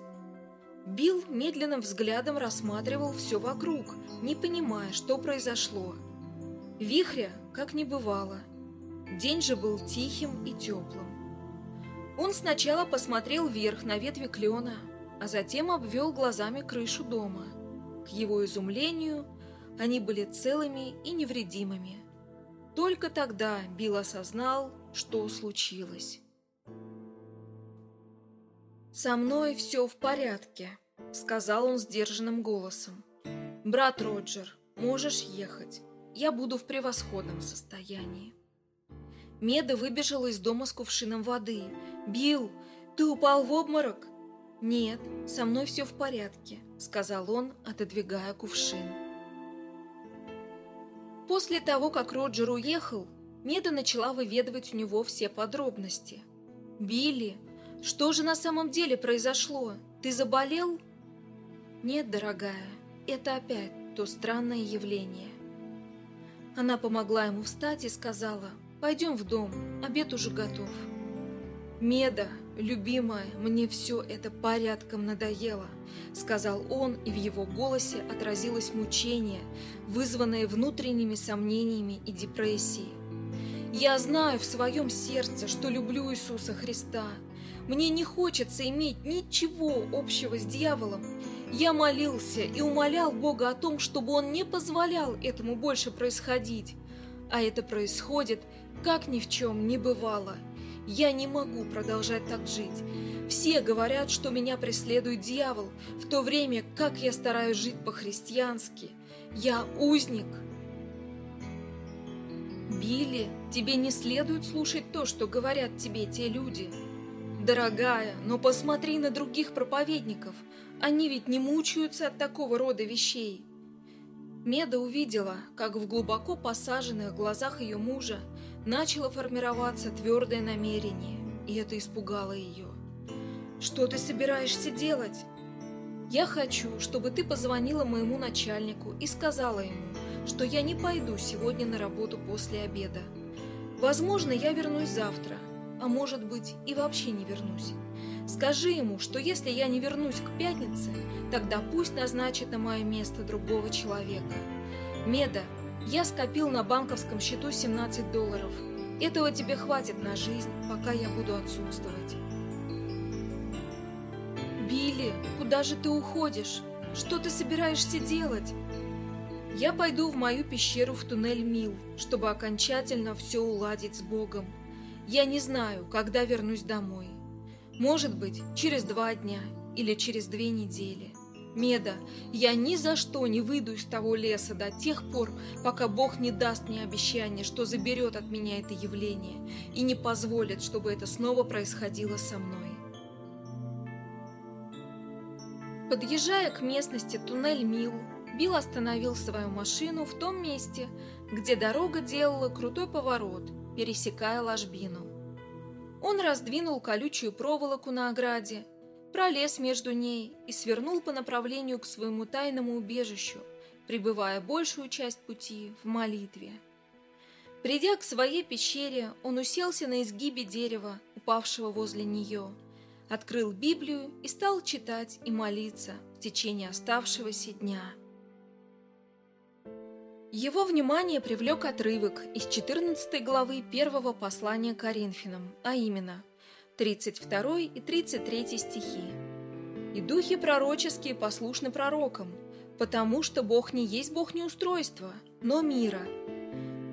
A: Билл медленным взглядом рассматривал все вокруг, не понимая, что произошло. Вихря как не бывало. День же был тихим и теплым. Он сначала посмотрел вверх на ветви клена, а затем обвел глазами крышу дома. К его изумлению, они были целыми и невредимыми. Только тогда Билл осознал, что случилось. «Со мной все в порядке», — сказал он сдержанным голосом. «Брат Роджер, можешь ехать. Я буду в превосходном состоянии». Меда выбежала из дома с кувшином воды. «Билл, ты упал в обморок?» «Нет, со мной все в порядке», — сказал он, отодвигая кувшин. После того, как Роджер уехал, Меда начала выведывать у него все подробности. «Билли, что же на самом деле произошло? Ты заболел?» «Нет, дорогая, это опять то странное явление». Она помогла ему встать и сказала, «Пойдем в дом, обед уже готов». «Меда, любимая, мне все это порядком надоело», — сказал он, и в его голосе отразилось мучение, вызванное внутренними сомнениями и депрессией. «Я знаю в своем сердце, что люблю Иисуса Христа. Мне не хочется иметь ничего общего с дьяволом. Я молился и умолял Бога о том, чтобы Он не позволял этому больше происходить. А это происходит, как ни в чем не бывало». Я не могу продолжать так жить. Все говорят, что меня преследует дьявол, в то время как я стараюсь жить по-христиански. Я узник. Билли, тебе не следует слушать то, что говорят тебе те люди. Дорогая, но посмотри на других проповедников. Они ведь не мучаются от такого рода вещей. Меда увидела, как в глубоко посаженных глазах ее мужа начало формироваться твердое намерение, и это испугало ее. «Что ты собираешься делать?» «Я хочу, чтобы ты позвонила моему начальнику и сказала ему, что я не пойду сегодня на работу после обеда. Возможно, я вернусь завтра, а может быть и вообще не вернусь. Скажи ему, что если я не вернусь к пятнице, тогда пусть назначит на мое место другого человека. Меда, я скопил на банковском счету 17 долларов. Этого тебе хватит на жизнь, пока я буду отсутствовать. Билли, куда же ты уходишь? Что ты собираешься делать? Я пойду в мою пещеру в туннель Мил, чтобы окончательно все уладить с Богом. Я не знаю, когда вернусь домой. Может быть, через два дня или через две недели. Меда, я ни за что не выйду из того леса до тех пор, пока Бог не даст мне обещание, что заберет от меня это явление и не позволит, чтобы это снова происходило со мной. Подъезжая к местности туннель Мил, Билл остановил свою машину в том месте, где дорога делала крутой поворот, пересекая ложбину. Он раздвинул колючую проволоку на ограде, пролез между ней и свернул по направлению к своему тайному убежищу, пребывая большую часть пути в молитве. Придя к своей пещере, он уселся на изгибе дерева, упавшего возле нее, открыл Библию и стал читать и молиться в течение оставшегося дня. Его внимание привлек отрывок из 14 главы первого послания Коринфянам, а именно 32 и 33 стихи. «И духи пророческие послушны пророкам, потому что Бог не есть Бог неустройства, но мира».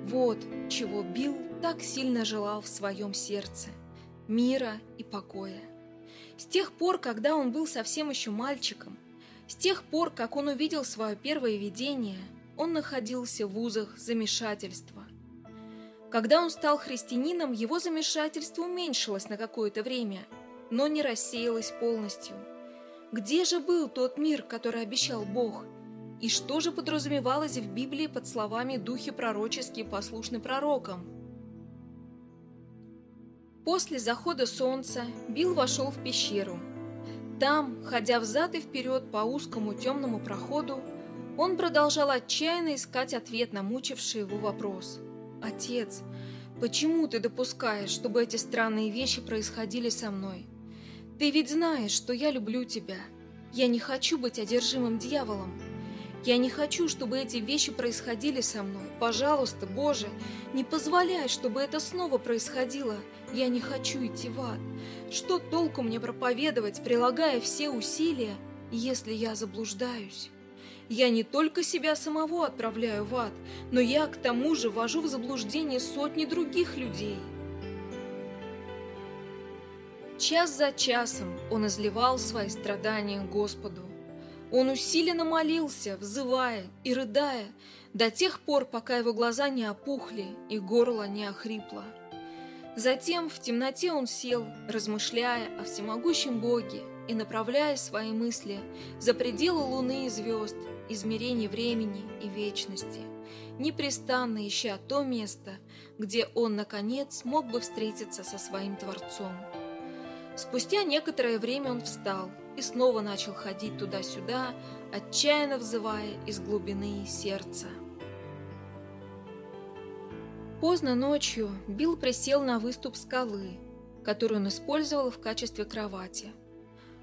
A: Вот чего Билл так сильно желал в своем сердце – мира и покоя. С тех пор, когда он был совсем еще мальчиком, с тех пор, как он увидел свое первое видение – он находился в узах замешательства. Когда он стал христианином, его замешательство уменьшилось на какое-то время, но не рассеялось полностью. Где же был тот мир, который обещал Бог? И что же подразумевалось в Библии под словами «духи пророческие послушны пророкам»? После захода солнца Билл вошел в пещеру. Там, ходя взад и вперед по узкому темному проходу, он продолжал отчаянно искать ответ на мучивший его вопрос. «Отец, почему ты допускаешь, чтобы эти странные вещи происходили со мной? Ты ведь знаешь, что я люблю тебя. Я не хочу быть одержимым дьяволом. Я не хочу, чтобы эти вещи происходили со мной. Пожалуйста, Боже, не позволяй, чтобы это снова происходило. Я не хочу идти в ад. Что толку мне проповедовать, прилагая все усилия, если я заблуждаюсь?» Я не только себя самого отправляю в ад, но я к тому же ввожу в заблуждение сотни других людей. Час за часом он изливал свои страдания Господу. Он усиленно молился, взывая и рыдая, до тех пор, пока его глаза не опухли и горло не охрипло. Затем в темноте он сел, размышляя о всемогущем Боге и направляя свои мысли за пределы луны и звезд, измерений времени и вечности, непрестанно ища то место, где он, наконец, мог бы встретиться со своим Творцом. Спустя некоторое время он встал и снова начал ходить туда-сюда, отчаянно взывая из глубины сердца. Поздно ночью Билл присел на выступ скалы, которую он использовал в качестве кровати.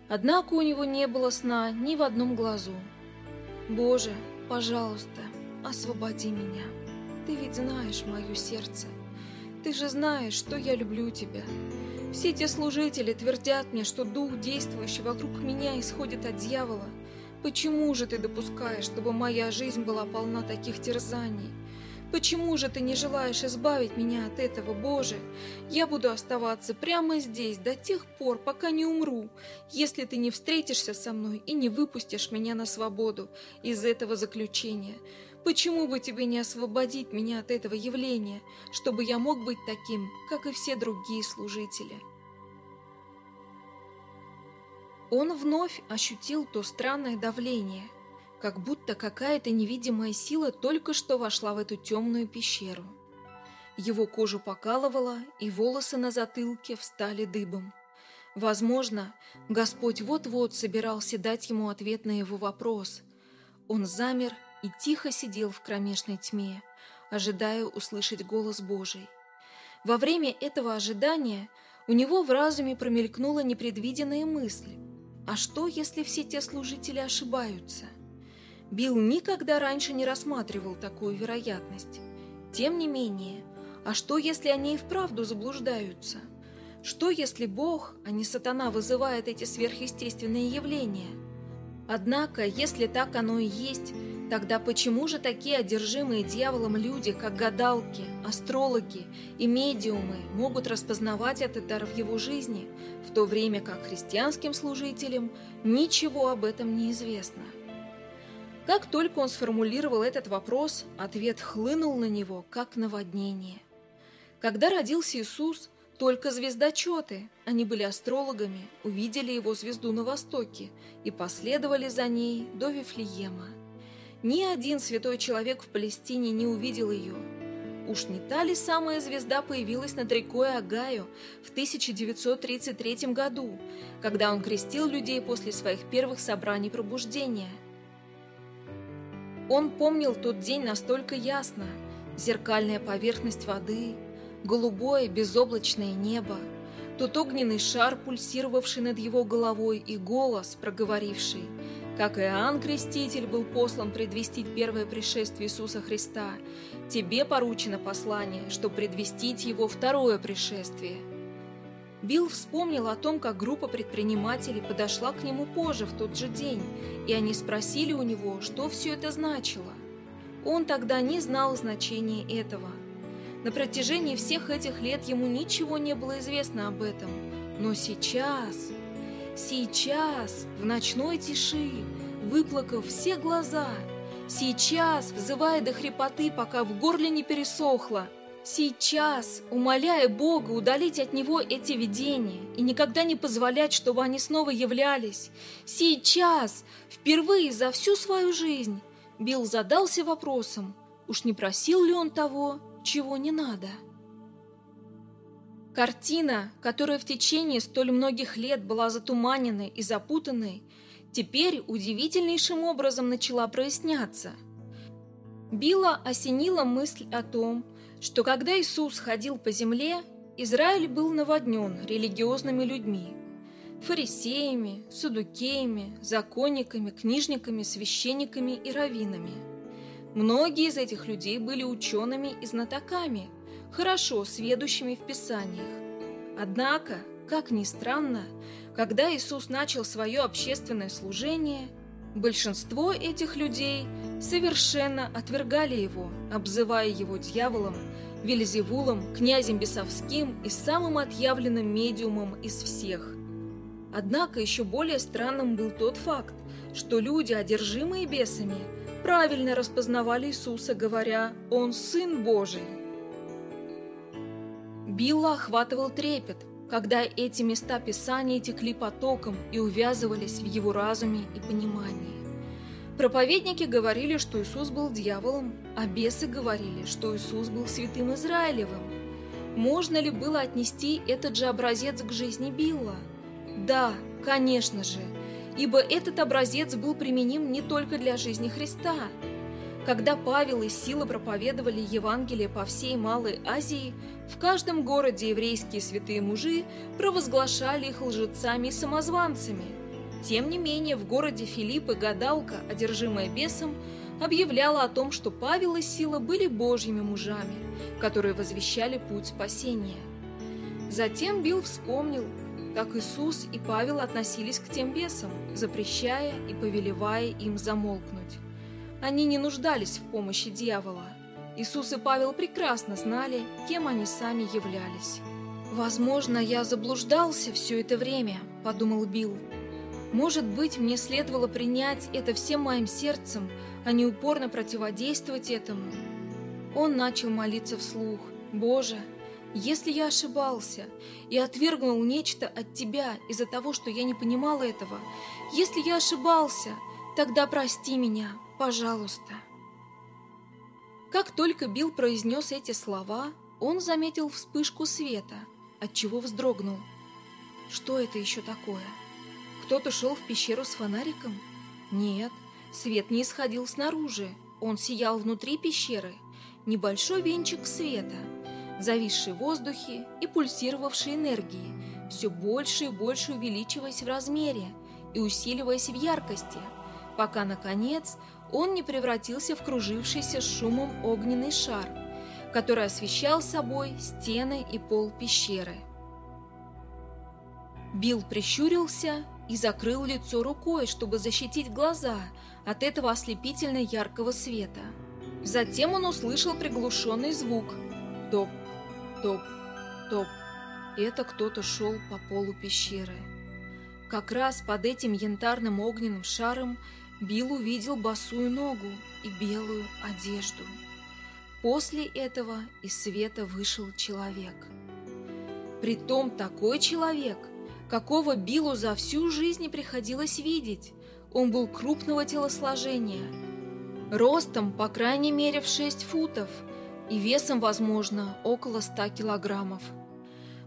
A: Однако у него не было сна ни в одном глазу. Боже, пожалуйста, освободи меня. Ты ведь знаешь мое сердце. Ты же знаешь, что я люблю тебя. Все те служители твердят мне, что дух, действующий вокруг меня, исходит от дьявола. Почему же ты допускаешь, чтобы моя жизнь была полна таких терзаний? Почему же ты не желаешь избавить меня от этого, Боже? Я буду оставаться прямо здесь до тех пор, пока не умру, если ты не встретишься со мной и не выпустишь меня на свободу из этого заключения. Почему бы тебе не освободить меня от этого явления, чтобы я мог быть таким, как и все другие служители?» Он вновь ощутил то странное давление – как будто какая-то невидимая сила только что вошла в эту темную пещеру. Его кожу покалывало, и волосы на затылке встали дыбом. Возможно, Господь вот-вот собирался дать ему ответ на его вопрос. Он замер и тихо сидел в кромешной тьме, ожидая услышать голос Божий. Во время этого ожидания у него в разуме промелькнула непредвиденная мысль. А что, если все те служители ошибаются? Билл никогда раньше не рассматривал такую вероятность. Тем не менее, а что, если они и вправду заблуждаются? Что, если Бог, а не сатана, вызывает эти сверхъестественные явления? Однако, если так оно и есть, тогда почему же такие одержимые дьяволом люди, как гадалки, астрологи и медиумы, могут распознавать этот дар в его жизни, в то время как христианским служителям ничего об этом не известно? Как только он сформулировал этот вопрос, ответ хлынул на него, как наводнение. Когда родился Иисус, только звездочеты, они были астрологами, увидели его звезду на востоке и последовали за ней до Вифлеема. Ни один святой человек в Палестине не увидел ее. Уж не та ли самая звезда появилась над рекой Агаю в 1933 году, когда он крестил людей после своих первых собраний пробуждения? Он помнил тот день настолько ясно. Зеркальная поверхность воды, голубое безоблачное небо, тот огненный шар, пульсировавший над его головой, и голос, проговоривший – как Иоанн Креститель был послан предвестить первое пришествие Иисуса Христа, тебе поручено послание, чтобы предвестить его второе пришествие. Билл вспомнил о том, как группа предпринимателей подошла к нему позже, в тот же день, и они спросили у него, что все это значило. Он тогда не знал значения этого. На протяжении всех этих лет ему ничего не было известно об этом. Но сейчас... Сейчас, в ночной тиши, выплакав все глаза, сейчас, взывая до хрипоты, пока в горле не пересохло, сейчас, умоляя Бога удалить от него эти видения и никогда не позволять, чтобы они снова являлись, сейчас, впервые за всю свою жизнь, Билл задался вопросом, уж не просил ли он того, чего не надо. Картина, которая в течение столь многих лет была затуманенной и запутанной, теперь удивительнейшим образом начала проясняться. Билла осенила мысль о том, что когда Иисус ходил по земле, Израиль был наводнен религиозными людьми, фарисеями, садукеями, законниками, книжниками, священниками и раввинами. Многие из этих людей были учеными и знатоками – хорошо сведущими в Писаниях. Однако, как ни странно, когда Иисус начал свое общественное служение, большинство этих людей совершенно отвергали его, обзывая его дьяволом, Вельзевулом, князем бесовским и самым отъявленным медиумом из всех. Однако еще более странным был тот факт, что люди, одержимые бесами, правильно распознавали Иисуса, говоря «Он Сын Божий». Билла охватывал трепет, когда эти места Писания текли потоком и увязывались в его разуме и понимании. Проповедники говорили, что Иисус был дьяволом, а бесы говорили, что Иисус был святым Израилевым. Можно ли было отнести этот же образец к жизни Билла? Да, конечно же, ибо этот образец был применим не только для жизни Христа – когда Павел и Сила проповедовали Евангелие по всей Малой Азии, в каждом городе еврейские святые мужи провозглашали их лжецами и самозванцами. Тем не менее, в городе Филиппы гадалка, одержимая бесом, объявляла о том, что Павел и Сила были божьими мужами, которые возвещали путь спасения. Затем Билл вспомнил, как Иисус и Павел относились к тем бесам, запрещая и повелевая им замолкнуть. Они не нуждались в помощи дьявола. Иисус и Павел прекрасно знали, кем они сами являлись. «Возможно, я заблуждался все это время», — подумал Билл. «Может быть, мне следовало принять это всем моим сердцем, а не упорно противодействовать этому». Он начал молиться вслух. «Боже, если я ошибался и отвергнул нечто от Тебя из-за того, что я не понимал этого, если я ошибался, тогда прости меня, Пожалуйста. Как только Билл произнес эти слова, он заметил вспышку света, отчего вздрогнул. Что это еще такое? Кто-то шел в пещеру с фонариком? Нет, свет не исходил снаружи, он сиял внутри пещеры. Небольшой венчик света, зависший в воздухе и пульсировавший энергии, все больше и больше увеличиваясь в размере и усиливаясь в яркости, пока, наконец, он не превратился в кружившийся шумом огненный шар, который освещал собой стены и пол пещеры. Билл прищурился и закрыл лицо рукой, чтобы защитить глаза от этого ослепительно яркого света. Затем он услышал приглушенный звук. Топ, топ, топ. Это кто-то шел по полу пещеры. Как раз под этим янтарным огненным шаром Билл увидел босую ногу и белую одежду. После этого из света вышел человек. Притом такой человек, какого Биллу за всю жизнь приходилось видеть. Он был крупного телосложения. ростом, по крайней мере, в 6 футов и весом, возможно, около 100 килограммов.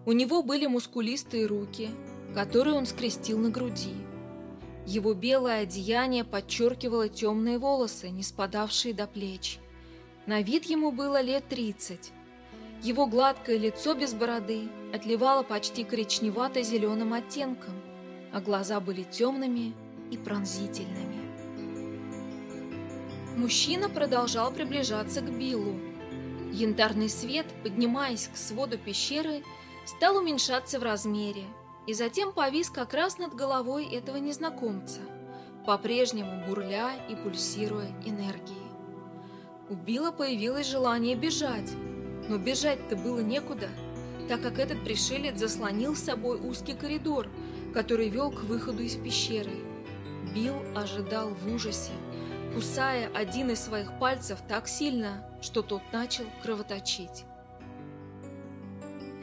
A: У него были мускулистые руки, которые он скрестил на груди. Его белое одеяние подчеркивало темные волосы, не спадавшие до плеч. На вид ему было лет 30. Его гладкое лицо без бороды отливало почти коричневато-зеленым оттенком, а глаза были темными и пронзительными. Мужчина продолжал приближаться к Биллу. Янтарный свет, поднимаясь к своду пещеры, стал уменьшаться в размере и затем повис как раз над головой этого незнакомца, по-прежнему бурля и пульсируя энергией. У Билла появилось желание бежать, но бежать-то было некуда, так как этот пришелец заслонил с собой узкий коридор, который вел к выходу из пещеры. Билл ожидал в ужасе, кусая один из своих пальцев так сильно, что тот начал кровоточить.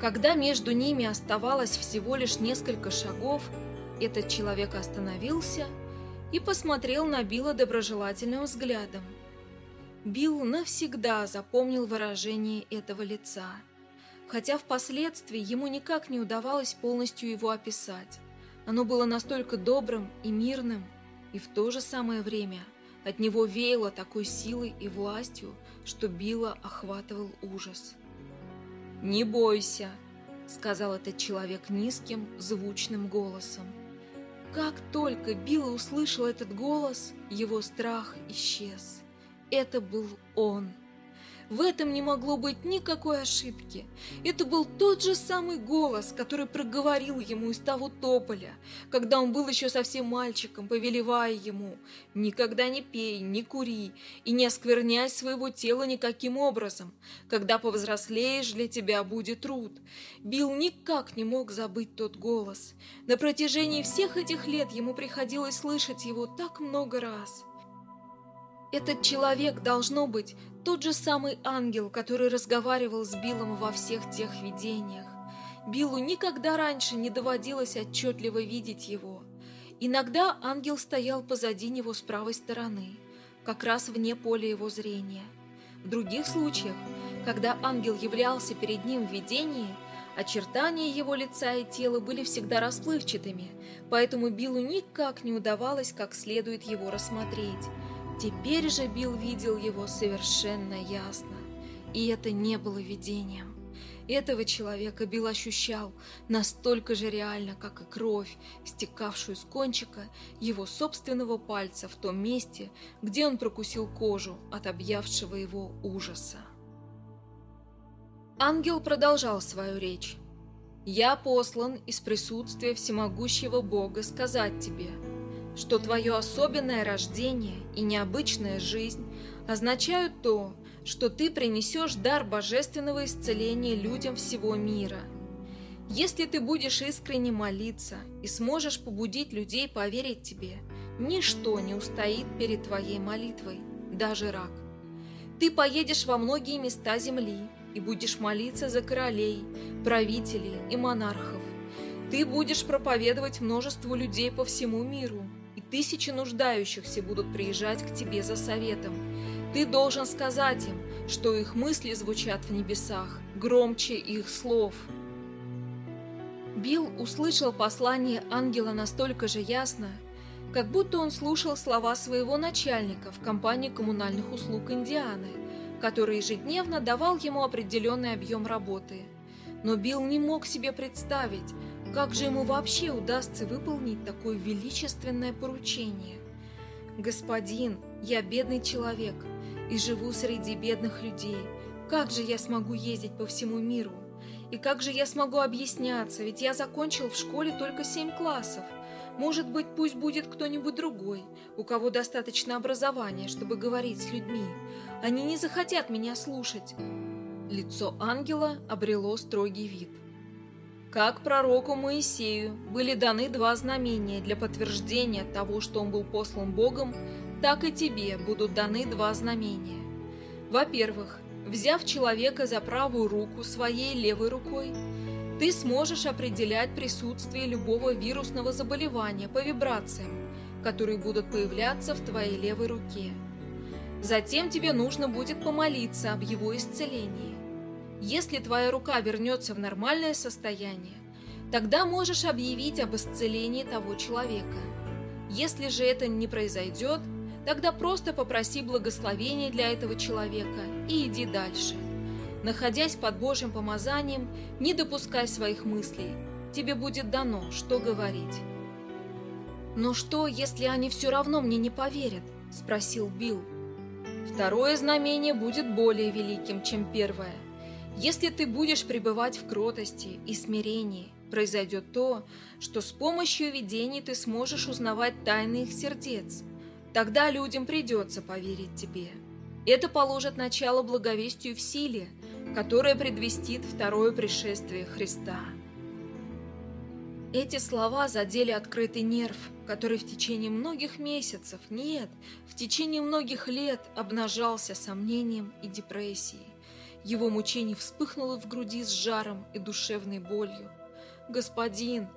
A: Когда между ними оставалось всего лишь несколько шагов, этот человек остановился и посмотрел на Билла доброжелательным взглядом. Билл навсегда запомнил выражение этого лица, хотя впоследствии ему никак не удавалось полностью его описать. Оно было настолько добрым и мирным, и в то же самое время от него веяло такой силой и властью, что Билла охватывал ужас. «Не бойся», — сказал этот человек низким, звучным голосом. Как только Билл услышал этот голос, его страх исчез. Это был он. В этом не могло быть никакой ошибки. Это был тот же самый голос, который проговорил ему из того тополя, когда он был еще совсем мальчиком, повелевая ему «Никогда не пей, не кури и не оскверняй своего тела никаким образом. Когда повзрослеешь, для тебя будет труд». Билл никак не мог забыть тот голос. На протяжении всех этих лет ему приходилось слышать его так много раз – этот человек, должно быть, тот же самый ангел, который разговаривал с Биллом во всех тех видениях. Биллу никогда раньше не доводилось отчетливо видеть его. Иногда ангел стоял позади него с правой стороны, как раз вне поля его зрения. В других случаях, когда ангел являлся перед ним в видении, очертания его лица и тела были всегда расплывчатыми, поэтому Биллу никак не удавалось как следует его рассмотреть – Теперь же Билл видел его совершенно ясно, и это не было видением. Этого человека Билл ощущал настолько же реально, как и кровь, стекавшую с кончика его собственного пальца в том месте, где он прокусил кожу от объявшего его ужаса. Ангел продолжал свою речь. «Я послан из присутствия всемогущего Бога сказать тебе – что твое особенное рождение и необычная жизнь означают то, что ты принесешь дар божественного исцеления людям всего мира. Если ты будешь искренне молиться и сможешь побудить людей поверить тебе, ничто не устоит перед твоей молитвой, даже рак. Ты поедешь во многие места земли и будешь молиться за королей, правителей и монархов. Ты будешь проповедовать множеству людей по всему миру, тысячи нуждающихся будут приезжать к тебе за советом. Ты должен сказать им, что их мысли звучат в небесах, громче их слов. Билл услышал послание ангела настолько же ясно, как будто он слушал слова своего начальника в компании коммунальных услуг Индианы, который ежедневно давал ему определенный объем работы. Но Билл не мог себе представить, как же ему вообще удастся выполнить такое величественное поручение? Господин, я бедный человек и живу среди бедных людей. Как же я смогу ездить по всему миру? И как же я смогу объясняться, ведь я закончил в школе только семь классов. Может быть, пусть будет кто-нибудь другой, у кого достаточно образования, чтобы говорить с людьми. Они не захотят меня слушать. Лицо ангела обрело строгий вид. Как пророку Моисею были даны два знамения для подтверждения того, что он был послан Богом, так и тебе будут даны два знамения. Во-первых, взяв человека за правую руку своей левой рукой, ты сможешь определять присутствие любого вирусного заболевания по вибрациям, которые будут появляться в твоей левой руке. Затем тебе нужно будет помолиться об его исцелении. Если твоя рука вернется в нормальное состояние, тогда можешь объявить об исцелении того человека. Если же это не произойдет, тогда просто попроси благословения для этого человека и иди дальше. Находясь под Божьим помазанием, не допускай своих мыслей. Тебе будет дано, что говорить. «Но что, если они все равно мне не поверят?» – спросил Билл. «Второе знамение будет более великим, чем первое. Если ты будешь пребывать в кротости и смирении, произойдет то, что с помощью видений ты сможешь узнавать тайны их сердец. Тогда людям придется поверить тебе. Это положит начало благовестию в силе, которое предвестит второе пришествие Христа. Эти слова задели открытый нерв, который в течение многих месяцев, нет, в течение многих лет обнажался сомнением и депрессией. Его мучение вспыхнуло в груди с жаром и душевной болью. «Господин,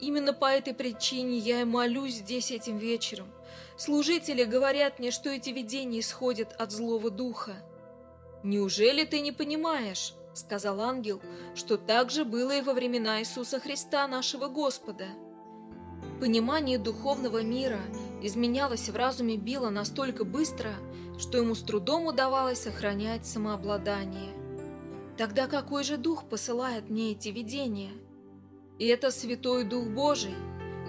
A: именно по этой причине я и молюсь здесь этим вечером. Служители говорят мне, что эти видения исходят от злого духа. «Неужели ты не понимаешь?» — сказал ангел, что так же было и во времена Иисуса Христа, нашего Господа. Понимание духовного мира изменялось в разуме Билла настолько быстро, что ему с трудом удавалось сохранять самообладание. Тогда какой же дух посылает мне эти видения? И это Святой Дух Божий,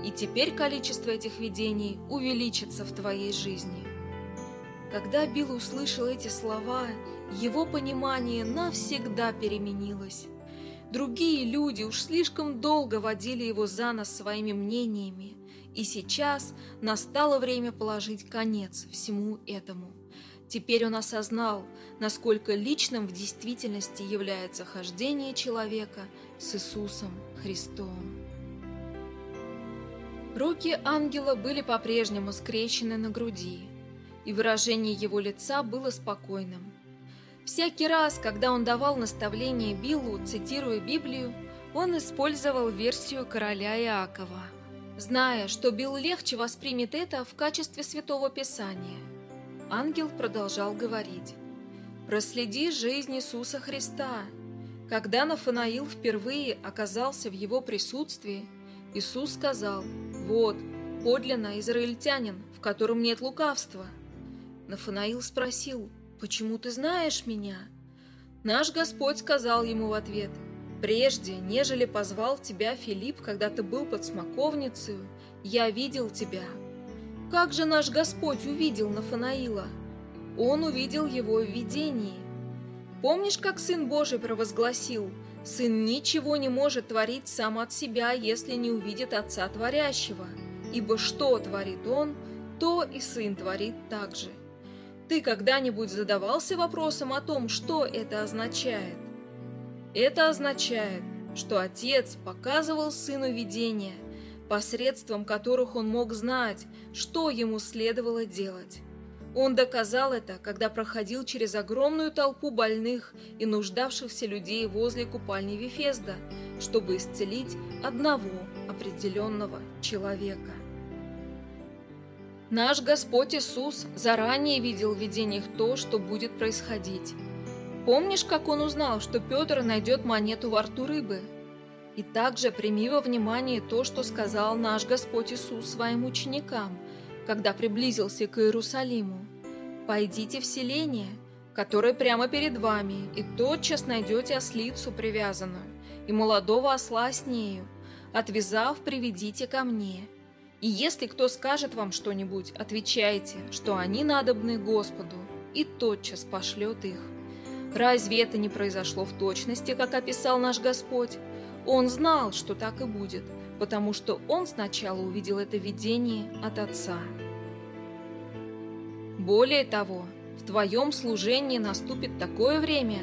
A: и теперь количество этих видений увеличится в твоей жизни. Когда Билл услышал эти слова, его понимание навсегда переменилось. Другие люди уж слишком долго водили его за нос своими мнениями, и сейчас настало время положить конец всему этому. Теперь он осознал, насколько личным в действительности является хождение человека с Иисусом Христом. Руки ангела были по-прежнему скрещены на груди, и выражение его лица было спокойным. Всякий раз, когда он давал наставление Биллу, цитируя Библию, он использовал версию короля Иакова, зная, что Билл легче воспримет это в качестве Святого Писания. Ангел продолжал говорить. «Проследи жизнь Иисуса Христа. Когда Нафанаил впервые оказался в его присутствии, Иисус сказал, «Вот, подлинно израильтянин, в котором нет лукавства». Нафанаил спросил, «Почему ты знаешь меня?» Наш Господь сказал ему в ответ, «Прежде, нежели позвал тебя Филипп, когда ты был под смоковницей, я видел тебя». Как же наш Господь увидел Нафанаила? Он увидел его в видении. Помнишь, как Сын Божий провозгласил, «Сын ничего не может творить сам от себя, если не увидит Отца Творящего, ибо что творит Он, то и Сын творит так же». Ты когда-нибудь задавался вопросом о том, что это означает? Это означает, что отец показывал сыну видения, посредством которых он мог знать, что ему следовало делать. Он доказал это, когда проходил через огромную толпу больных и нуждавшихся людей возле купальни Вифезда, чтобы исцелить одного определенного человека. Наш Господь Иисус заранее видел в видениях то, что будет происходить. Помнишь, как Он узнал, что Петр найдет монету во рту рыбы? И также прими во внимание то, что сказал наш Господь Иисус своим ученикам, когда приблизился к Иерусалиму. «Пойдите в селение, которое прямо перед вами, и тотчас найдете ослицу привязанную, и молодого осла с нею. Отвязав, приведите ко мне». И если кто скажет вам что-нибудь, отвечайте, что они надобны Господу, и тотчас пошлет их. Разве это не произошло в точности, как описал наш Господь? Он знал, что так и будет, потому что он сначала увидел это видение от Отца. Более того, в твоем служении наступит такое время,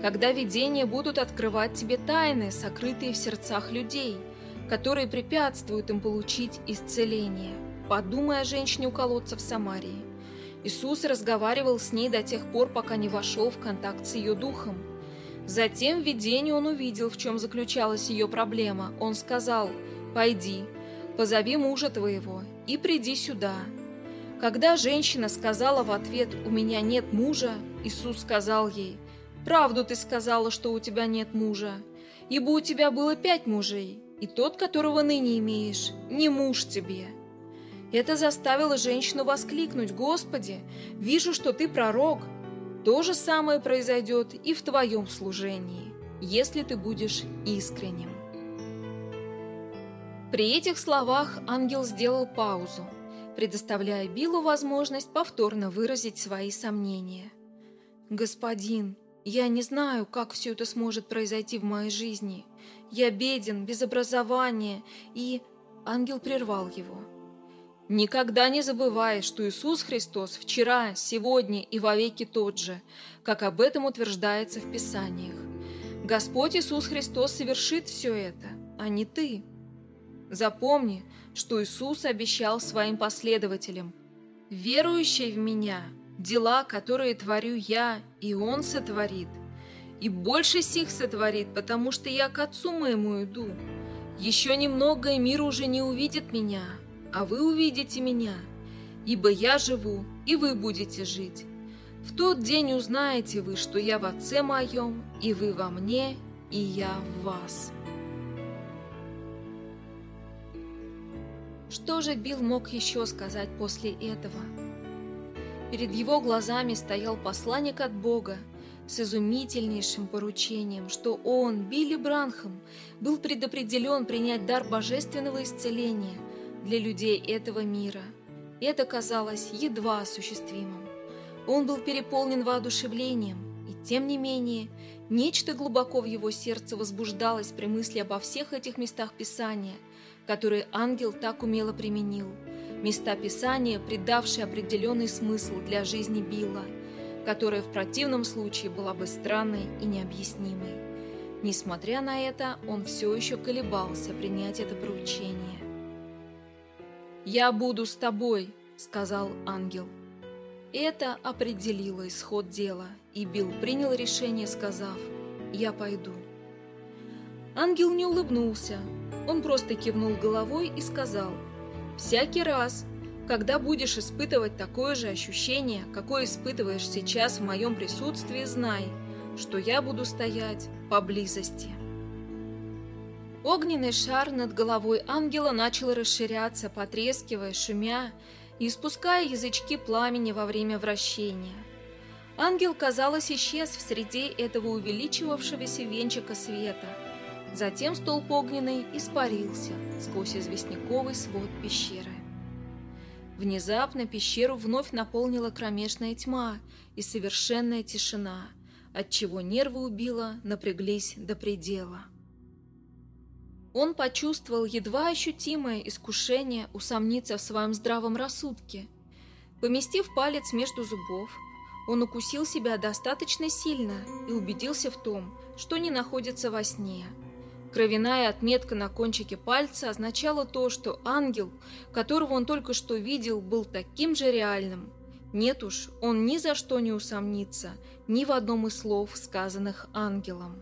A: когда видения будут открывать тебе тайны, сокрытые в сердцах людей – которые препятствуют им получить исцеление. Подумай о женщине у колодца в Самарии. Иисус разговаривал с ней до тех пор, пока не вошел в контакт с ее духом. Затем в видении он увидел, в чем заключалась ее проблема. Он сказал, «Пойди, позови мужа твоего и приди сюда». Когда женщина сказала в ответ «У меня нет мужа», Иисус сказал ей «Правду ты сказала, что у тебя нет мужа, ибо у тебя было пять мужей, и тот, которого ныне имеешь, не муж тебе». Это заставило женщину воскликнуть «Господи, вижу, что ты пророк». То же самое произойдет и в твоем служении, если ты будешь искренним. При этих словах ангел сделал паузу, предоставляя Биллу возможность повторно выразить свои сомнения. «Господин, я не знаю, как все это сможет произойти в моей жизни. Я беден, без образования, и...» Ангел прервал его. «Никогда не забывай, что Иисус Христос вчера, сегодня и вовеки тот же, как об этом утверждается в Писаниях. Господь Иисус Христос совершит все это, а не ты». Запомни, что Иисус обещал своим последователям. «Верующий в Меня, дела, которые творю Я, и Он сотворит. И больше сих сотворит, потому что Я к Отцу моему иду. Еще немного, и мир уже не увидит Меня, а вы увидите Меня. Ибо Я живу, и вы будете жить. В тот день узнаете вы, что Я в Отце моем, и вы во мне, и Я в вас». Что же Билл мог еще сказать после этого? Перед его глазами стоял посланник от Бога с изумительнейшим поручением, что он, Билли Бранхам, был предопределен принять дар божественного исцеления для людей этого мира. Это казалось едва осуществимым. Он был переполнен воодушевлением, и тем не менее, нечто глубоко в его сердце возбуждалось при мысли обо всех этих местах Писания – которые ангел так умело применил, места Писания, придавшие определенный смысл для жизни Билла, которая в противном случае была бы странной и необъяснимой. Несмотря на это, он все еще колебался принять это поручение. «Я буду с тобой», — сказал ангел. Это определило исход дела, и Билл принял решение, сказав «Я пойду». Ангел не улыбнулся, он просто кивнул головой и сказал, «Всякий раз, когда будешь испытывать такое же ощущение, какое испытываешь сейчас в моем присутствии, знай, что я буду стоять поблизости». Огненный шар над головой ангела начал расширяться, потрескивая, шумя и испуская язычки пламени во время вращения. Ангел, казалось, исчез в среде этого увеличивавшегося венчика света – Затем столб огненный испарился сквозь известняковый свод пещеры. Внезапно пещеру вновь наполнила кромешная тьма и совершенная тишина, отчего нервы убило, напряглись до предела. Он почувствовал едва ощутимое искушение усомниться в своем здравом рассудке. Поместив палец между зубов, он укусил себя достаточно сильно и убедился в том, что не находится во сне – Кровяная отметка на кончике пальца означала то, что ангел, которого он только что видел, был таким же реальным. Нет уж, он ни за что не усомнится, ни в одном из слов, сказанных ангелом.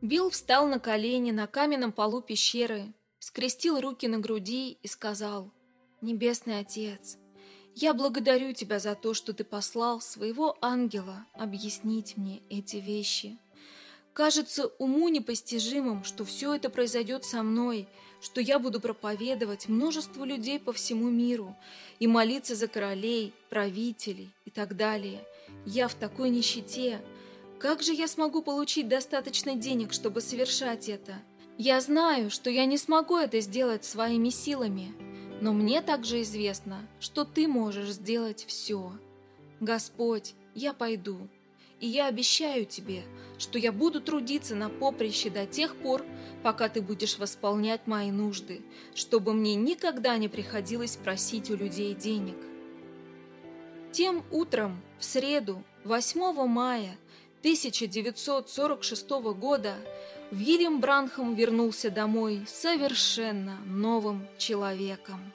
A: Билл встал на колени на каменном полу пещеры, скрестил руки на груди и сказал, «Небесный Отец, я благодарю Тебя за то, что Ты послал своего ангела объяснить мне эти вещи». Кажется уму непостижимым, что все это произойдет со мной, что я буду проповедовать множеству людей по всему миру и молиться за королей, правителей и так далее. Я в такой нищете. Как же я смогу получить достаточно денег, чтобы совершать это? Я знаю, что я не смогу это сделать своими силами, но мне также известно, что ты можешь сделать все. Господь, я пойду, и я обещаю тебе, что я буду трудиться на поприще до тех пор, пока ты будешь восполнять мои нужды, чтобы мне никогда не приходилось просить у людей денег. Тем утром, в среду, 8 мая 1946 года, Вильям Бранхам вернулся домой совершенно новым человеком.